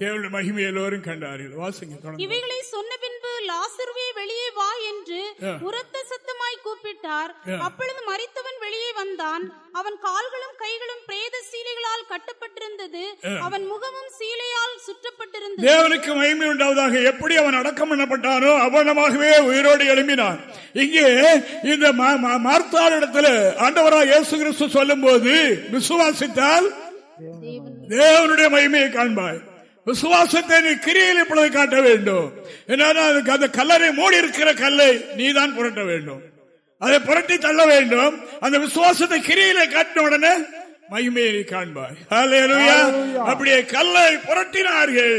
தேவனுடைய மகிமை எல்லோரும் கண்டார்கள். வாசிங்க இவைகளை சொன்ன பின்பு லாசருவே வெளியே வா என்று உரத்த சத்தமாய் கூப்பிட்டார். அப்பொழுது மரித்தவன் வெளியே வந்தான். அவன் கால்களும் கைகளும் பிரேத சீலைகளால் கட்டப்பட்டிருந்தது. அவன் முகமும் சீலையால் சுற்றப்பட்டிருந்தது. தேவனுக்கு மகிமை உண்டாவதாக எப்படி அவன் அடக்கம் பண்ணப்பட்டானோ அவனமாகவே உயிரோடு எழும்பினான். இங்கே இந்த மா- மா- மார்த்தாளிடத்தில் ஆண்டவராக இயேசு கிறிஸ்து சொல்லும் போது விசுவாசித்தால் தேவனுடைய மகிமையை காண்பாய். விசுவாசத்தை நீ கிரியில் இப்பொழுது காட்ட வேண்டும். என்னன்னா அதுக்கு அந்த கல்லறை மூடி இருக்கிற கல்லை நீதான் புரட்ட வேண்டும். அதை புரட்டி தள்ள வேண்டும். அந்த விசுவாசத்தை கிரியில காட்டின உடனே மகிமையை நீ காண்பாய். அப்படியே கல்லை புரட்டினார்கள்.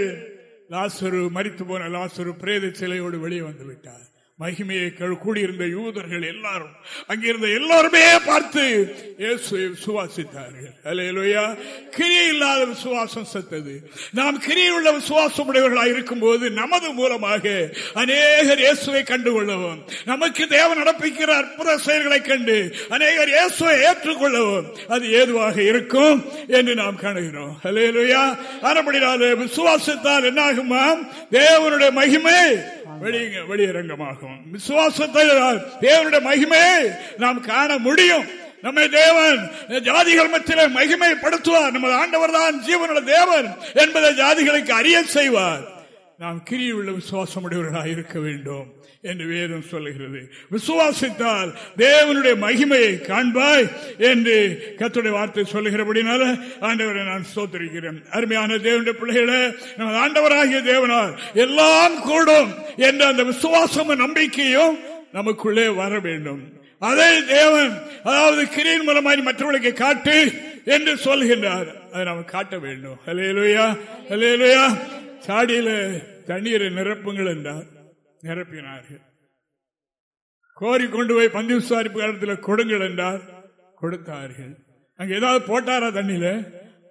லாசரு மரித்து போன லாசரு பிரேத சிலையோடு வெளியே வந்து விட்டார். மகிமையை கூடியிருந்த யூதர்கள் எல்லாரும் அங்கிருந்த எல்லாருமே பார்த்து இயேசுவை விசுவாசித்தார்கள். அல்லேலூயா. கிரியை இல்லாத விசுவாசம் செத்தது. நாம் கிரியுள்ள விசுவாசம் உடையவர்களாக இருக்கும்போது நமது மூலமாக அநேகர் இயேசுவை கண்டுகொள்ளவும் நமக்கு தேவன் நடப்பிக்கிற அற்புத செயல்களை கண்டு அநேகர் இயேசுவை ஏற்றுக்கொள்ளவும் அது ஏதுவாக இருக்கும் என்று நாம் காணுகிறோம். அல்லேலூயா. அறப்படினால விசுவாசத்தால் என்னாகுமா? தேவனுடைய மகிமை வெளியரங்கமாகும். விசுவாசத்தால் தேவனுடைய மகிமையை நாம் காண முடியும். நம்மை தேவன் ஜாதிகள் மத்தியில மகிமைப்படுத்துவார். நமது ஆண்டவர் தான் ஜீவனுடைய தேவன் என்பதை ஜாதிகளுக்கு அறிய செய்வார். நாம் கிரியுள்ள விசுவாசமுடையவர்களாக இருக்க வேண்டும். என்று வேதம் சொல்லுகிறது. விசுவாசித்தால் தேவனுடைய மகிமையை காண்பாய் என்று கத்துடைய வார்த்தை சொல்லுகிறபடினால ஆண்டவரை நான் சோத்தரிக்கிறேன் அருமையான தேவனுடைய பிள்ளைகளே நமது ஆண்டவராகிய தேவனால் எல்லாம் கூடும் என்ற அந்த விசுவாசமும் நம்பிக்கையும் நமக்குள்ளே வர வேண்டும். அதை தேவன் அதாவது கிரியின் மூலமாய் மற்றவர்களுக்கு காட்டு என்று சொல்கின்றார். அதை நாம் காட்ட வேண்டும். ஹலேலுயா ஹலேலுயா சாடியில தண்ணீரை நிரப்புங்கள் என்றார். நிரப்பினார்கள் கோரி கொண்டு போய் பந்தி விசாரிப்பு காலத்தில் கொடுங்கள் என்றார். கொடுத்தார்கள். அங்க ஏதாவது போட்டாரா தண்ணியில?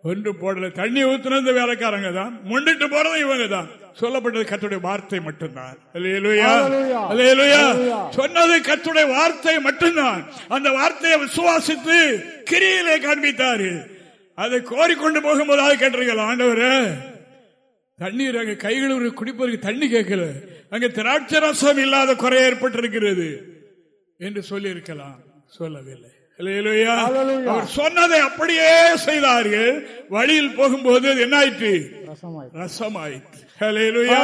ஒன்று போடல. தண்ணி ஊத்துனது வேலைக்காரங்க தான். முன்னிட்டு போறது இவங்க தான். சொல்லப்பட்டது கத்துடைய வார்த்தை மட்டும்தான். சொன்னது கத்துடைய வார்த்தை மட்டும்தான். அந்த வார்த்தையை விசுவாசித்து கிரியிலே காண்பித்தார்கள். அதை கோரிக்கொண்டு போகும்போது அதை கேட்டிருக்கல ஆண்டவரே? தண்ணீர் அங்க கைகள் குடிப்பதற்கு தண்ணி கேட்கல. அங்க திராட்சை ரசம் இல்லாத குறை ஏற்பட்டிருக்கிறது என்று சொல்லி இருக்கலாம் சொல்லவில்லை. அவர் சொன்னதை அப்படியே செய்தார்கள். வழியில் போகும்போது என்ன ஆயிற்று. அல்லேலூயா.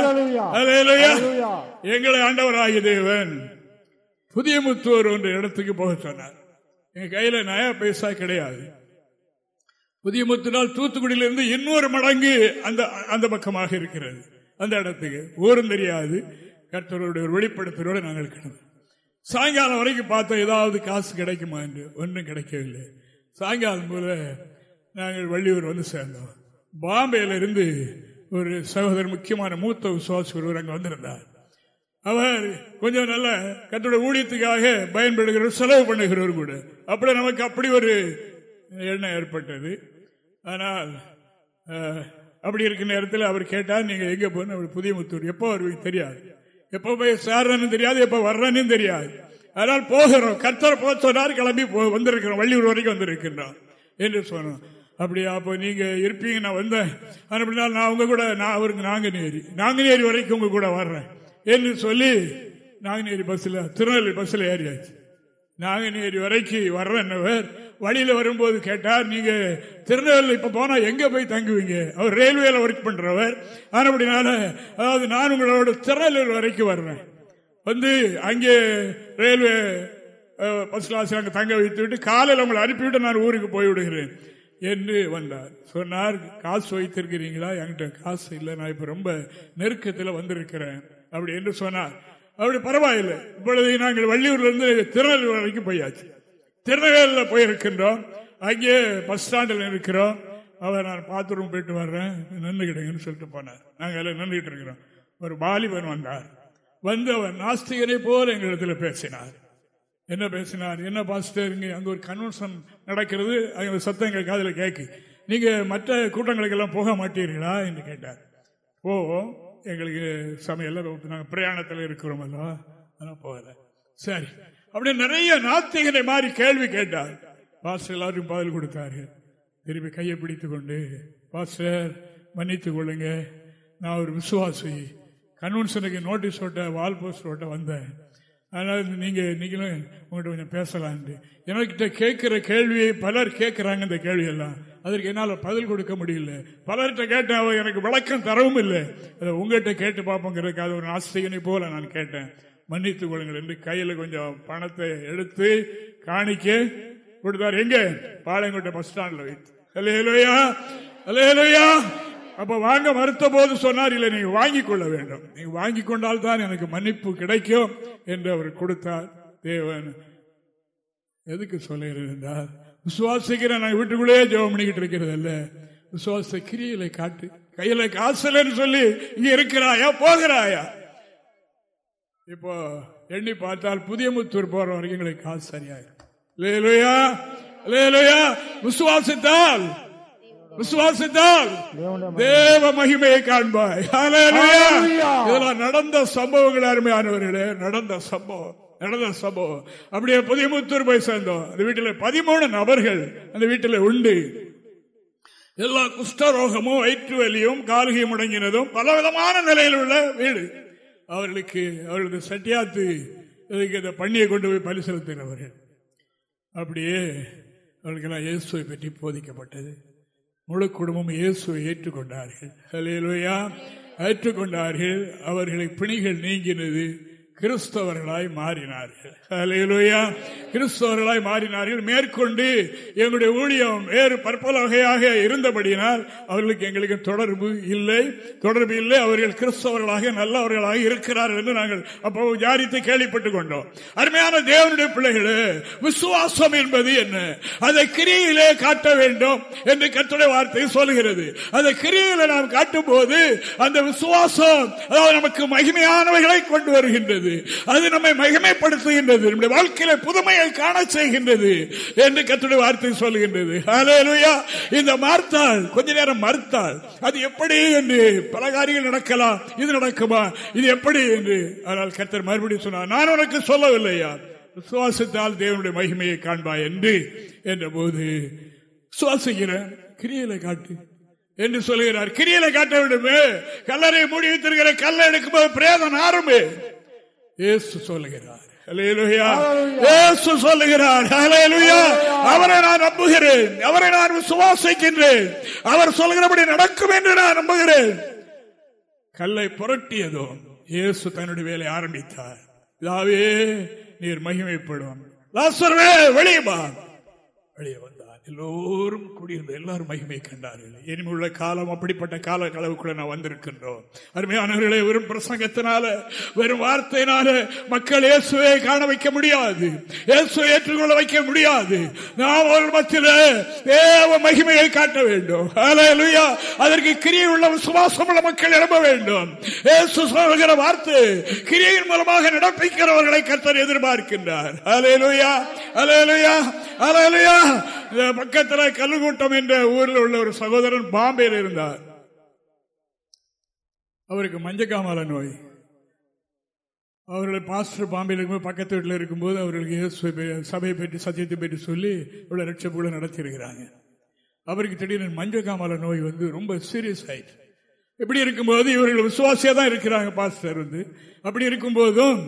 அல்லேலூயா. எங்களை ஆண்டவராகிய தேவன் புதிய முத்தூர் ஒன்று இடத்துக்கு போக சொன்னார். எங்க கையில நயா பைசா கிடையாது. புதிய முத்தினால் தூத்துக்குடியிலிருந்து இன்னொரு மடங்கு அந்த அந்த பக்கமாக இருக்கிறது. அந்த இடத்துக்கு. ஊரும் தெரியாது. கர்த்தருடைய ஒரு வெளிப்படுத்தலோடு நாங்கள் கிடந்தோம். சாயங்காலம் வரைக்கும் பார்த்தோம் ஏதாவது காசு கிடைக்குமா என்று. ஒன்றும் கிடைக்கவில்லை. சாயங்காலம் போல நாங்கள் வள்ளியூர் வந்து சேர்ந்தோம். பாம்பேயிலிருந்து ஒரு சகோதரர் முக்கியமான மூத்த விசுவாசி ஒருவர் அங்கே வந்திருந்தார். அவர் கொஞ்சம் நல்ல கத்தோட ஊழியத்துக்காக பயன்படுகிற செலவு பண்ணுகிறவர் கூட. அப்படி நமக்கு அப்படி ஒரு எண்ணம் ஏற்பட்டது. ஆனால் அப்படி இருக்கிற நேரத்தில் அவர் கேட்டால் நீங்கள் எங்கே போகணும்? அவர் புதிய முத்தூர். எப்போ வருவீங்க தெரியாது. எப்போ போய் சேர்றன்னு தெரியாது எப்போ வர்றன்னு தெரியாது. அதனால் போகிறோம். கத்தர் போக சொன்னார் கிளம்பி வந்திருக்கிறோம். வள்ளியூர் வரைக்கும் வந்திருக்கின்றோம் என்று சொன்னோம் அப்படியா அப்போ நீங்கள் இருப்பீங்க நான் வந்தேன். அப்படின்னா நான் உங்கள் கூட நான் அவருக்கு நாங்குநேரி. நாங்குநேரி வரைக்கும் உங்கள் கூட வர்றேன். என்று சொல்லி நாங்குநேரி பஸ்ஸில் திருநெல்வேலி பஸ்ஸில் ஏறியாச்சு. நாங்குநேரி வரைக்கும் வர்றவர் வழியில் வரும்போது கேட்டார் நீங்க திருநெல்வேலி இப்ப போனா எங்க போய் தங்குவீங்க? அவர் ரயில்வேல ஒர்க் பண்றவர். ஆனப்படினால அதாவது நான் உங்களோட திருநெல்வேலி வரைக்கும் வர்றேன். வந்து அங்கே ரயில்வே பஸ் கிளாஸ் அங்கே தங்க வைத்து விட்டு காலையில் உங்களை அனுப்பிவிட்டு நான் ஊருக்கு போய் விடுகிறேன். என்று வந்தார். சொன்னார் காசு வைத்திருக்கிறீங்களா? என்கிட்ட காசு இல்லை. நான் இப்போ ரொம்ப நெருக்கத்தில் வந்திருக்கிறேன். அப்படி என்று சொன்னார். அப்படி பரவாயில்லை. இப்பொழுது நாங்கள் வள்ளியூர்லேருந்து திருநெல்வேலி வரைக்கும் போயாச்சு. திருநெல்வேலியில் போயிருக்கின்றோம். அங்கே பஸ் ஸ்டாண்டில் இருக்கிறோம் அவர் நான் பாத்ரூம் போயிட்டு வர்றேன். நின்றுக்கிட்டேங்கன்னு சொல்லிட்டு போனார். நாங்கள் எல்லாம் நின்றுகிட்டு இருக்கிறோம். ஒரு வாலிபன் வந்தார். வந்து அவர் நாஸ்திகனை போல எங்களிடத்தில் பேசினார். என்ன பேசினார்? என்ன பாஸ்டருங்க அங்கே ஒரு கன்வென்ஷன் நடக்கிறது. அங்கே சத்தம் எங்கள் காதில் கேட்கு நீங்கள் மற்ற கூட்டங்களுக்கெல்லாம் போக மாட்டீர்களா? என்று கேட்டார். போவோம் எங்களுக்கு சமையல் நாங்கள் பிரயாணத்தில் இருக்கிறோம் அல்லவா? அதெல்லாம் போகலை. சரி. அப்படின்னு நிறைய நாத்திகனை மாதிரி கேள்வி கேட்டார். பாஸ்டர் எல்லாரும் பதில் கொடுத்தார்கள் திரும்பி கையை பிடித்து கொண்டு பாஸ்டர் மன்னித்து கொள்ளுங்க. நான் ஒரு விசுவாசி. கன்வென்ஷனுக்கு நோட்டீஸ் ஓட்ட வால் போஸ்டர் ஓட்ட வந்தேன். அதனால நீங்கள் நீங்களும் உங்கள்கிட்ட கொஞ்சம் பேசலான்ட்டு எனக்கிட்ட கேட்குற கேள்வியை பலர் கேட்குறாங்க இந்த கேள்வியெல்லாம். அதற்கு என்னால் பதில் கொடுக்க முடியல. பலர்கிட்ட கேட்டேன் எனக்கு விளக்கம் தரவும் இல்லை. அதை உங்கள்கிட்ட கேட்டு பார்ப்போங்கிறதுக்காக ஒரு ஆசிரியனை போல நான் கேட்டேன். மன்னித்துக் கொள்ளுங்கள் என்று கையில கொஞ்சம் பணத்தை எடுத்து காணிக்க கொடுத்தார். எங்க? பாளையங்கோட்டை பஸ் ஸ்டாண்ட்ல வைத்து. அலேலுயா அலேலுயா அப்ப வாங்க மறுத்த போது சொன்னார் இல்லை நீங்க வாங்கிக் கொள்ள வேண்டும். நீங்க வாங்கி கொண்டால் தான் எனக்கு மன்னிப்பு கிடைக்கும் என்று அவர் கொடுத்தார். தேவன் எதுக்கு சொல்லியிருந்தார் விசுவாசிக்கிற நான் வீட்டுக்குள்ளேயே ஜெபம் பண்ணிக்கிட்டு இருக்கிறது அல்ல. விசுவாச கிரியில காட்டு கையில காசலன்னு சொல்லி இங்க இருக்கிறாயா? போகிறாயா? இப்போ எண்ணி பார்த்தால் புதிய முத்தூர் போற வரைக்கும் எங்களுக்கு காசு சரியாயிரும். விசுவாசித்தால் விசுவாசித்தால் தேவ மகிமையை காண்பாய். இதெல்லாம் நடந்த சம்பவங்கள் அருமையானவர்களே நடந்த சம்பவம் நடந்த சம்பவம். அப்படியே புதியமுத்தூர் போய் சேர்ந்தோம். அந்த வீட்டில் பதிமூணு நபர்கள் அந்த வீட்டில் உண்டு. எல்லா குஷ்டரோகமும் வயிற்று வலியும் கால்கை முடங்கினதும் பலவிதமான நிலையில் உள்ள வீடு. அவர்களுக்கு அவர்களது சட்டியாத்து இதுக்கு இந்த பண்ணியை கொண்டு போய் பலி செலுத்துகிறவர்கள் அப்படியே அவர்களுக்கெல்லாம் இயேசுவை பற்றி போதிக்கப்பட்டது. முழு குடும்பம் இயேசுவை ஏற்றுக்கொண்டார்கள். ஏற்றுக்கொண்டார்கள். அவர்களை பிணிகள் நீங்கினது. கிறிஸ்தவர்களாய் மாறினார்கள். கிறிஸ்தவர்களாய் மாறினார்கள். மேற்கொண்டு எங்களுடைய ஊழியம் வேறு பற்பல வகையாக இருந்தபடியினால் அவர்களுக்கு எங்களுக்கு தொடர்பு இல்லை. தொடர்பு இல்லை. அவர்கள் கிறிஸ்தவர்களாக நல்லவர்களாக இருக்கிறார்கள் என்று நாங்கள் அப்போ ஜாரித்து கேள்விப்பட்டுக் கொண்டோம். அருமையான தேவனுடைய பிள்ளைகளே விசுவாசம் என்பது என்ன? அதை கிரியிலே காட்ட வேண்டும் என்று கத்துடைய வார்த்தை சொல்கிறது அதை கிரியில நாம் காட்டும் போது அந்த விசுவாசம் அதாவது நமக்கு மகிமையானவைகளை கொண்டு வருகின்றது. அது நம்மை மகிமைப்படுத்துகின்றது. நம்முடைய வாழ்க்கையில புதுமையை காண செய்கின்றது என்று கத்துடைய வார்த்தை சொல்லுகின்றது. இந்த மார்த்தாள் கொஞ்ச நேரம் மறுத்தாள். அது எப்படி என்று பல காரியங்கள் நடக்கலாம் இது நடக்குமா இது எப்படி என்று ஆனால் கத்தர் மறுபடியும் சொன்னார் நான் உனக்கு சொல்லவில்லையா? விசுவாசத்தால் தேவனுடைய மகிமையை காண்பா என்று. என்ற போது சுவாசிக்கிறேன் கிரியலை காட்டு. என்று சொல்லுகிறார். கிரியலை காட்ட வேண்டுமே? கல்லறை மூடி வைத்திருக்கிற கல்லை எடுக்கும்போது பிரேதம் ஆறுமே இயேசு சொல்லுகிறார். சொல்லுகிறார். அவரை நான் நம்புகிறேன். அவரை நான் விசுவாசிக்கின்றேன். அவர் சொல்கிறபடி நடக்கும் என்று நான் நம்புகிறேன். கல்லை புரட்டியதோ இயேசு தன்னுடைய வேலை ஆரம்பித்தார். இதாவே நீர் மகிமைப்படும். வெளியே வெளியே எல்லோரும் கூடியிருந்த எல்லாரும் மகிமை கண்டார்கள். இனிமுள்ள காலம் அப்படிப்பட்ட கால களவுக்குள்ள நான் வந்திருக்கின்றோம். அருமையானவர்களே வெறும் பிரசங்கத்தினால வெறும் வார்த்தையினால மக்கள் இயேசுவை காண வைக்க முடியாது. இயேசுவை ஏற்றுக்கொள்ள வைக்க முடியாது. நாம் ஒரு மத்தியில தேவ மகிமையை காட்ட வேண்டும். அதற்கு கிரியை உள்ள விசுவாசம் உள்ள மக்கள் நிரம்ப வேண்டும். இயேசு சொல்கிற வார்த்தை கிரியின் மூலமாக நடப்பிக்கிறவர்களை கர்த்தர் எதிர்பார்க்கின்றார். அலையலுயா அலையலுயா அலையலுயா பக்கத்தில் கல்லுக்கூட்டம் என்ற ஊரில் உள்ள ஒரு சகோதரன் பாம்பேயில் இருந்தார். அவருக்கு மஞ்சக்காமல நோய். அவர்கள் பாஸ்டர் பாம்பேயில் இருக்கும்போது பக்கத்து வீட்டில் இருக்கும்போது அவர்களுக்கு சபையை பற்றி சத்தியத்தை பற்றி சொல்லி இவ்வளோ லட்சப்பூட நடத்தியிருக்கிறாங்க. அவருக்கு திடீர்னு மஞ்சக்காமல நோய் வந்து ரொம்ப சீரியஸ் ஆயிடுச்சு இப்படி இருக்கும்போது இவர்கள் விசுவாசியாக தான் இருக்கிறாங்க பாஸ்டர் வந்து. அப்படி இருக்கும்போதும்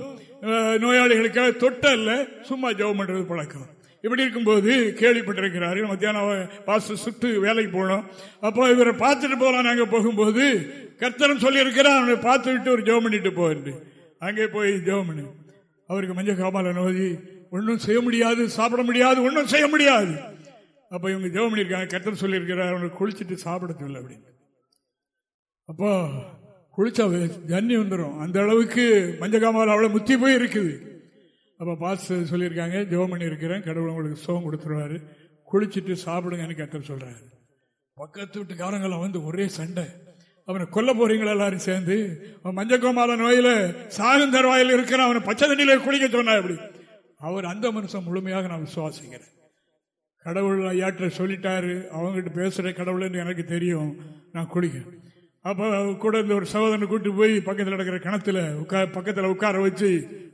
நோயாளிகளுக்காக தொட்டல்ல சும்மா ஜெபம் பண்ணுறது பழக்கம். இப்படி இருக்கும்போது கேள்விப்பட்டிருக்கிறாரு மத்தியானம் பாச சுட்டு வேலைக்கு போனோம். அப்போ இவரை பார்த்துட்டு போகலாம் நாங்கள் போகும்போது கர்த்தரம் சொல்லியிருக்கிறார் அவனை பார்த்து விட்டு ஒரு ஜோம் பண்ணிட்டு போன்னு அங்கே போய் ஜெபம் பண்ணி. அவருக்கு மஞ்ச காமால நோய் ஒன்றும் செய்ய முடியாது சாப்பிட முடியாது ஒன்றும் செய்ய முடியாது. அப்போ இவங்க ஜோம் பண்ணியிருக்காங்க. கர்த்தர் சொல்லியிருக்கிறார் அவனுக்கு குளிச்சுட்டு சாப்பிட சொல்ல அப்படின்னு. அப்போ குளிச்சா ஜன்னி வந்துடும் அந்த அளவுக்கு மஞ்சக்காமால் அவ்வளோ முத்தி போய் இருக்குது. அப்போ பாஸ்டர் சொல்லியிருக்காங்க ஜெபம் பண்ணி இருக்கிறேன் கடவுள் உங்களுக்கு சுகம் கொடுத்துருவாரு. குளிச்சுட்டு சாப்பிடுங்கன்னு கத்தர் சொல்கிறாரு பக்கத்து வீட்டுக்காரங்களாம் வந்து ஒரே சண்டை. அவனை கொல்ல போறீங்களா எல்லாரும் சேர்ந்து? அவன் மஞ்சக்கோமால நோயில சாகும் தருவாயில் இருக்கிற அவனை பச்சை தண்ணியில குளிக்க சொன்னா எப்படி? அவர் அந்த மனுஷன் முழுமையாக நான் விசுவாசிக்கிறேன். கடவுள் ஐயாற்ற சொல்லிட்டாரு? அவங்ககிட்ட பேசுற கடவுள்னு எனக்கு தெரியும். நான் குளிக்கிறேன். அப்ப கூட இந்த ஒரு சகோதரனை கூட்டு போய் பக்கத்தில் நடக்கிற கிணத்துல உட்கா பக்கத்தில் உட்கார வச்சு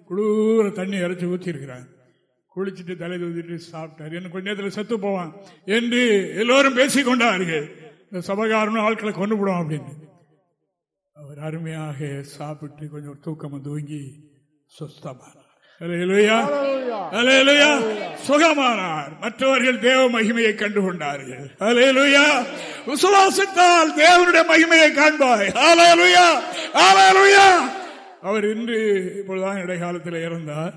குளூர தண்ணி இறைச்சி ஊற்றிருக்கிறான் குளிச்சுட்டு தலை தூத்திட்டு சாப்பிட்டார். என்ன கொஞ்ச நேரத்தில் செத்து போவான். என்று எல்லோரும் பேசிக்கொண்டார்கள் இந்த சபகாரனும் ஆட்களை கொண்டு விடுவோம் அப்படின்னு. அவர் அருமையாக சாப்பிட்டு கொஞ்சம் தூக்கம் தூங்கி சுஸ்தமானார். சுகமானார். மற்றவர்கள் தேவ மகிமையை கண்டு கொண்டார்கள் அலையலுயா விசுவாசத்தால் தேவனுடைய மகிமையை காண்பாய். அலையலுயா அலையலுயா அவர் இன்று இப்பொழுதுதான் இடைக்காலத்தில் இறந்தார்.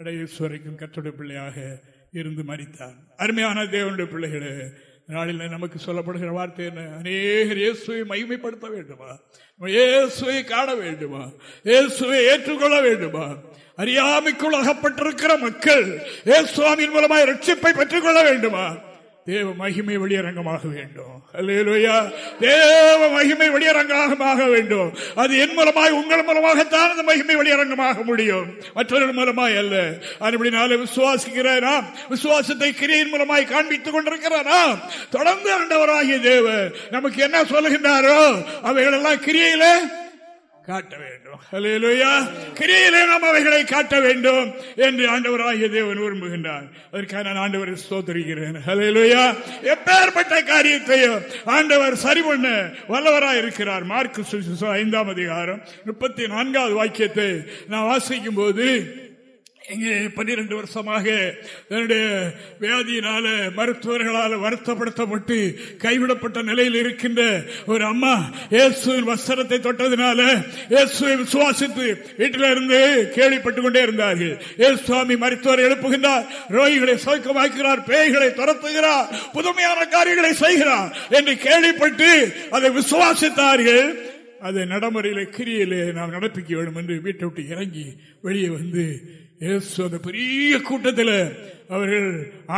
இடையேஸ்வரைக்கும் கற்றுடைய பிள்ளையாக இருந்து மறித்தார் அருமையான தேவனுடைய பிள்ளைகளே நாளில் நமக்கு சொல்லப்படுகிற வார்த்தை என்ன? அநேகர் இயேசுவை மகிமைப்படுத்த வேண்டுமா? இயேசுவை காண வேண்டுமா? இயேசுவை ஏற்றுக்கொள்ள வேண்டுமா? அறியாமைக்குள் அகப்பட்டிருக்கிற மக்கள் இயேசுவாமியின் மூலமாக ரட்சிப்பை பெற்றுக்கொள்ள வேண்டுமா? தேவ மகிமை வெளியரங்கமாக வேண்டும். தேவ மகிமை வெளியரங்கமாக வேண்டும். அது என் மூலமாய் உங்கள் மூலமாகத்தான் அந்த மகிமை வெளியரங்கமாக முடியும். மற்றவர்கள் மூலமாய் அல்ல. அதுபடினால விசுவாசிக்கிற நாம் விசுவாசத்தை கிரியின் மூலமாய் காண்பித்துக் கொண்டிருக்கிற நாம் தொடர்ந்து ஆண்டவராகிய தேவ நமக்கு என்ன சொல்லுகின்றாரோ அவைகளெல்லாம் கிரியையில காட்ட வேண்டும். அலையலுயா கிரியிலே நாம் அவைகளை காட்ட வேண்டும் என்று ஆண்டவராகிய தேவன் விரும்புகின்றார். அதற்காக நான் ஆண்டவரை சோதரிக்கிறேன் அலையலுயா எப்பேற்பட்ட காரியத்தையும் ஆண்டவர் சரி பண்ண வல்லவராக இருக்கிறார் மார்க் ஐந்தாம் அதிகாரம் முப்பத்தி நான்காவது வாக்கியத்தை நான் வாசிக்கும் போது இங்கே பன்னிரண்டு வருஷமாக என்னுடைய வியாதியினால மருத்துவர்களால் வருத்தப்படுத்தப்பட்டு கைவிடப்பட்ட நிலையில் இருக்கின்ற ஒரு அம்மா இயேசுவின் வஸ்திரத்தை தொட்டதினால இயேசுவை விசுவாசித்து வீட்டில் இருந்து கேள்விப்பட்டுக் கொண்டே இருந்தார்கள். இயேசு சுவாமி மருத்துவர் எழுப்புகின்றார் ரோகிகளை சோக்கமாக்கிறார் பேய்களை துரத்துகிறார் புதுமையான காரியங்களை செய்கிறார் என்று கேள்விப்பட்டு அதை விசுவாசித்தார்கள். அதை நடைமுறையில கிரியிலே நாம் நடப்பிக்க வேண்டும் என்று வீட்டை விட்டு இறங்கி வெளியே வந்து அந்த பெரிய கூட்டத்தில் அவர்கள்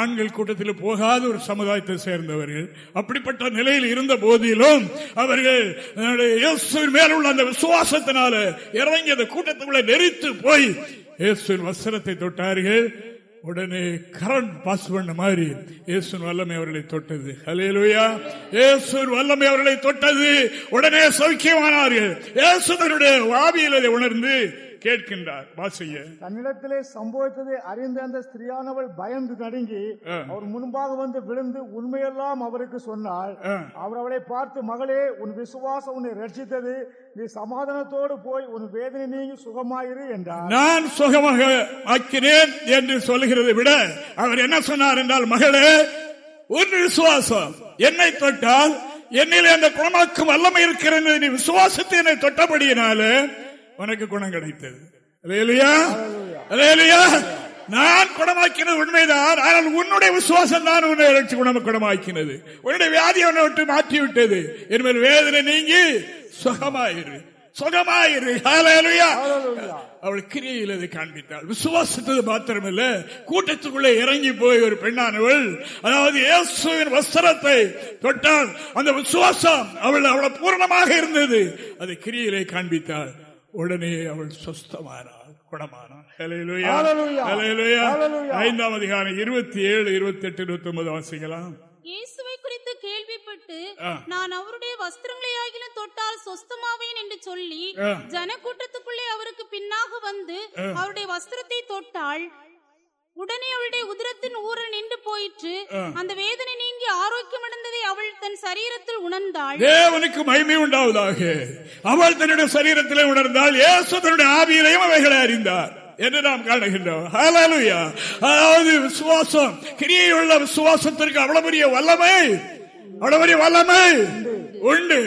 ஆண்கள் கூட்டத்தில் போகாத ஒரு சமுதாயத்தை சேர்ந்தவர்கள். அப்படிப்பட்ட நிலையில் இருந்த போதிலும் அவர்கள் மேல் உள்ள அந்த விசுவாசத்தினால இறங்கி அந்த கூட்டத்துக்குள்ள நெறித்து போய் இயேசுவின் வஸ்திரத்தை தொட்டார்கள். உடனே கரண்ட் பாஸ் பண்ண மாதிரி இயேசுன் வல்லமை அவர்களை தொட்டது. ஹலேலுயா இயேசுன் வல்லமை அவர்களை தொட்டது. உடனே சௌக்கியமானார்கள். இயேசுடைய வாவியில் அதை உணர்ந்து கேட்கின்றார் வாசிய. தன்னிடத்திலே சம்பவித்ததை அறிந்த அந்த ஸ்திரியானவள் பயந்து நடுங்கி அவர் முன்பாக வந்து விழுந்து உண்மையெல்லாம் அவருக்கு சொன்னாள். அவர் அவளை பார்த்து மகளே உன் விசுவாசம் உன்னை ரட்சித்தது. நீ சமாதானத்தோடு போய் உன் வேதனை நீங்கி சுகமாயிரு என்றார். நான் சுகமாக ஆக்கினேன் என்று சொல்லுகிறதை விட அவர் என்ன சொன்னார் என்றால் மகளே உன் விசுவாசம் என்னை தொட்டால் என்னில் அந்த குணமாக்கும் வல்லமை இருக்கிறது. நீ விசுவாசத்தை என்னை தொட்டபடியினால உனக்கு குணம் கிடைத்தது. நான் குணமாக்கினது உண்மைதான். ஆனால் உன்னுடைய விசுவாசம் தான் உன்னை குணம் குணமாக்கினது. உன்னுடைய வியாதி உன்னை விட்டு மாற்றி விட்டது என்பது வேதனை நீங்கி சுகமாயிரு. சுகமாயிரு. அவள் கிரியில் அதை காண்பித்தாள். விசுவாசத்தது மாத்திரமல்ல. கூட்டத்துக்குள்ளே இறங்கி போய் ஒரு பெண்ணானவள் அதாவது இயேசுவின் வஸ்திரத்தை தொட்டால் அந்த விசுவாசம் அவள் அவ்வளவு பூர்ணமாக இருந்தது. அதை கிரியிலே காண்பித்தாள். உடனே அவள் சொஸ்தமானாள் குணமானாள். ஐந்தாம் அதிகாரம் இருபத்தி ஏழு இருபத்தி எட்டு இருபத்தி ஒன்பது வாசிக்கலாம். இயேசுவை குறித்து கேள்விப்பட்டு நான் அவருடைய வஸ்திரங்களை ஆகிலும் தொட்டால் சொஸ்தமாவேன் என்று சொல்லி ஜன கூட்டத்துக்குள்ளே அவருக்கு பின்னாக வந்து அவருடைய வஸ்திரத்தை தொட்டாள் உடனே அவளுடைய உதிரத்தின் ஊரல் நின்று போயிற்று. அந்த வேதனை நீங்கி ஆரோக்கியம் அடைந்ததை அவள் தன் சரீரத்தில் உணர்ந்தாள். தேவனுக்கு மகிமை உண்டாவதாக. அவள் தன்னுடைய சரீரத்திலே உணர்ந்தால் இயேசு தன்னுடைய ஆவியிலையும் அவைகளை அறிந்தார் என்று நாம் காணுகின்றோம். அதாவது விசுவாசம் கிரியுள்ள விசுவாசத்திற்கு அவ்வளவு பெரிய வல்லமை அவ்வளவு பெரிய வல்லமை உண்டு.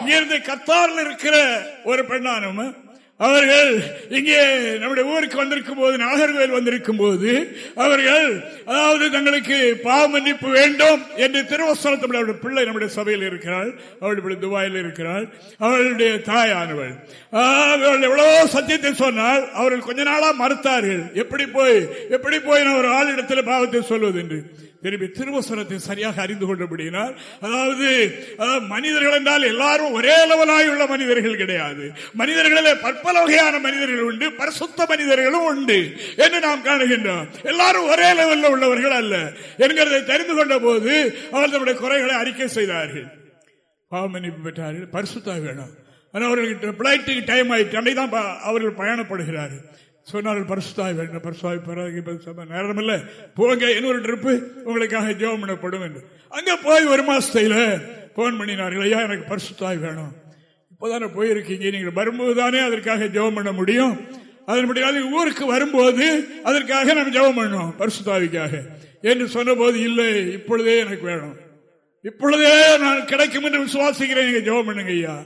இங்கிருந்து கத்தாரில் இருக்கிற ஒரு பெண்ணானும் அவர்கள் இங்கே நம்முடைய ஊருக்கு வந்திருக்கும் போது நாகர்கோவில் வந்திருக்கும் போது அவர்கள் அதாவது தங்களுக்கு பாவ மன்னிப்பு வேண்டும் என்று திருவசனத்தில் அவருடைய பிள்ளை நம்முடைய சபையில் இருக்கிறாள். அவள் துபாயில் இருக்கிறாள். அவளுடைய தாயானவள். அவர்கள் எவ்வளவு சத்தியத்தை சொன்னால் அவர்கள் கொஞ்ச நாளா மறுத்தார்கள். எப்படி போய் எப்படி போய் நான் ஒரு ஆளிடத்தில் பாவத்தை சொல்வது என்று. திரும்பி திருவசனத்தை சரியாக அறிந்து கொண்டபடியினால் அதாவது மனிதர்கள் என்றால் எல்லாரும் ஒரே லெவலாய் உள்ள மனிதர்கள் கிடையாது. மனிதர்களிலே பற்பல வகையான மனிதர்கள் உண்டு பரிசுத்த மனிதர்களும் உண்டு என்று நாம் காணுகின்றோம். எல்லாரும் ஒரே லெவலில் உள்ளவர்கள் அல்ல என்கிறதை தெரிந்து கொண்ட போது அவர் தம்முடைய குறைகளை அறிக்கை செய்தார்கள். பாவமன்னிப்பு பெற்றார்கள். பரிசுத்தாக வேணும். ஆனால் அவர்களுக்கு பிளைட்டுக்கு டைம் ஆயிட்டு அன்றைக்கு தான் அவர்கள் பயணப்படுகிறார்கள். சொன்னார்கள் பரிசுத்தாய் வேண்டும் பரிசுத்தாய் பிறகு நேரம் இல்லை போங்க இன்னொரு ட்ரிப்பு. உங்களுக்காக ஜெபம் பண்ணப்படும் என்று. அங்கே போய் ஒரு மாசத்தையில் போன் பண்ணினார்கள் ஐயா எனக்கு பரிசுத்தாய் வேணும். இப்போதானே போயிருக்கீங்க. நீங்கள் வரும்போது தானே அதற்காக ஜெபம் பண்ண முடியும். அதன்படி ஊருக்கு வரும்போது அதற்காக நம்ம ஜெபம் பண்ணோம் பரிசுத்தாவிக்காக. என்று சொன்னபோது இல்லை இப்பொழுதே எனக்கு வேணும். இப்பொழுதே நான் கிடைக்கும் என்று விசுவாசிக்கிறேன். நீங்க ஜெபம் பண்ணுங்க ஐயா.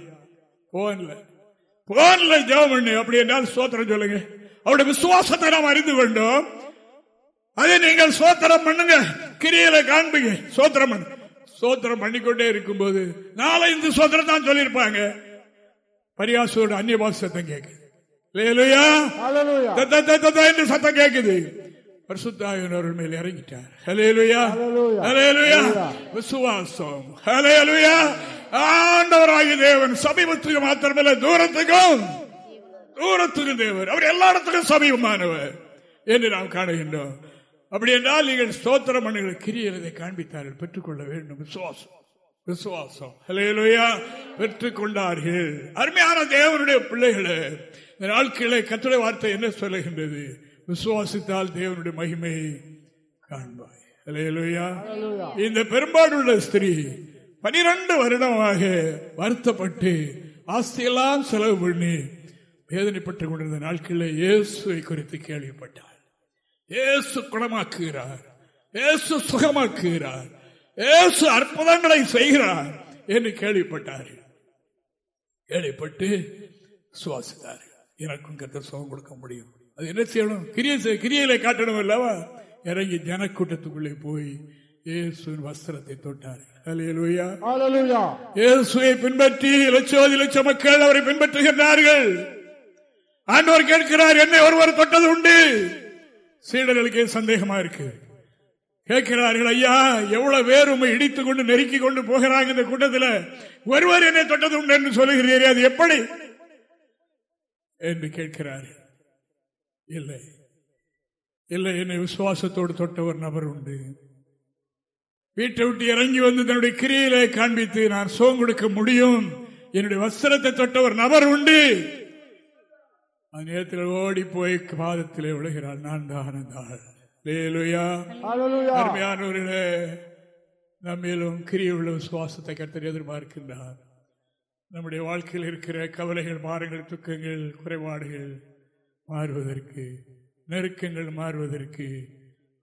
போன்ல போன்ல ஜெபம் பண்ணு. அப்படி என்றால் சோத்திரம் சொல்லுங்க. அவருடைய விசுவாசத்தை நாம் அறிந்து கொண்டோம் அதை நீங்கள் சோத்திரம் பண்ணுங்க. கிரியில காண்பீங்க. சோத்திரம் பண்ணு. சோத்திரம் பண்ணிக்கொண்டே இருக்கும் போது நாளை இந்த சோத்திரம் தான் சொல்லியிருப்பாங்க. பரியாசோட அந்நிய பாச சத்தம் கேட்குது என்று சத்தம் கேட்குது. பரிசுத்தாவின் மேல் இறங்கிட்டார். ஹலேலுயா ஹலேலுயா விசுவாசம். ஹலேலுயா ஆண்டவராகி தேவன் சமீபத்துக்கு மாத்திரமில்ல தூரத்துக்கும். தூரத்துக்கு தேவர். அவர் எல்லா இடத்துக்கும் சமீபமானவர் என்று நாம் காணுகின்றோம். அப்படி என்றால் நீங்கள் ஸ்தோத்திரம் பண்ணுங்கள். கிரியதை காண்பித்தார்கள். பெற்றுக்கொள்ள வேண்டும். விசுவாசம். விசுவாசம். ஹலேலுயா பெற்றுக் கொண்டார்கள் அருமையான தேவனுடைய பிள்ளைகளை இந்த நாட்களை கத்துடைய வார்த்தை என்ன சொல்லுகின்றது? விசுவாசித்தால் தேவனுடைய மகிமையை காண்பாய். ஹலேலுயா இந்த பெரும்பாடுள்ள ஸ்திரீ பனிரெண்டு வருடமாக வருத்தப்பட்டு ஆஸ்தியெல்லாம் செலவு பண்ணி வேதனைப்பட்டுக் கொண்டிருந்த நாட்களில் இயேசுவை குறித்து கேள்விப்பட்டார். இயேசு குணமாக்குகிறார். இயேசு சுகமாக்குகிறார். இயேசு அற்புதங்களை செய்கிறார் என்று கேள்விப்பட்டார் கேள்விப்பட்டு சுவாசித்தார் எனக்கும் கத்த சுகம் கொடுக்க முடியும். அது என்ன செய்யணும்? கிரிய கிரியையில காட்டணும் அல்லவா? இறங்கி ஜனக்கூட்டத்துக்குள்ளே போய் இயேசுவின் வஸ்திரத்தை தொட்டார்கள். இயேசுவை பின்பற்றி லட்சோதி லட்சம் மக்கள் அவரை பின்பற்றுகின்றார்கள். ஆண்டவர் கேட்கிறார் என்னை ஒருவர் தொட்டது உண்டு. சீடர்களுக்கு சந்தேகமா இருக்கு. கேட்கிறார்கள் ஐயா எவ்வளவு பேர் உண்மை இடித்துக் கொண்டு நெருக்கி கொண்டு போகிறாங்க இந்த கூட்டத்தில்? ஒருவர் என்னை தொட்டது உண்டு என்று சொல்லுகிறீர்கள் அது எப்படி? என்று கேட்கிறார்கள் இல்லை இல்லை என்னை விசுவாசத்தோடு தொட்ட ஒரு நபர் உண்டு. வீட்டை விட்டு இறங்கி வந்து தன்னுடைய கிரியிலே காண்பித்து நான் சோம் கொடுக்க முடியும். என்னுடைய வஸ்திரத்தை தொட்ட ஒரு நபர் உண்டு. அந்த நேரத்தில் ஓடி போய் பாதத்திலே விழுகிறாள். நான் தான் அருமையானவர்களே நம்மிலும் கிரியுள்ள விசுவாசத்தை கருத்து எதிர்பார்க்கின்றார். நம்முடைய வாழ்க்கையில் இருக்கிற கவலைகள் மாறுங்கள் துக்கங்கள் குறைபாடுகள் மாறுவதற்கு நெருக்கங்கள் மாறுவதற்கு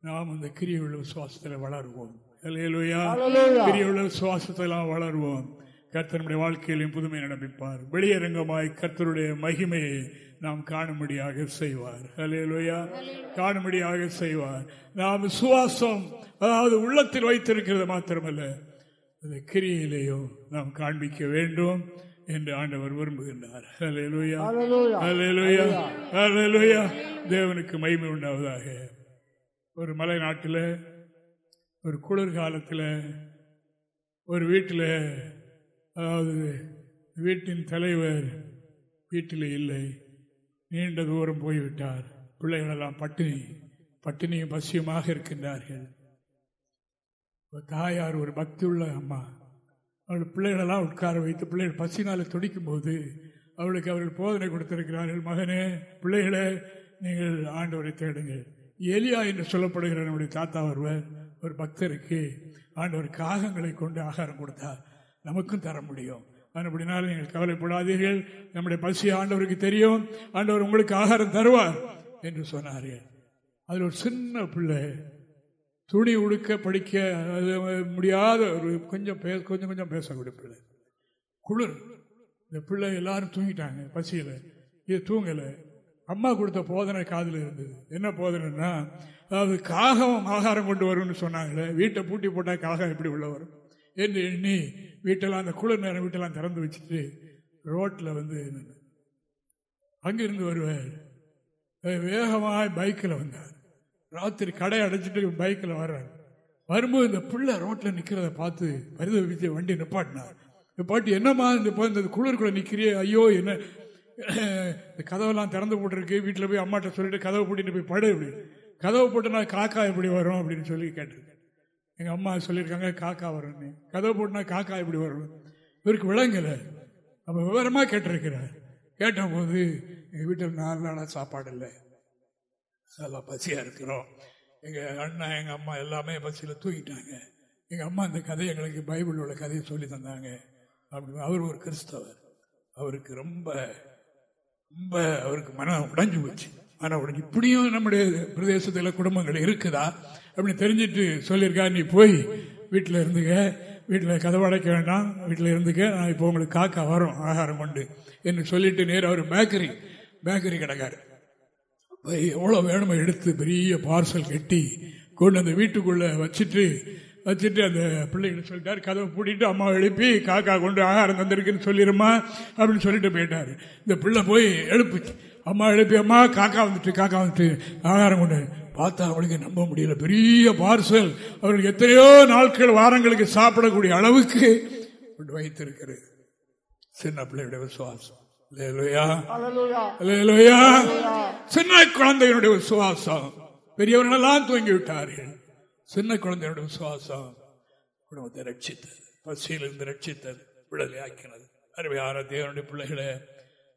நாம் அந்த கிரியுள்ள விசுவாசத்தில் வளருவோம். கிரியுள்ள விசுவாசத்தில் வளருவோம். கர்த்தனுடைய வாழ்க்கையிலும் புதுமை நடப்பிப்பார். வெளியரங்கமாய் கர்த்தருடைய மகிமையை நாம் காணும்படியாக செய்வார். அலையலோயா காணும்படியாக செய்வார். நாம் விசுவாசம் அதாவது உள்ளத்தில் வைத்திருக்கிறது மாத்திரமல்ல அந்த கிரியிலேயும் நாம் காண்பிக்க வேண்டும் என்று ஆண்டவர் விரும்புகின்றார். தேவனுக்கு மகிமை உண்டாவதாக. ஒரு மலை நாட்டில் ஒரு குளிர்காலத்தில் ஒரு வீட்டில் அதாவது வீட்டின் தலைவர் வீட்டில் இல்லை. நீண்ட தூரம் போய்விட்டார். பிள்ளைகளெல்லாம் பட்டினி பட்டினியும் பசியுமாக இருக்கின்றார்கள். தாயார் ஒரு பக்தி உள்ள அம்மா. அவள் பிள்ளைகளெல்லாம் உட்கார வைத்து பிள்ளைகள் பசினால துடிக்கும் போது அவளுக்கு அவர்கள் போதனை கொடுத்திருக்கிறார்கள் மகனே பிள்ளைகளே நீங்கள் ஆண்டவரை தேடுங்கள். எலியா என்று சொல்லப்படுகிற நம்முடைய தாத்தா ஒருவர் ஒரு பக்தருக்கு ஆண்டவர் காகங்களை கொண்டு ஆகாரம் கொடுத்தார். நமக்கும் தர முடியும். அப்படினாலும் நீங்கள் கவலைப்படாதீர்கள். நம்முடைய பசி ஆண்டவருக்கு தெரியும். ஆண்டவர் உங்களுக்கு ஆகாரம் தருவார் என்று சொன்னார்கள். அதில் ஒரு சின்ன பிள்ளை துணி உடுக்க படிக்க அது முடியாத ஒரு கொஞ்சம் பே கொஞ்சம் கொஞ்சம் பேசக்கூடிய பிள்ளை. குளிர். இந்த பிள்ளை எல்லாரும் தூங்கிட்டாங்க பசியில். இது தூங்கலை. அம்மா கொடுத்த போதனை காதில் இருந்தது. என்ன போதனைன்னா அதாவது காகம் ஆகாரம் கொண்டு வரும்னு சொன்னாங்களே. வீட்டை பூட்டி போட்டால் காகம் எப்படி உள்ள வரும்? என்று எண்ணி வீட்டெல்லாம் அந்த குளிர் நேரம் வீட்டெல்லாம் திறந்து வச்சுட்டு ரோட்டில் வந்து அங்கிருந்து வருவார். வேகமாக பைக்கில் வந்தார். ராத்திரி கடை அடைச்சிட்டு பைக்கில் வர்றார். வரும்போது இந்த பிள்ளை ரோட்டில் நிற்கிறத பார்த்து பரிதவிச்சு வண்டி நிப்பாட்டினார். நிப்பாட்டி என்னம்மா இந்த இந்த குளிர்குள்ளே நிற்கிறியே ஐயோ என்ன? இந்த கதவெல்லாம் திறந்து போட்டிருக்கு. வீட்டில் போய் அம்மாட்ட சொல்லிட்டு கதவை போட்டு போய் படு அப்படி கதவை போட்டுனா காக்கா எப்படி வரும்? அப்படின்னு சொல்லி கேட்டிருக்கேன் எங்கள் அம்மா சொல்லியிருக்காங்க காக்கா வரும்னு. கதவு போட்டுனா காக்கா இப்படி வரும். இவருக்கு விளங்கலை. அப்போ விவரமாக கேட்டிருக்கிறார். கேட்ட போது எங்கள் வீட்டில் நாலு நாளாக சாப்பாடு இல்லை. நல்லா பசியாக இருக்கிறோம். எங்கள் அண்ணன் எங்கள் அம்மா எல்லாமே பசியில் தூக்கிட்டாங்க எங்கள் அம்மா இந்த கதையை எங்களுக்கு பைபிள் உள்ள கதையை சொல்லி தந்தாங்க. அப்படின்னு அவர் ஒரு கிறிஸ்தவர். அவருக்கு ரொம்ப ரொம்ப அவருக்கு மனம் உடைஞ்சு போச்சு. மனம் உடைஞ்சு. இப்படியும் நம்முடைய பிரதேசத்தில் குடும்பங்கள் இருக்குதா? அப்படின்னு தெரிஞ்சிட்டு சொல்லியிருக்கா நீ போய் வீட்டில் இருந்துக்க வீட்டில் கதவடைக்க வேண்டாம் வீட்டில் இருந்துக்க நான் இப்போ உங்களுக்கு காக்கா வரும் ஆகாரம் கொண்டு என்று சொல்லிட்டு நேர் அவர் பேக்கரி பேக்கரி கிடக்காரு எவ்வளோ வேணுமோ எடுத்து பெரிய பார்சல் கட்டி கொண்டு அந்த வீட்டுக்குள்ளே வச்சுட்டு வச்சுட்டு அந்த பிள்ளைகிட்ட சொல்லிட்டார் கதவை பூட்டிட்டு அம்மா எழுப்பி காக்கா கொண்டு ஆகாரம் தந்திருக்குன்னு சொல்லிடுமா அப்படின்னு சொல்லிட்டு போயிட்டாரு. இந்த பிள்ளை போய் எழுப்புச்சு அம்மா எழுப்பி அம்மா காக்கா வந்துட்டு காக்கா வந்துட்டு ஆகாரம் கொண்டு பார்த்தா அவளுக்கு நம்ப முடியல. பெரிய பார்சல். அவர்களுக்கு எத்தனையோ நாட்கள் வாரங்களுக்கு சாப்பிடக்கூடிய அளவுக்கு வைத்திருக்கிறது. சின்ன பிள்ளையுடைய விசுவாசம். சின்ன குழந்தையினுடைய விசுவாசம். பெரியவர்களெல்லாம் தூங்கி விட்டார்கள் சின்ன குழந்தையுடைய விசுவாசம். குடும்பத்தை ரட்சித்தது. பசியிலிருந்து ரட்சித்தது. விடுதலை ஆக்கினது அருமையான தேவனுடைய பிள்ளைகளை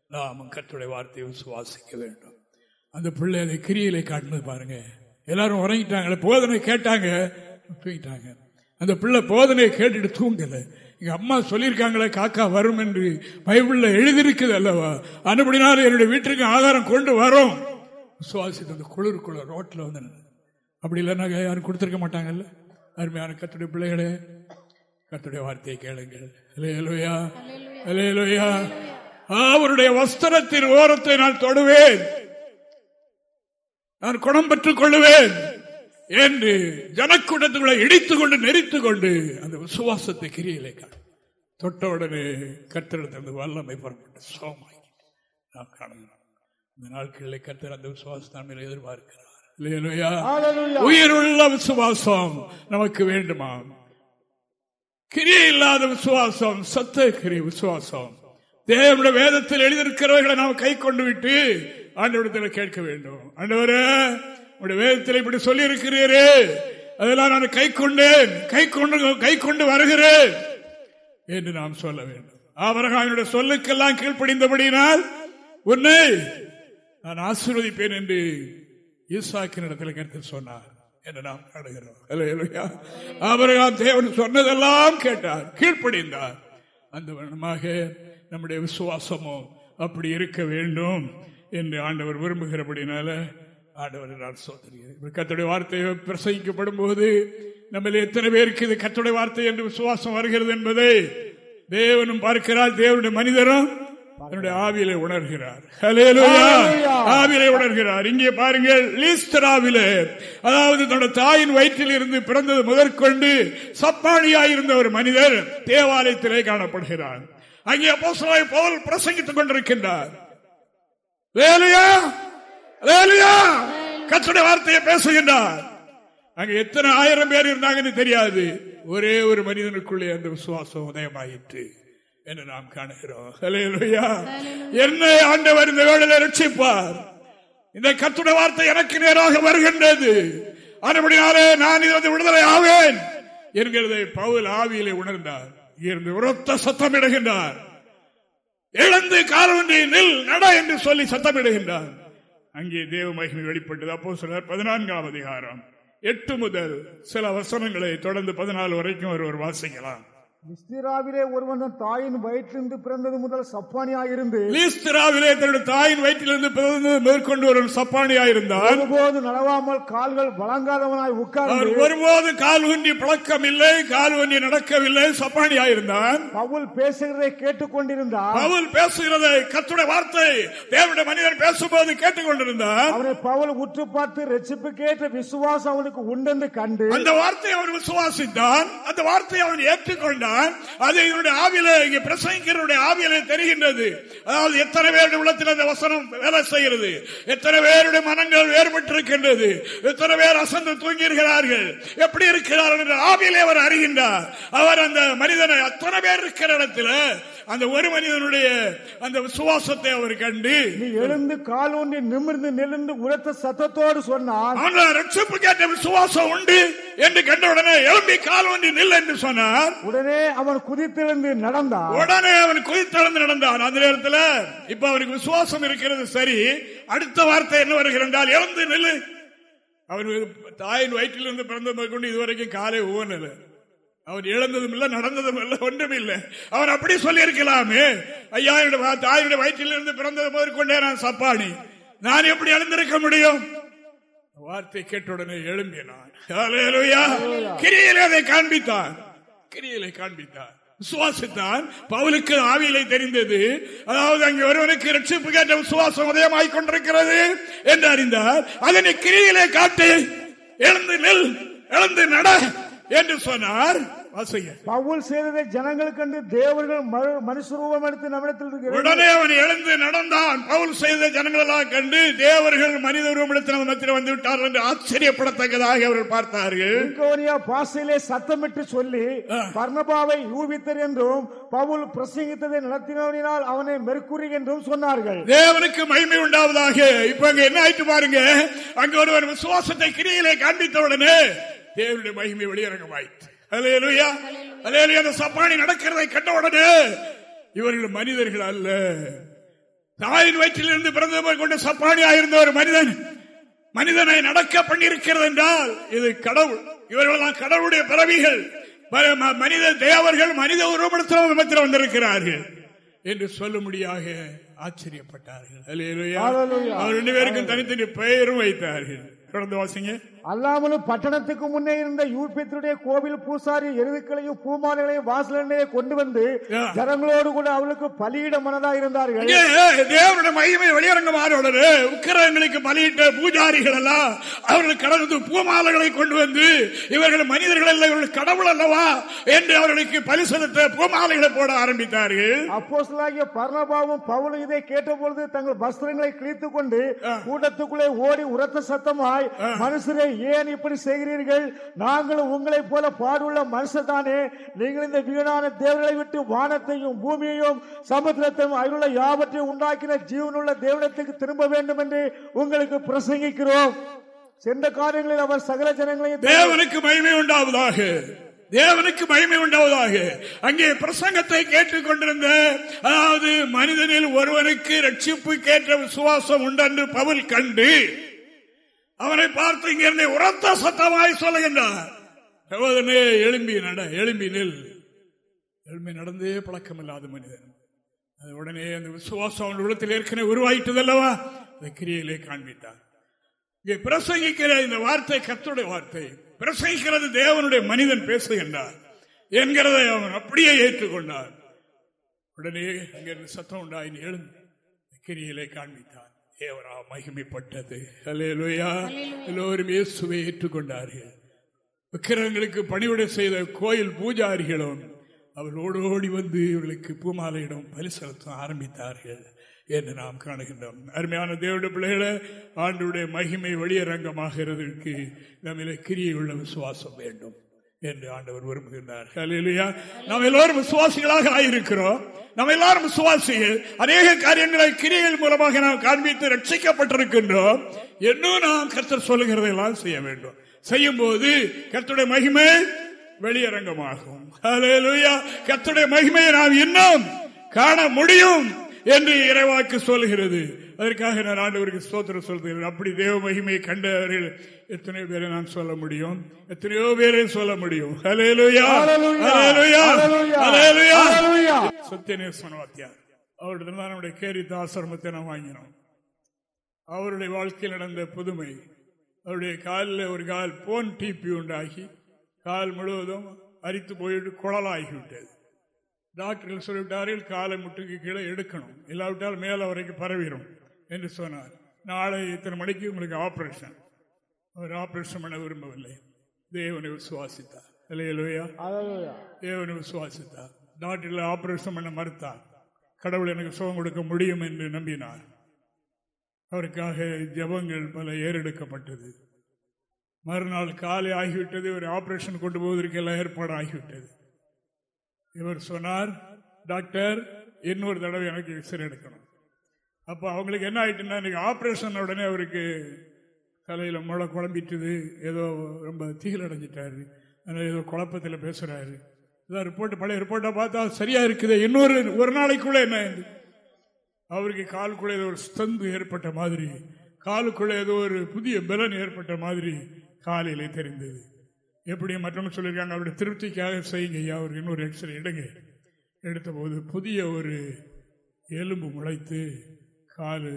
நாம் கற்றுடைய வார்த்தையை விசுவாசிக்க வேண்டும். அந்த பிள்ளை அதை கிரியிலை காட்டினது பாருங்க. எல்லாரும் உறங்கிட்டாங்களே போதனை கேட்டாங்க. தூங்கிட்டாங்க. அந்த பிள்ளை போதனையை கேட்டுட்டு தூங்கல. எங்க அம்மா சொல்லியிருக்காங்களே காக்கா வரும் என்று. பைபிள்ல எழுதியிருக்குது அல்லவா? அனுப்படினாலும் என்னுடைய வீட்டுக்கு ஆதாரம் கொண்டு வரும். விசுவாசித்து அந்த குளிருக்குள்ள ரோட்ல வந்து அப்படி இல்லைன்னா யாரும் கொடுத்துருக்க மாட்டாங்கல்ல? அருமையான கத்துடைய பிள்ளைகளே கத்துடைய வார்த்தையை கேளுங்கள். அவருடைய வஸ்திரத்தின் ஓரத்தை நான் தொடுவேன். நான் குணம் பெற்றுக் கொள்ளுவேன் என்று ஜனக்கூட்டத்துக்குள்ள இடித்துக் கொண்டு நெறித்துக் கொண்டு அந்த விசுவாசத்தை கிரியிலே தொட்ட உடனே கத்திரத்திலிருந்து வல்லமை புறப்பட்டு சோமாய் நாம் காணுகிறோம் இந்த நாட்களில் கத்திர அந்த விசுவாசம் எதிர்பார்க்கிறார். உயிருள்ள விசுவாசம் நமக்கு வேண்டுமா? கிரியை இல்லாத விசுவாசம் சத்த கிரிய விசுவாசம். தேவனுடைய வேதத்தில் எழுதியிருக்கிறவர்களை நாம் கை கொண்டு விட்டு ஆண்டவரிடத்தில் கேட்க வேண்டும். ஆண்டவரே உடைய வேதத்தில் இப்படி சொல்லி இருக்கிறீரே அதெல்லாம் நான் கை கொண்டேன். கை கொண்டு கை கொண்டு வருகிறேன் என்று நாம் சொல்ல வேண்டும். ஆபரகானுடைய சொல்லுக்கெல்லாம் கீழ்ப்படிந்தபடியினால் உன்னை நான் ஆசீர்வதிப்பேன் என்று ஈசாக்கின் இடத்துல கருத்து சொன்னார் என்று நாம் காணுகிறோம். அவர்கள் தேவன் சொன்னதெல்லாம் கேட்டார் கீழ்ப்படிந்தார். அந்த வண்ணமாக நம்முடைய விசுவாசமும் அப்படி இருக்க வேண்டும். என்று ஆண்டவர் விரும்புகிறபடினால ஆண்டவர் நான் சொல்கிறேன் கத்துடைய வார்த்தை பிரசங்கிக்கப்படும் போது நம்ம எத்தனை பேருக்கு இது கத்துடைய வார்த்தை என்று விசுவாசம் வருகிறது என்பதை தேவனும் பார்க்கிறார் தேவனுடைய மனிதரும் தன்னுடைய ஆவியிலே உணர்கிறார். ஆவிலே உணர்கிறார். இங்கே பாருங்கள் லீஸ்தராவிலே அதாவது தன்னுடைய தாயின் வயிற்றில் இருந்து பிறந்தது முதற்கொண்டு சப்பானியாயிருந்த ஒரு மனிதர் தேவாலயத்திலே காணப்படுகிறார். அங்கே போல் பிரசங்கித்துக் கொண்டிருக்கின்றார். வேலையா? வேலையா? கத்துடைய வார்த்தையை பேசுகின்றார். அங்க எத்தனை ஆயிரம் பேர் இருந்தாங்கன்னு தெரியாது. ஒரே ஒரு மனிதனுக்குள்ளே அந்த விசுவாசம் உதயமாயிற்று என்று நாம் காணுகிறோம். என்ன ஆண்டவர் இந்த வேளையில ரட்சிப்பார்? இந்த கத்துட வார்த்தை எனக்கு நேராக வருகின்றது. அதுபடினாலே நான் இது விடுதலை ஆவேன் என்கிறதை பவுல் ஆவியிலே உணர்ந்தார். இருந்து உரத்த சத்தமிடுகின்றார். எழுந்து காலொன்றி நில் நட என்று சொல்லி சத்தமிடுகின்றார். அங்கே தேவ மகிமை வெளிப்பட்டது. அப்போ சிலர் பதினான்காம் அதிகாரம் எட்டு முதல் சில வசனங்களை தொடர்ந்து பதினாலு வரைக்கும் ஒருவர் வாசிக்கலாம். லிஸ்திராவிலே ஒருவன் தாயின் வயிற்றிலிருந்து பிறந்தது முதல் சப்பானியாயிருந்து லிஸ்திராவிலே தன்னுடைய தாயின் வயிற்றிலிருந்து பிறந்தது மேற்கொண்டு ஒரு சப்பானியாயிருந்தார் ஒருபோது நடவாமல் கால்கள் வழங்காதவனாய் உட்கார்ந்து ஒருபோது கால் ஊன்றி பழக்கம் இல்லை கால் ஊன்றி நடக்கவில்லை சப்பானியாயிருந்தான். பவுல் பேசுகிறதை கேட்டுக் கொண்டிருந்தார் பவுல் பேசுகிறதை கத்துடைய வார்த்தை தேவனுடைய மனிதன் பேசும்போது கேட்டுக்கொண்டிருந்தார். அவனை பவுல் உற்று பார்த்து ரட்சிப்பு கேட்ட விசுவாசம் அவனுக்கு உண்டென்று கண்டு அந்த வார்த்தையை அவன் விசுவாசித்தான் அந்த வார்த்தையை அவன் ஏற்றுக்கொண்டான். அது என்னுடைய ஆவியில இங்க பிரசங்கிக்கிறவருடைய ஆவியில தெரிகின்றது. அதாவது எத்தனை பேருடைய உள்ளத்தில் அந்த வசனம் வேலை செய்கிறது. எத்தனை பேருடைய மனங்கள் வேறுபட்டிருக்கின்றது. எத்தனை பேர் அசந்து தூங்கியிருக்கிறார்கள். எப்படி இருக்கிறார்கள் என்ற ஆவியிலே அவர் அறிகின்றார். அவர் அந்த மனிதனை அத்தனை பேர் இருக்கிற இடத்துல அந்த ஒரு மனிதனுடைய அந்த விசுவாசத்தை அவர் கண்டு நீ எழுந்து கால் ஒன்றி நிமிர்ந்து நெளிந்து உரத்த சத்தத்தோடு ஆனால் ரட்சிப்பு கேட்ட விசுவாசம் உண்டு என்று கண்டவுடனே எழும்பி கால் ஒன்றி நில் என்று சொன்னார். உடனே அவன் குதித்தெழுந்து நடந்தான். உடனே அவன் குதித்தளர்ந்து நடந்தான். அந்த நேரத்தில் இப்ப அவருக்கு விசுவாசம் இருக்கிறது சரி. அடுத்த வார்த்தை என்ன வருகிறது என்றால் எழுந்து நில்லு. அவர் தாயின் வயிற்றிலிருந்து பிறந்ததை கொண்டு இதுவரைக்கும் காலை ஊனல. அவர் இழந்ததும் இல்ல நடந்ததும் இல்ல ஒன்றும் இல்ல. அவர் அப்படி சொல்லி இருக்கலாமே ஐயா என்னுடைய தாயுடைய வயிற்றிலிருந்து பிறந்தது முதல் கொண்டே நான் சப்பானி. நான் எப்படி எழுந்திருக்க முடியும்? வார்த்தை கேட்டவுடனே எழும்பினான். ஹalleluya. கிரியிலே அதை காண்பித்தார் கிரியலை காண்பித்தார். விசுவாசித்தான் பவுலுக்கு ஆவியிலே தெரிந்தது. அதாவது அங்கே ஒருவனுக்கு ரட்சிப்பு கேட்ட விசுவாசம் உதயமாய் கொண்டிருக்கிறது என்று அறிந்தார். அதனை கிரியிலே காட்டு. எழுந்து நெல். எழுந்து நட என்று சொன்னார். வாசிங்க பவுல் செய்ததை ஜனங்கள் கண்டு தேவர்கள் மனுஷரூபம் எடுத்து நம்மிடத்தில் இருக்கிற உடனே அவன் எழுந்து நடந்தான். பவுல் செய்த ஜனங்களெல்லாம் கண்டு தேவர்கள் மனித உருவமிடத்தில் நம்ம மத்தியில் வந்து விட்டார்கள் என்று ஆச்சரியப்படத்தக்கதாக அவர்கள் பார்த்தார்கள். பாசையிலே சத்தமிட்டு சொல்லி பர்ணபாவை யூபித்தர் என்றும் பவுல் பிரசங்கித்ததை நடத்தினவனினால் அவனை மெர்க்குரி என்றும் சொன்னார்கள். தேவனுக்கு மகிமை உண்டாவதாக. இப்ப அங்க என்ன ஆயிட்டு பாருங்க? அங்க ஒருவர் விசுவாசத்தை கிரியிலே காண்பித்த உடனே தேவனுடைய மகிமை அலையலுயா அந்த சப்பானி நடக்கிறதை கண்ட உடனே இவர்கள் மனிதர்கள் அல்ல. தாயின் வயிற்றிலிருந்து பிறந்தவர் கொண்ட சப்பானியா இருந்த ஒரு மனிதன் மனிதனை நடக்க பண்ணியிருக்கிறது என்றால் இது கடவுள். இவர்களெல்லாம் கடவுளுடைய பிறவிகள். மனித தேவர்கள் மனித உருவப்படுத்த வந்திருக்கிறார்கள் என்று சொல்லும்படியாக ஆச்சரியப்பட்டார்கள். அவர் ரெண்டு பேருக்கும் தனித்தனி பெயரும் வைத்தார்கள். தொடர்ந்து வாசிங்க. அல்லாமலும் பட்டணத்துக்கு முன்னே இருந்த யூபித்தருடைய கோவில் பூசாரி எருதுக்களையும் பூமாலைகளையும் வாசலண்டையே கொண்டு வந்து. ஜனங்களோடு கூட அவளுக்கு பலியிட மனதா இருந்தார்கள். தேவனுடைய மகிமை பலியிட்ட பூஜாரிகள் எல்லாம் அவர்கள் கடந்து பூமாலைகளை கொண்டு வந்து இவர்கள் மனிதர்கள் அல்ல இவர்கள் கடவுள் அல்லவா என்று அவர்களுக்கு பலி செலுத்த பூமாலைகளை போட ஆரம்பித்தார்கள். அப்போஸ்தலனாகிய பர்ணபாவும் பவுலும் இதை கேட்டபொழுது தங்கள் வஸ்திரங்களை கிழித்துக் கொண்டு கூட்டத்துக்குள்ளே ஓடி உரத்த சத்தமாய் மனுஷரே ஏன் இப்படி செய்கிறீர்கள்? நாங்களும் உங்களைப் போல பாடுள்ள மனுஷன் தானே நீங்கள் இந்த வீணான தேவர்களை விட்டு வானத்தையும் பூமியையும் சமுத்திரத்தையும் அதிலுள்ள யாவற்றையும் உண்டாக்கின ஜீவனுள்ள தேவனத்துக்கு திரும்ப வேண்டும் என்று உங்களுக்கு பிரசங்கிக்கிறோம். சென்ற காரியங்களில் அவர் சகல ஜனங்களையும் தேவனுக்கு மகிமை உண்டாவதாக. தேவனுக்கு மகிமை உண்டாவதாக. அங்கே பிரசங்கத்தை கேட்டுக் கொண்டிருந்த அதாவது மனிதனில் ஒருவனுக்கு ரட்சிப்பு கேட்ட விசுவாசம் உண்டென்று பவுல் கண்டு அவனை பார்த்து இங்கிருந்து உரத்த சத்தமாய் சொல்லுகின்றார். சகோதரனே எழும்பி நட எழும்பி நில். எழும்பி நடந்தே பழக்கமில்லாத மனிதன். அது உடனே அந்த விசுவாசம் அவன் உள்ளத்தில் ஏற்கனவே உருவாயிட்டது அல்லவா அந்த கிரியிலே காண்பித்தார். இங்கே பிரசங்கிக்கிற இந்த வார்த்தை கத்துடைய வார்த்தை பிரசங்கிக்கிறது தேவனுடைய மனிதன் பேசுகின்றார் என்கிறதை அவன் அப்படியே ஏற்றுக்கொண்டார் உடனே அங்கிருந்து சத்தம் உண்டாயின் எழுந்து கிரியிலே காண்பித்தார். தேவரா மகிமைப்பட்டது. அல்லேலூயா எல்லோரும் இயேசுவை ஏற்றுக்கொண்டார்கள். விக்கிரகங்களுக்கு பணிவிடை செய்த கோயில் பூஜாரிகளும் அவர்களோடு ஓடி வந்து இவர்களுக்கு பூமாலையிடம் பலி செலுத்த ஆரம்பித்தார்கள் என்று நாம் காணுகின்றோம். அருமையான தேவனுடைய பிள்ளைகளை ஆண்டுடைய மகிமை வெளியரங்கமாகிறதற்கு நம்மில கிரியை உள்ள விசுவாசம் வேண்டும் என்று ஆண்டவர் விரும்புகின்றார். நாம் எல்லாரும் விசுவாசிகளாக ஆயிருக்கிறோம். நம்ம எல்லாரும் விசுவாசிகள் அநேக காரியங்களை கிரியைகள் மூலமாக நாம் காண்பித்து ரட்சிக்கப்பட்டிருக்கின்றோம். இன்னும் நாம் கர்த்தர் சொல்லுகிறதை எல்லாம் செய்ய வேண்டும். செய்யும் போது கர்த்தருடைய மகிமை வெளியரங்கமாகும். ஹalleluya. கர்த்தருடைய மகிமையை நாம் இன்னும் காண முடியும் என்று இறைவாக்கு சொல்கிறது அதற்காக நான் ஆண்டவருக்கு ஸ்தோத்திரம் சொல்கிறேன் அப்படி தேவ மகிமையை கண்டவர்கள் எத்தனை பேரை நான் சொல்ல முடியும் எத்தனையோ பேரை சொல்ல முடியும் ஹalleluya. ஹalleluya. ஹalleluya. ஹalleluya. ஹalleluya. ஹalleluya. சத்தியநேசன் வாத்தியார் அவருடைய தான் நம்முடைய கேரித்த ஆசிரமத்தை நாம் வாங்கினோம் அவருடைய வாழ்க்கையில் நடந்த புதுமை அவருடைய காலில் ஒரு கால் போன் டிபி உண்டாகி கால் முழுவதும் அரித்து போயிட்டு குழலாகிவிட்டது டாக்டர்கள் சொல்லிவிட்டார்கள் காலை முட்டுக்கு கீழே எடுக்கணும் இல்லாவிட்டால் மேலே வரைக்கும் பரவிடும் என்று சொன்னார். நாளை இத்தனை மணிக்கு உங்களுக்கு ஆபரேஷன் அவர் ஆபரேஷன் பண்ண விரும்பவில்லை. தேவனை விசுவாசித்தார். இல்லையா தேவனை விசுவாசித்தார். டாக்டரில் ஆபரேஷன் பண்ண மறுத்தார். கடவுள் எனக்கு சுகம் கொடுக்க முடியும் என்று நம்பினார். அவருக்காக ஜெபங்கள் பல ஏறெடுக்கப்பட்டது. மறுநாள் காலை ஆகிவிட்டது. ஒரு ஆபரேஷன் கொண்டு போவதற்கெல்லாம் ஏற்பாடு ஆகிவிட்டது. இவர் சொன்னார் டாக்டர் இன்னொரு தடவை எனக்கு எக்ஸ்ரே எடுக்கணும். அப்போ அவங்களுக்கு என்ன ஆயிட்டுன்னா இன்னைக்கு ஆப்ரேஷன் உடனே அவருக்கு தலையில் முளை குழம்பிட்டுது. ஏதோ ரொம்ப தீயில் அடைஞ்சிட்டாரு அதனால் ஏதோ குழப்பத்தில் பேசுகிறாரு இதான் ரிப்போர்ட் பழைய ரிப்போர்ட்டை பார்த்தா சரியாக இருக்குது. இன்னொரு ஒரு நாளைக்குள்ளே என்ன அவருக்கு காலுக்குள்ளே ஏதோ ஒரு ஸ்தந்து ஏற்பட்ட மாதிரி காலுக்குள்ளே ஏதோ ஒரு புதிய பலன் ஏற்பட்ட மாதிரி காலையில் தெரிந்தது. எப்படி மற்றவங்க சொல்லியிருக்காங்க அவருடைய திருப்திக்காக செய்யுங்க ஐயா அவருக்கு இன்னொரு எக்ஸ்ரே எடுங்க. எடுத்தபோது புதிய ஒரு எலும்பு முளைத்து காலு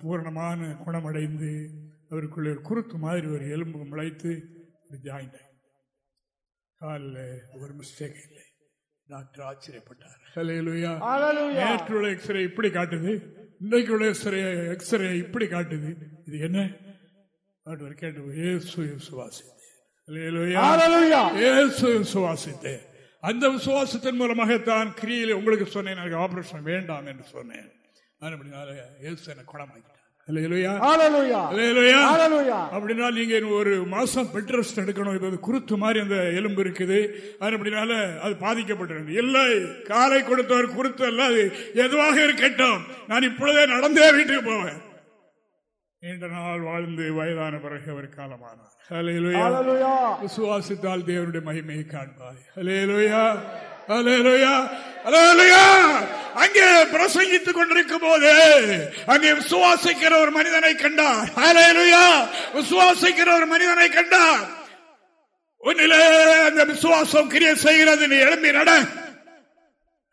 பூரணமான குணமடைந்து அவருக்குள்ள ஒரு குருத்து மாதிரி ஒரு எலும்பு முளைத்து ஜாயிண்ட் காலில் ஒரு மிஸ்டேக் இல்லை. டாக்டர் ஆச்சரியப்பட்டார். ஹalleluya ஹalleluya நேற்று உள்ள எக்ஸ்ரே இப்படி காட்டுது இன்றைக்கு உள்ள எக்ஸ்ரே எக்ஸ்ரே இப்படி காட்டுது. இது என்ன? ஆண்டவர் கேட்டு ஹalleluya ஹalleluya இயேசு விசுவாசித்தேன் அந்த விசுவாசத்தின் மூலமாகத்தான் கிரியில உங்களுக்கு சொன்னேன் எனக்கு ஆபரேஷன் வேண்டாம் என்று சொன்னேன். அப்படினால இயேசு குணமாக்கிட்டார். அப்படின்னா நீங்க ஒரு மாசம் பெட் ரெஸ்ட் எடுக்கணும். இப்ப அது குருத்து மாதிரி அந்த எலும்பு இருக்குது. அது அப்படினால அது பாதிக்கப்பட்டிருக்கு இல்லை காலை கொடுத்தவர் குருத்து அல்ல அது எதுவாக இருக்கட்டும். நான் இப்பொழுதே நடந்தே வீட்டுக்கு போவேன். நீண்ட நாள் வாழ்ந்து வயதான பிறகு அவர் காலமானார். விசுவாசித்தால் தேவனுடைய மகிமையை காண்பாய். ஹalleluya. அங்கே பிரசங்கித்துக் கொண்டிருக்கும் போது அங்கே விசுவாசிக்கிற ஒரு மனிதனை கண்டார். ஹalleluya. விசுவாசிக்கிற ஒரு மனிதனை கண்டார். உன்னிலே அந்த விசுவாசம் கிரிய செய்கிறது. நீ எழும்பி நட.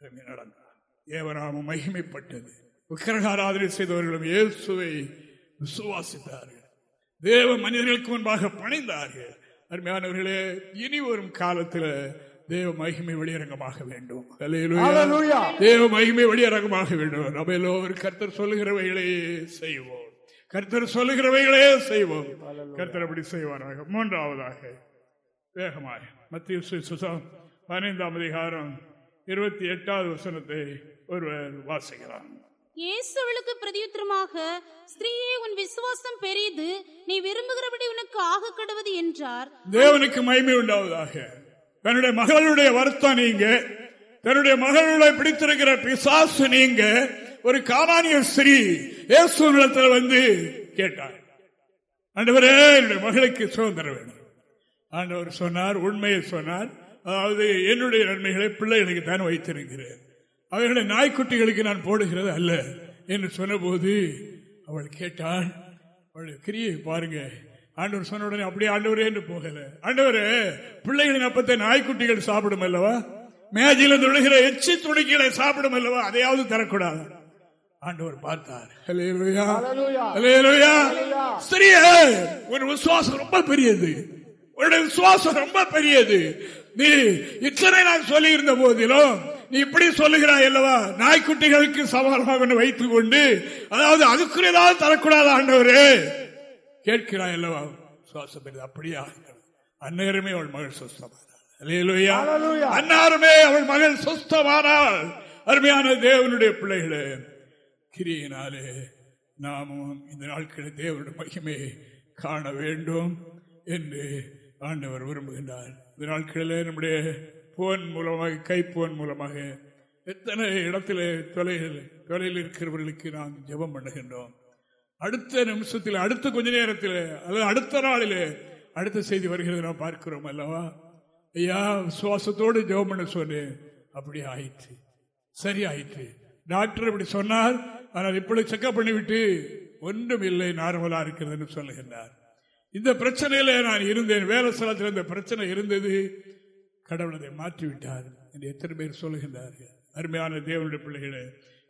எழும்பி நடந்தார் ஏவராமம் மகிமைப்பட்டது. விக்கிரகாராதனை செய்தவர்களும் இயேசுவை விசுவாசித்தார்கள். தேவ மனிதர்களுக்கு முன்பாக பணிந்தார்கள். அருமையானவர்களே இனி வரும் காலத்தில் தேவ மகிமை வெளியரங்கமாக வேண்டும். தேவ மகிமை வெளியரங்கமாக வேண்டும். நம்ம எல்லோரும் கர்த்தர் சொல்லுகிறவைகளே செய்வோம். கர்த்தர் சொல்லுகிறவைகளே செய்வோம். கர்த்தர் அப்படி செய்வாராக. மூன்றாவதாக வேகமாக மத்திய சுசம் பதினைந்தாம் அதிகாரம் இருபத்தி எட்டாவது வசனத்தை ஒருவர் வாசிக்கிறான் இயேசு அவளுக்கு பிரதியுத்தரமாக ஸ்திரீயே உன் விசுவாசம் பெரிது. நீ விரும்புகிறபடி உனக்கு ஆக கடவுது என்றார். தேவனுக்கு மகிமை உண்டாவதாக. தன்னுடைய மகளுடைய வருத்தம் நீங்க. தன்னுடைய மகளுடைய பிடித்திருக்கிற பிசாசு நீங்க. ஒரு காமானிய ஸ்ரீ இயேசுவிடத்தில் வந்து கேட்டார். ஆண்டவரே என்னுடைய மகளுக்கு சுதந்திர வேண்டும். ஆண்டவர் சொன்னார் உண்மையை சொன்னார். அதாவது என்னுடைய நன்மைகளை பிள்ளைகளுக்கு தான் வைத்திருக்கிறேன். அவைகளை நாய்க்குட்டிகளுக்கு நான் போடுகிறது அல்ல என்று சொன்னபோது அவள் கேட்டாள். அவள் கிரியை பாருங்க. ஆண்டவர் சொன்ன உடனே அப்படியே ஆண்டவரே என்று போகல. ஆண்டவரே பிள்ளைகளின் அப்பத்தை நாய்க்குட்டிகள் சாப்பிடும் அல்லவா? மேஜில விழுகிற எச்சி துணிக்கைகளை சாப்பிடும் அல்லவா? அதையாவது தரக்கூடாது? ஆண்டவர் பார்த்தார். ஸ்திரியே, உன் விசுவாசம் ரொம்ப பெரியது. உன்னுடைய விசுவாசம் ரொம்ப பெரியது. நீ இத்தனை நான் சொல்லி இருந்த போதிலும் நீ இப்படி சொல்லுகிறாய் அல்லவா? நாய்க்குட்டிகளுக்கு சவாலாக வைத்துக் கொண்டு அதாவது அதுக்குரியதாவது தரக்கூடாது ஆண்டவரே? கேட்கிறாய் அல்லவா? பெரியது. அப்படியே. அந்நேரமே அவள் மகள் சுஸ்தமானாள். அந்நேரமே அவள் மகள் சுஸ்தமானாள். அருமையான தேவனுடைய பிள்ளைகளே கிரியினாலே நாமும் இந்த நாட்களில் தேவனுடைய மகிமையை காண வேண்டும் என்று ஆண்டவர் விரும்புகின்றார். இந்த நாட்களில் நம்முடைய போன் மூலமாக கைப்போன் மூலமாக எத்தனை இடத்துல தொலைகள் தொலையில் இருக்கிறவர்களுக்கு நாம் ஜெபம் பண்ணுகின்றோம். அடுத்த நிமிஷத்தில் அடுத்த கொஞ்ச நேரத்தில் அல்லது அடுத்த நாளில் அடுத்த செய்தி வருகிறது நாம் பார்க்கிறோம் அல்லவா? ஐயா விசுவாசத்தோடு ஜெபம் பண்ண சொன்னேன் அப்படி ஆயிற்று. சரி ஆயிற்று. டாக்டர் இப்படி சொன்னார். ஆனால் இப்பொழுது செக்அப் பண்ணிவிட்டு ஒன்றும் இல்லை நார்மலா இருக்கிறது என்று சொல்லுகின்றார். இந்த பிரச்சனையில நான் இருந்தேன். வேலை ஸ்தலத்தில் இந்த பிரச்சனை இருந்தது. கடவுள் அதை மாற்றிவிட்டார் என்று எத்தனை பேர் சொல்லுகின்றார்கள். அருமையான தேவனுடைய பிள்ளைகளை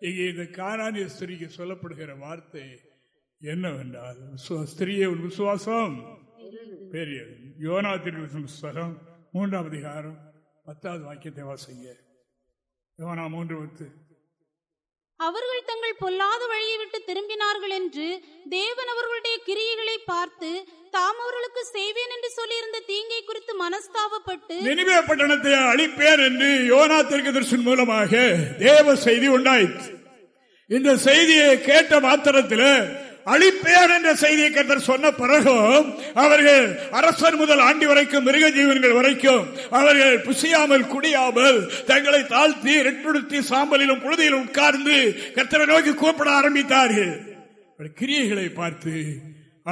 இங்கே இந்த காரானிய ஸ்திரிக்கு சொல்லப்படுகிற வார்த்தை என்னவென்றால் ஸ்திரீயே விசுவாசம். பெரியது. யோனா திருவிசம் புஸ்தகம் மூன்றாம் அதிகாரம் பத்தாவது வாக்கியத்தை வாசிங்க. யோனா மூன்று பத்து. அவர்கள் தங்கள் பொல்லாத வழியை விட்டு திரும்பினார்கள் என்று தேவன் அவர்களுடைய கிரியைகளை பார்த்து தாம் அவர்களுக்கு செய்வேன் என்று சொல்லியிருந்த தீங்கை குறித்து மனஸ்தாபப்பட்டு நினைவே பட்டணத்தை அழிப்பேன் என்று யோனா தரிசன் மூலமாக தேவ செய்தி உண்டாயிற்று. இந்த செய்தியை கேட்ட மாத்திரத்தில் அழிப்பேன் என்ற செய்தியை கத்தர் சொன்ன பிறகும் அவர்கள் அரசர் முதல் ஆண்டி வரைக்கும் மிருக ஜீவன்கள் வரைக்கும் அவர்கள் புசியாமல் குடியாமல் தங்களை தாழ்த்தி ரெட்டுடுத்தி சாம்பலிலும் புழுதியிலும் உட்கார்ந்து கத்தரை நோக்கி கூப்பிட ஆரம்பித்தார்கள். கிரியைகளை பார்த்து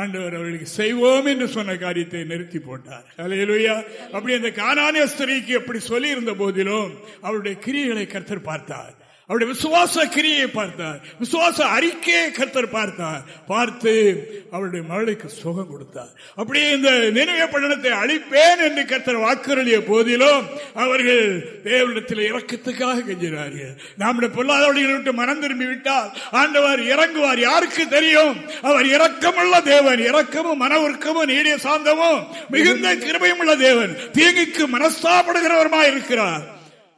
ஆண்டவர் அவர்களுக்கு செய்வோம் என்று சொன்ன காரியத்தை நிறுத்தி போட்டார். அலையலுயா அப்படி அந்த காணானிய ஸ்திரீக்கு எப்படி சொல்லி இருந்த போதிலும் அவருடைய கிரியைகளை கர்த்தர் பார்த்தார். அவருடைய விசுவாச கிரியை பார்த்தார். விசுவாச அறிக்கையை கத்தர் பார்த்தார். பார்த்து அவருடைய மகளுக்கு சுகம் கொடுத்தார். அப்படியே இந்த நினைவு பட்டணத்தை அழிப்பேன் என்று கத்தர் வாக்குறுதிய போதிலும் அவர்கள் தேவனிடத்தில் இறக்கத்துக்காக கெஞ்சினார்கள். நம்முடைய பொருளாதார விட்டு மனம் திரும்பி விட்டால் ஆண்டவர் இறங்குவார். யாருக்கு தெரியும்? அவர் இறக்கமுள்ள தேவன். இறக்கமும் மன உருக்கமும் நீடிய சாந்தமும் மிகுந்த கிருபையும் உள்ள தேவன். தீங்குக்கு மனஸ்தாபடுகிறவருமா இருக்கிறார்.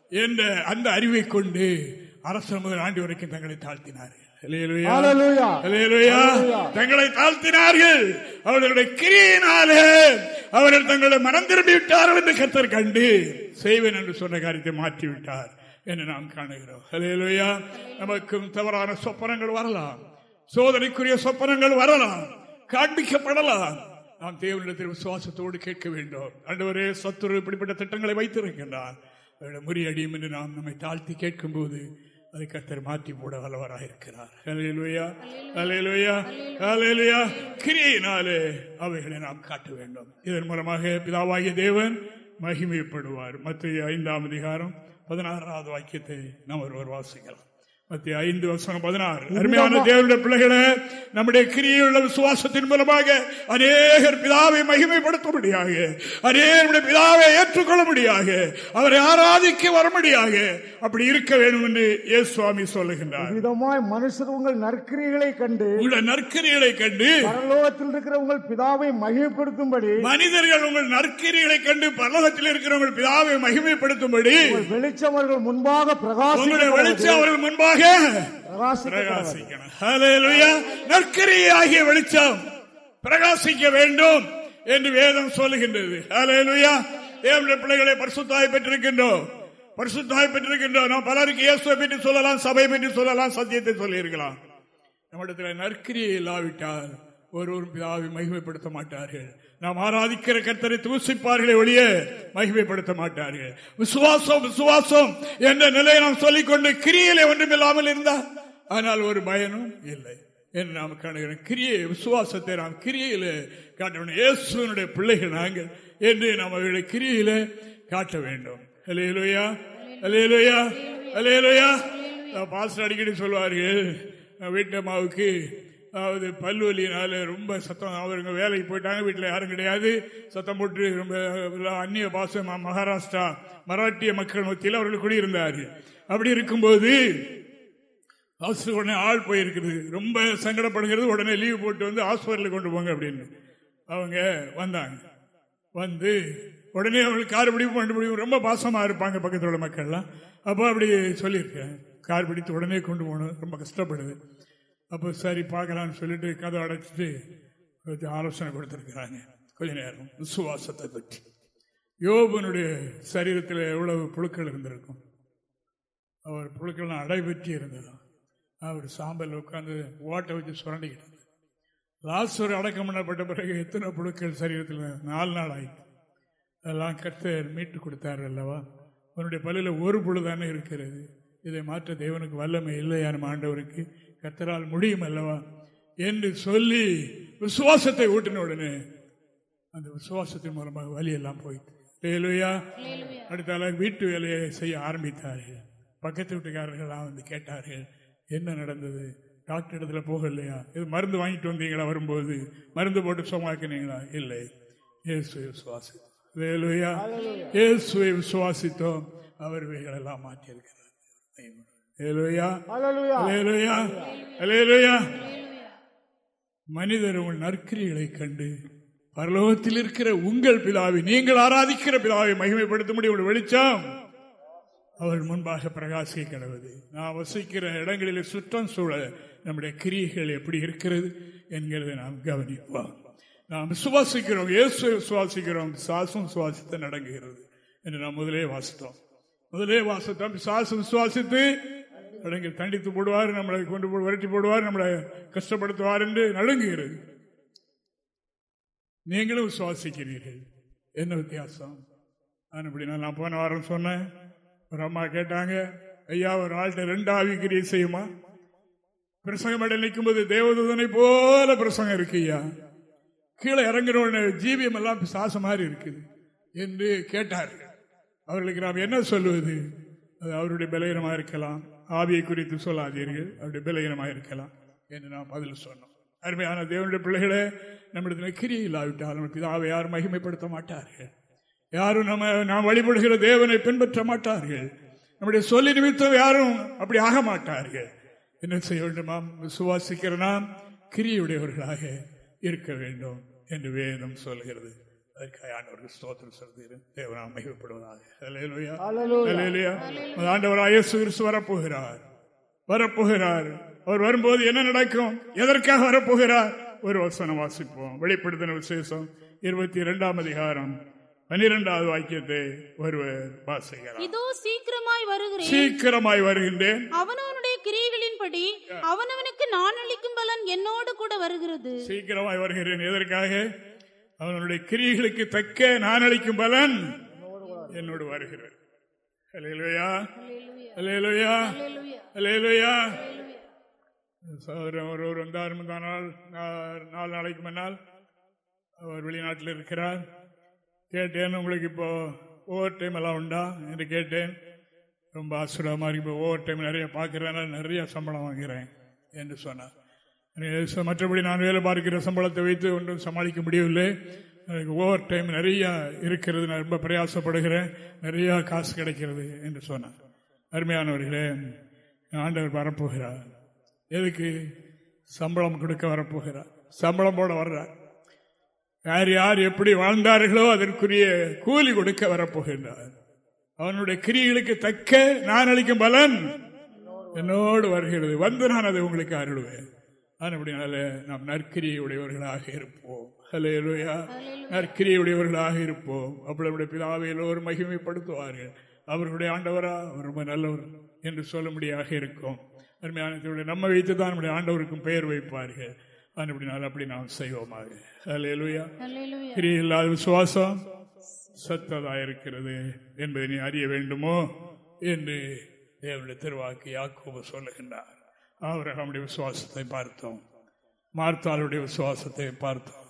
என்ற அந்த அறிவை கொண்டு அரசு முதல் ஆண்டு வரைக்கும் தங்களை தாழ்த்தினார்கள். தங்களை தாழ்த்தினார்கள். அவர்களுடைய கிரியினாலே அவர்கள் தங்களை மனம் திரும்பி விட்டார்கள் என்று கத்தர் கண்டு செய்வேன் என்று சொன்ன காரியத்தை மாற்றிவிட்டார் என்று நாம் காணுகிறோம். அலையலுயா நமக்கும் தவறான சொப்பனங்கள் வரலாம். சோதனைக்குரிய சொப்பனங்கள் வரலாம். காண்பிக்கப்படலாம். நாம் தேவனிடத்தில் விசுவாசத்தோடு கேட்க வேண்டும். அண்டவரே சத்துரு இப்படிப்பட்ட திட்டங்களை வைத்திருக்கின்றார். முறியடியும் என்று நாம் நம்மை தாழ்த்தி கேட்கும் போது அதை கத்தர் மாற்றி போட வல்லவராக இருக்கிறார். கிரியினாலே அவைகளை நாம் காட்ட வேண்டும். இதன் மூலமாக பிதாவாகிய தேவன் மகிமைப்படுவார். மத்திய ஐந்தாம் அதிகாரம் பதினாறாவது வாக்கியத்தை நாம் ஒருவர் வாசிக்கலாம். மத்திய ஐந்து வருஷம் பதினாறு. அருமையான தேவனுடைய பிள்ளைகளை நம்முடைய கிரியுள்ள விசுவாசத்தின் மூலமாக அநேகர் பிதாவை மகிமைப்படுத்தும்படியாக அநேகருடைய பிதாவை ஏற்றுக்கொள்ள முடியாக அவரை ஆராதிக்க வரும்படியாக அப்படி இருக்க வேண்டும் என்று இயேசு சுவாமி சொல்லுகின்றார். விதமாய் மனுஷர் உங்கள் நற்கிரிகளை கண்டு உங்கள் நற்கிரிகளை கண்டு பரலோகத்தில் இருக்கிற உங்கள் பிதாவை மகிமைப்படுத்தும்படி மனிதர்கள் உங்கள் நற்கிரிகளை கண்டு பரலோகத்தில் இருக்கிற உங்கள் பிதாவை மகிமைப்படுத்தும்படி வெளிச்சம் அவர்கள் முன்பாக பிரகாசம் வெளிச்சம் அவர்கள் முன்பாக நற்கரியாகிய வெளிச்சம் பிரகாசிக்க வேண்டும் என்று வேதம் சொல்லுகின்றது. தேவனுடைய பிள்ளைகளை பரிசுத்தாய் பெற்றிருக்கின்றோம். பரிசுத்தாய் பெற்றிருக்கின்றோம். நாம் பலருக்கு இயேசுவை பற்றி சொல்லலாம் சபை பற்றி சொல்லலாம் சத்தியத்தை சொல்லியிருக்கலாம். நம்மிடத்தில் நற்கிரியை இல்லாவிட்டால் ஒருவரும் பிதாவை மகிமைப்படுத்த மாட்டார்கள். நாம் ஆராதிக்கிற கர்த்தரை தூசிப்பார்களே ஒழிய மகிமைப்படுத்த மாட்டார்கள். விசுவாசம் விசுவாசம் என்ற நிலையை நாம் சொல்லிக்கொண்டு கிரியிலே ஒன்றுமில்லாமல் இருந்தால் ஆனால் ஒரு பயனும் இல்லை என்று நாம் காணுகிறோம். கிரியை விசுவாசத்தை நாம் கிரியில காட்டணும். இயேசுனுடைய பிள்ளைகள் நாங்கள் என்று நாம் அவர்களுடைய கிரியில காட்ட வேண்டும். அலையலுயா அலையலுயா அலையலுயா பாஸ்டர் அடிக்கடி சொல்வார்கள் வீட்டு அம்மாவுக்கு அதாவது பல்வலினால ரொம்ப சத்தம். அவருங்க வேலைக்கு போயிட்டாங்க வீட்டில் யாரும் கிடையாது. சத்தம் போட்டு ரொம்ப அந்நிய பாசம் மகாராஷ்டிரா மராட்டிய மக்கள் மத்தியில் அவர்கள் குடியிருந்தார்கள். அப்படி இருக்கும்போது ஹாஸ்பிட்டல் உடனே ஆள் போயிருக்குது. ரொம்ப சங்கடப்படுகிறது உடனே லீவ் போட்டு வந்து ஹாஸ்பிட்டலுக்கு கொண்டு போங்க அப்படின்னு. அவங்க வந்தாங்க. வந்து உடனே அவங்களுக்கு கார் பிடிப்பு பண்ண முடியும். ரொம்ப பாசமாக இருப்பாங்க பக்கத்தில் உள்ள மக்கள்லாம். அப்போ அப்படி சொல்லியிருக்கேன் கார் பிடித்து உடனே கொண்டு போகணும். ரொம்ப கஷ்டப்படுது. அப்போ சரி பார்க்கலான்னு சொல்லிட்டு கதை அடைச்சிட்டு ஆலோசனை கொடுத்துருக்குறாங்க. கொஞ்ச நேரம் விசுவாசத்தை பற்றி. யோபனுடைய சரீரத்தில் எவ்வளவு புழுக்கள் இருந்திருக்கும்? அவர் புழுக்கள்லாம் அடைபற்றி இருந்ததும் அவர் சாம்பல் உட்காந்து ஓட்டை வச்சு சுரண்டிக்கிட்டு லாஸ்வர் அடக்கம் பண்ணப்பட்ட பிறகு எத்தனை புழுக்கள் சரீரத்தில் நாலு நாள் ஆயிடுச்சு அதெல்லாம் கர்த்தர் மீட்டு கொடுத்தார் அல்லவா? உன்னுடைய பள்ளியில் ஒரு புழுதானே இருக்கிறது. இதை மாற்ற தேவனுக்கு வல்லமை இல்லையான ஆண்டவருக்கு? கத்தரால் முடியும் அல்லவா என்று சொல்லி விசுவாசத்தை ஊட்டின உடனே அந்த விசுவாசத்தின் மூலமாக வழியெல்லாம் போயிட்டு வேலுயா அடுத்தால வீட்டு வேலையை செய்ய ஆரம்பித்தார்கள். பக்கத்து வீட்டுக்காரர்கள்லாம் வந்து கேட்டார்கள் என்ன நடந்தது? டாக்டர் இடத்துல போகலையா? இது மருந்து வாங்கிட்டு வந்தீங்களா வரும்போது? மருந்து போட்டு சுமாக்கினீங்களா இல்லை. இயேசுவை விசுவாசித்தோம். வேலுயா இயேசுவை விசுவாசித்தோம். அவர் இவைகளெல்லாம் மாற்றியிருக்கிறார். மனிதர் உங்கள் நற்கிரிகளை கண்டு பரலோகத்தில் இருக்கிற உங்கள் பிதாவை நீங்கள் ஆராதிக்கிற பிதாவை மகிமைப்படுத்த முடியும் வெளிச்சம் அவர் முன்பாக பிரகாசிக்க கிடவது நான் வசிக்கிற இடங்களில் சுற்றம் சூழ நம்முடைய கிரியைகள் எப்படி இருக்கிறது என்கிறதை நாம் கவனிப்போம். நாம் விசுவாசிக்கிறோம் இயேசுவை விசுவாசிக்கிறோம் சாசும் விசுவாசித்து நடங்குகிறது என்று நாம் முதலே வாசித்தோம். முதலே வாசித்தோம் சாசு விசுவாசித்து அடங்கி தண்டித்து போடுவார் நம்மளை கொண்டு போய் விரட்டி போடுவார் நம்மளை கஷ்டப்படுத்துவார் என்று நடுங்குகிறது. நீங்களும் விசுவாசிக்கிறீர்கள். என்ன வித்தியாசம்? நான் இப்படி நான் போன வாரம் சொன்னேன். ஒரு அம்மா கேட்டாங்க ஐயா ஒரு ஆள்கிட்ட ரெண்டு ஆவிக்கிரியை செய்யுமா? பிரசங்கம் இடம் நிற்கும் போது தேவதூதனை போல பிரசங்கம் இருக்கு ஐயா. கீழே இறங்குற உடனே ஜீவியம் எல்லாம் சாச மாதிரி இருக்குது என்று கேட்டார்கள். அவர்களுக்கு நாம் என்ன சொல்லுவது அது அவருடைய பலகீனமாக இருக்கலாம். ஆவியை குறித்து சொல்லாதீர்கள். அப்படி பலகீனமாக இருக்கலாம் என்று நாம் பதில் சொன்னோம். அருமையான தேவனுடைய பிள்ளைகளே நம்மிடத்தில் கிரியை இல்லாவிட்டால் நமக்கு இதாவை யாரும் மகிமைப்படுத்த மாட்டார்கள். யாரும் நம்ம நாம் வழிபடுகிற தேவனை பின்பற்ற மாட்டார்கள். நம்முடைய சொல்லி நிமித்தம் யாரும் அப்படி ஆக மாட்டார்கள். என்ன செய்ய வேண்டுமாம் விசுவாசிக்கிற நாம் கிரியுடையவர்களாக இருக்க வேண்டும் என்று வேதம் சொல்கிறது. அதற்காக ஆண்டவருக்கு ஸ்தோத்திரம் சொல்கிறேன் தேவனாம் மகிழ்ப்படுவதாக ஆண்டவராக கிறிஸ்து வரப்போகிறார். வரப்போகிறார். அவர் வரும்போது என்ன நடக்கும்? எதற்காக வரப்போகிறார்? ஒரு வசனம் வாசிப்போம். வெளிப்படுத்தின விசேஷம் இருபத்தி இரண்டாம் அதிகாரம் பனிரெண்டாவது வாக்கியத்தை ஒருவர் வாசிக்கிறார் இதோ சீக்கிரமாய் வருகிறேன். சீக்கிரமாய் வருகின்றேன். அவனவனுடைய கிரியைகளின்படி அவனவனுக்கு நான் அளிக்கும் பலன் என்னோடு கூட வருகிறது. சீக்கிரமாய் வருகிறேன். எதற்காக? அவனுடைய கிரியைகளுக்கு தக்க நான் அளிக்கும் பலன் என்னோடு வருகிறேன் அல்லேலூயா அல்லேலூயா அல்லேலூயா சகோதரன் ஒருவர் வந்தார் முந்தா நாள் நா- நாலு நாளைக்கு முன்னால் அவர் வெளிநாட்டில் இருக்கிறார். கேட்டேன் உங்களுக்கு இப்போ ஓவர் டைம் எல்லாம் உண்டா என்று கேட்டேன். ரொம்ப ஆசிரியமாக இருக்கு. இப்போ ஓவர் டைம் நிறைய பார்க்குறேன் நிறைய சம்பளம் வாங்குகிறேன் என்று சொன்னார். மற்றபடி நான் வேலை பார்க்கிற சம்பளத்தை வைத்து ஒன்றும் சமாளிக்க முடியவில்லை. எனக்கு ஓவர் டைம் நிறையா இருக்கிறது. நான் ரொம்ப பிரயாசப்படுகிறேன். நிறையா காசு கிடைக்கிறது என்று சொன்னார். அருமையானவர்களே ஆண்டவர் வரப்போகிறார். எதுக்கு? சம்பளம் கொடுக்க வரப்போகிறார். சம்பளம் போட வர்றார். யார் யார் எப்படி வாழ்ந்தார்களோ அதற்குரிய கூலி கொடுக்க வரப்போகின்றார். அவனுடைய கிரிகளுக்கு தக்க நான் அளிக்கும் பலன் என்னோடு வருகிறது. வந்து நான் அதை உங்களுக்கு அருள்வேன். அப்படினால நாம் நற்கிரியை உடையவர்களாக இருப்போம். ஹலேலூயா நற்கிரியை உடையவர்களாக இருப்போம். அப்படி பிதாவை எல்லோரும் மகிமைப்படுத்துவார்கள். அவர்களுடைய ஆண்டவரா அவர் ரொம்ப நல்லவர் என்று சொல்லும்படியாக இருக்கும். அருமையான நம்ம வைத்து தான் நம்முடைய ஆண்டவருக்கும் பெயர் வைப்பார்கள். அப்படினால் அப்படி நாம் செய்வோமாக. ஹலேலூயா. கிரியை இல்லாத விசுவாசம் சத்ததா இருக்கிறது என்பதை நீ அறிய வேண்டுமோ? என்று தேவனுடைய திருவாக்கு யாக்கோபு சொல்லுகின்றார். ஆபிரகாமுடைய விசுவாசத்தை பார்த்தோம். மார்த்தாளுடைய விசுவாசத்தை பார்த்தோம்.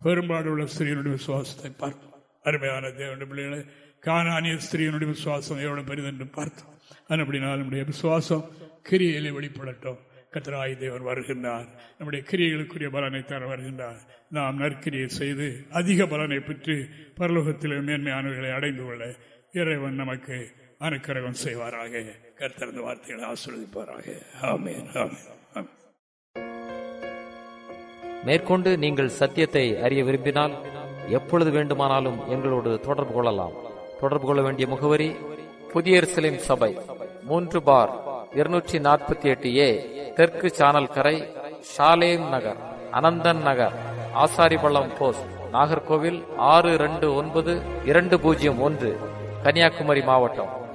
பெரும்பாடு உள்ள ஸ்திரீனுடைய விசுவாசத்தை பார்த்தோம். அருமையான தேவனுடைய பிள்ளைகளை காணானிய ஸ்திரீனுடைய விசுவாசம் எவ்வளவு பெரிதென்று பார்த்தோம். அப்படினால் நம்முடைய விசுவாசம் கிரியையிலே வெளிப்படட்டும். கத்தராய் தேவன் வருகின்றார். நம்முடைய கிரியைகளுக்குரிய பலனை தர வருகின்றார். நாம் நற்கிரியை செய்து அதிக பலனை பெற்று பரலோகத்திலே மேன்மையானவர்களை அடைந்து கொள்ள இறைவன் நமக்கு அனுக்கிரகம் செய்வாராக. கர்த்தரது வார்த்தைகளை ஆசிர்வதிப்பாராக. ஆமேன் ஆமேன் மேற்கொண்டு நீங்கள் சத்தியத்தை அறிய விரும்பினால் எப்பொழுது வேண்டுமானாலும் எங்களோடு தொடர்பு கொள்ளலாம். தொடர்பு கொள்ள வேண்டிய முகவரி புதிய எருசலேம் சபை மூன்று பார் இருநூற்றி நாற்பத்தி எட்டு ஏ தெற்கு சானல் கரை ஷாலேம் நகர் அனந்தன் நகர் ஆசாரிபள்ளம் போஸ்ட் நாகர்கோவில் ஆறு ரெண்டு ஒன்பது இரண்டு பூஜ்ஜியம் ஒன்று கன்னியாகுமரி மாவட்டம்.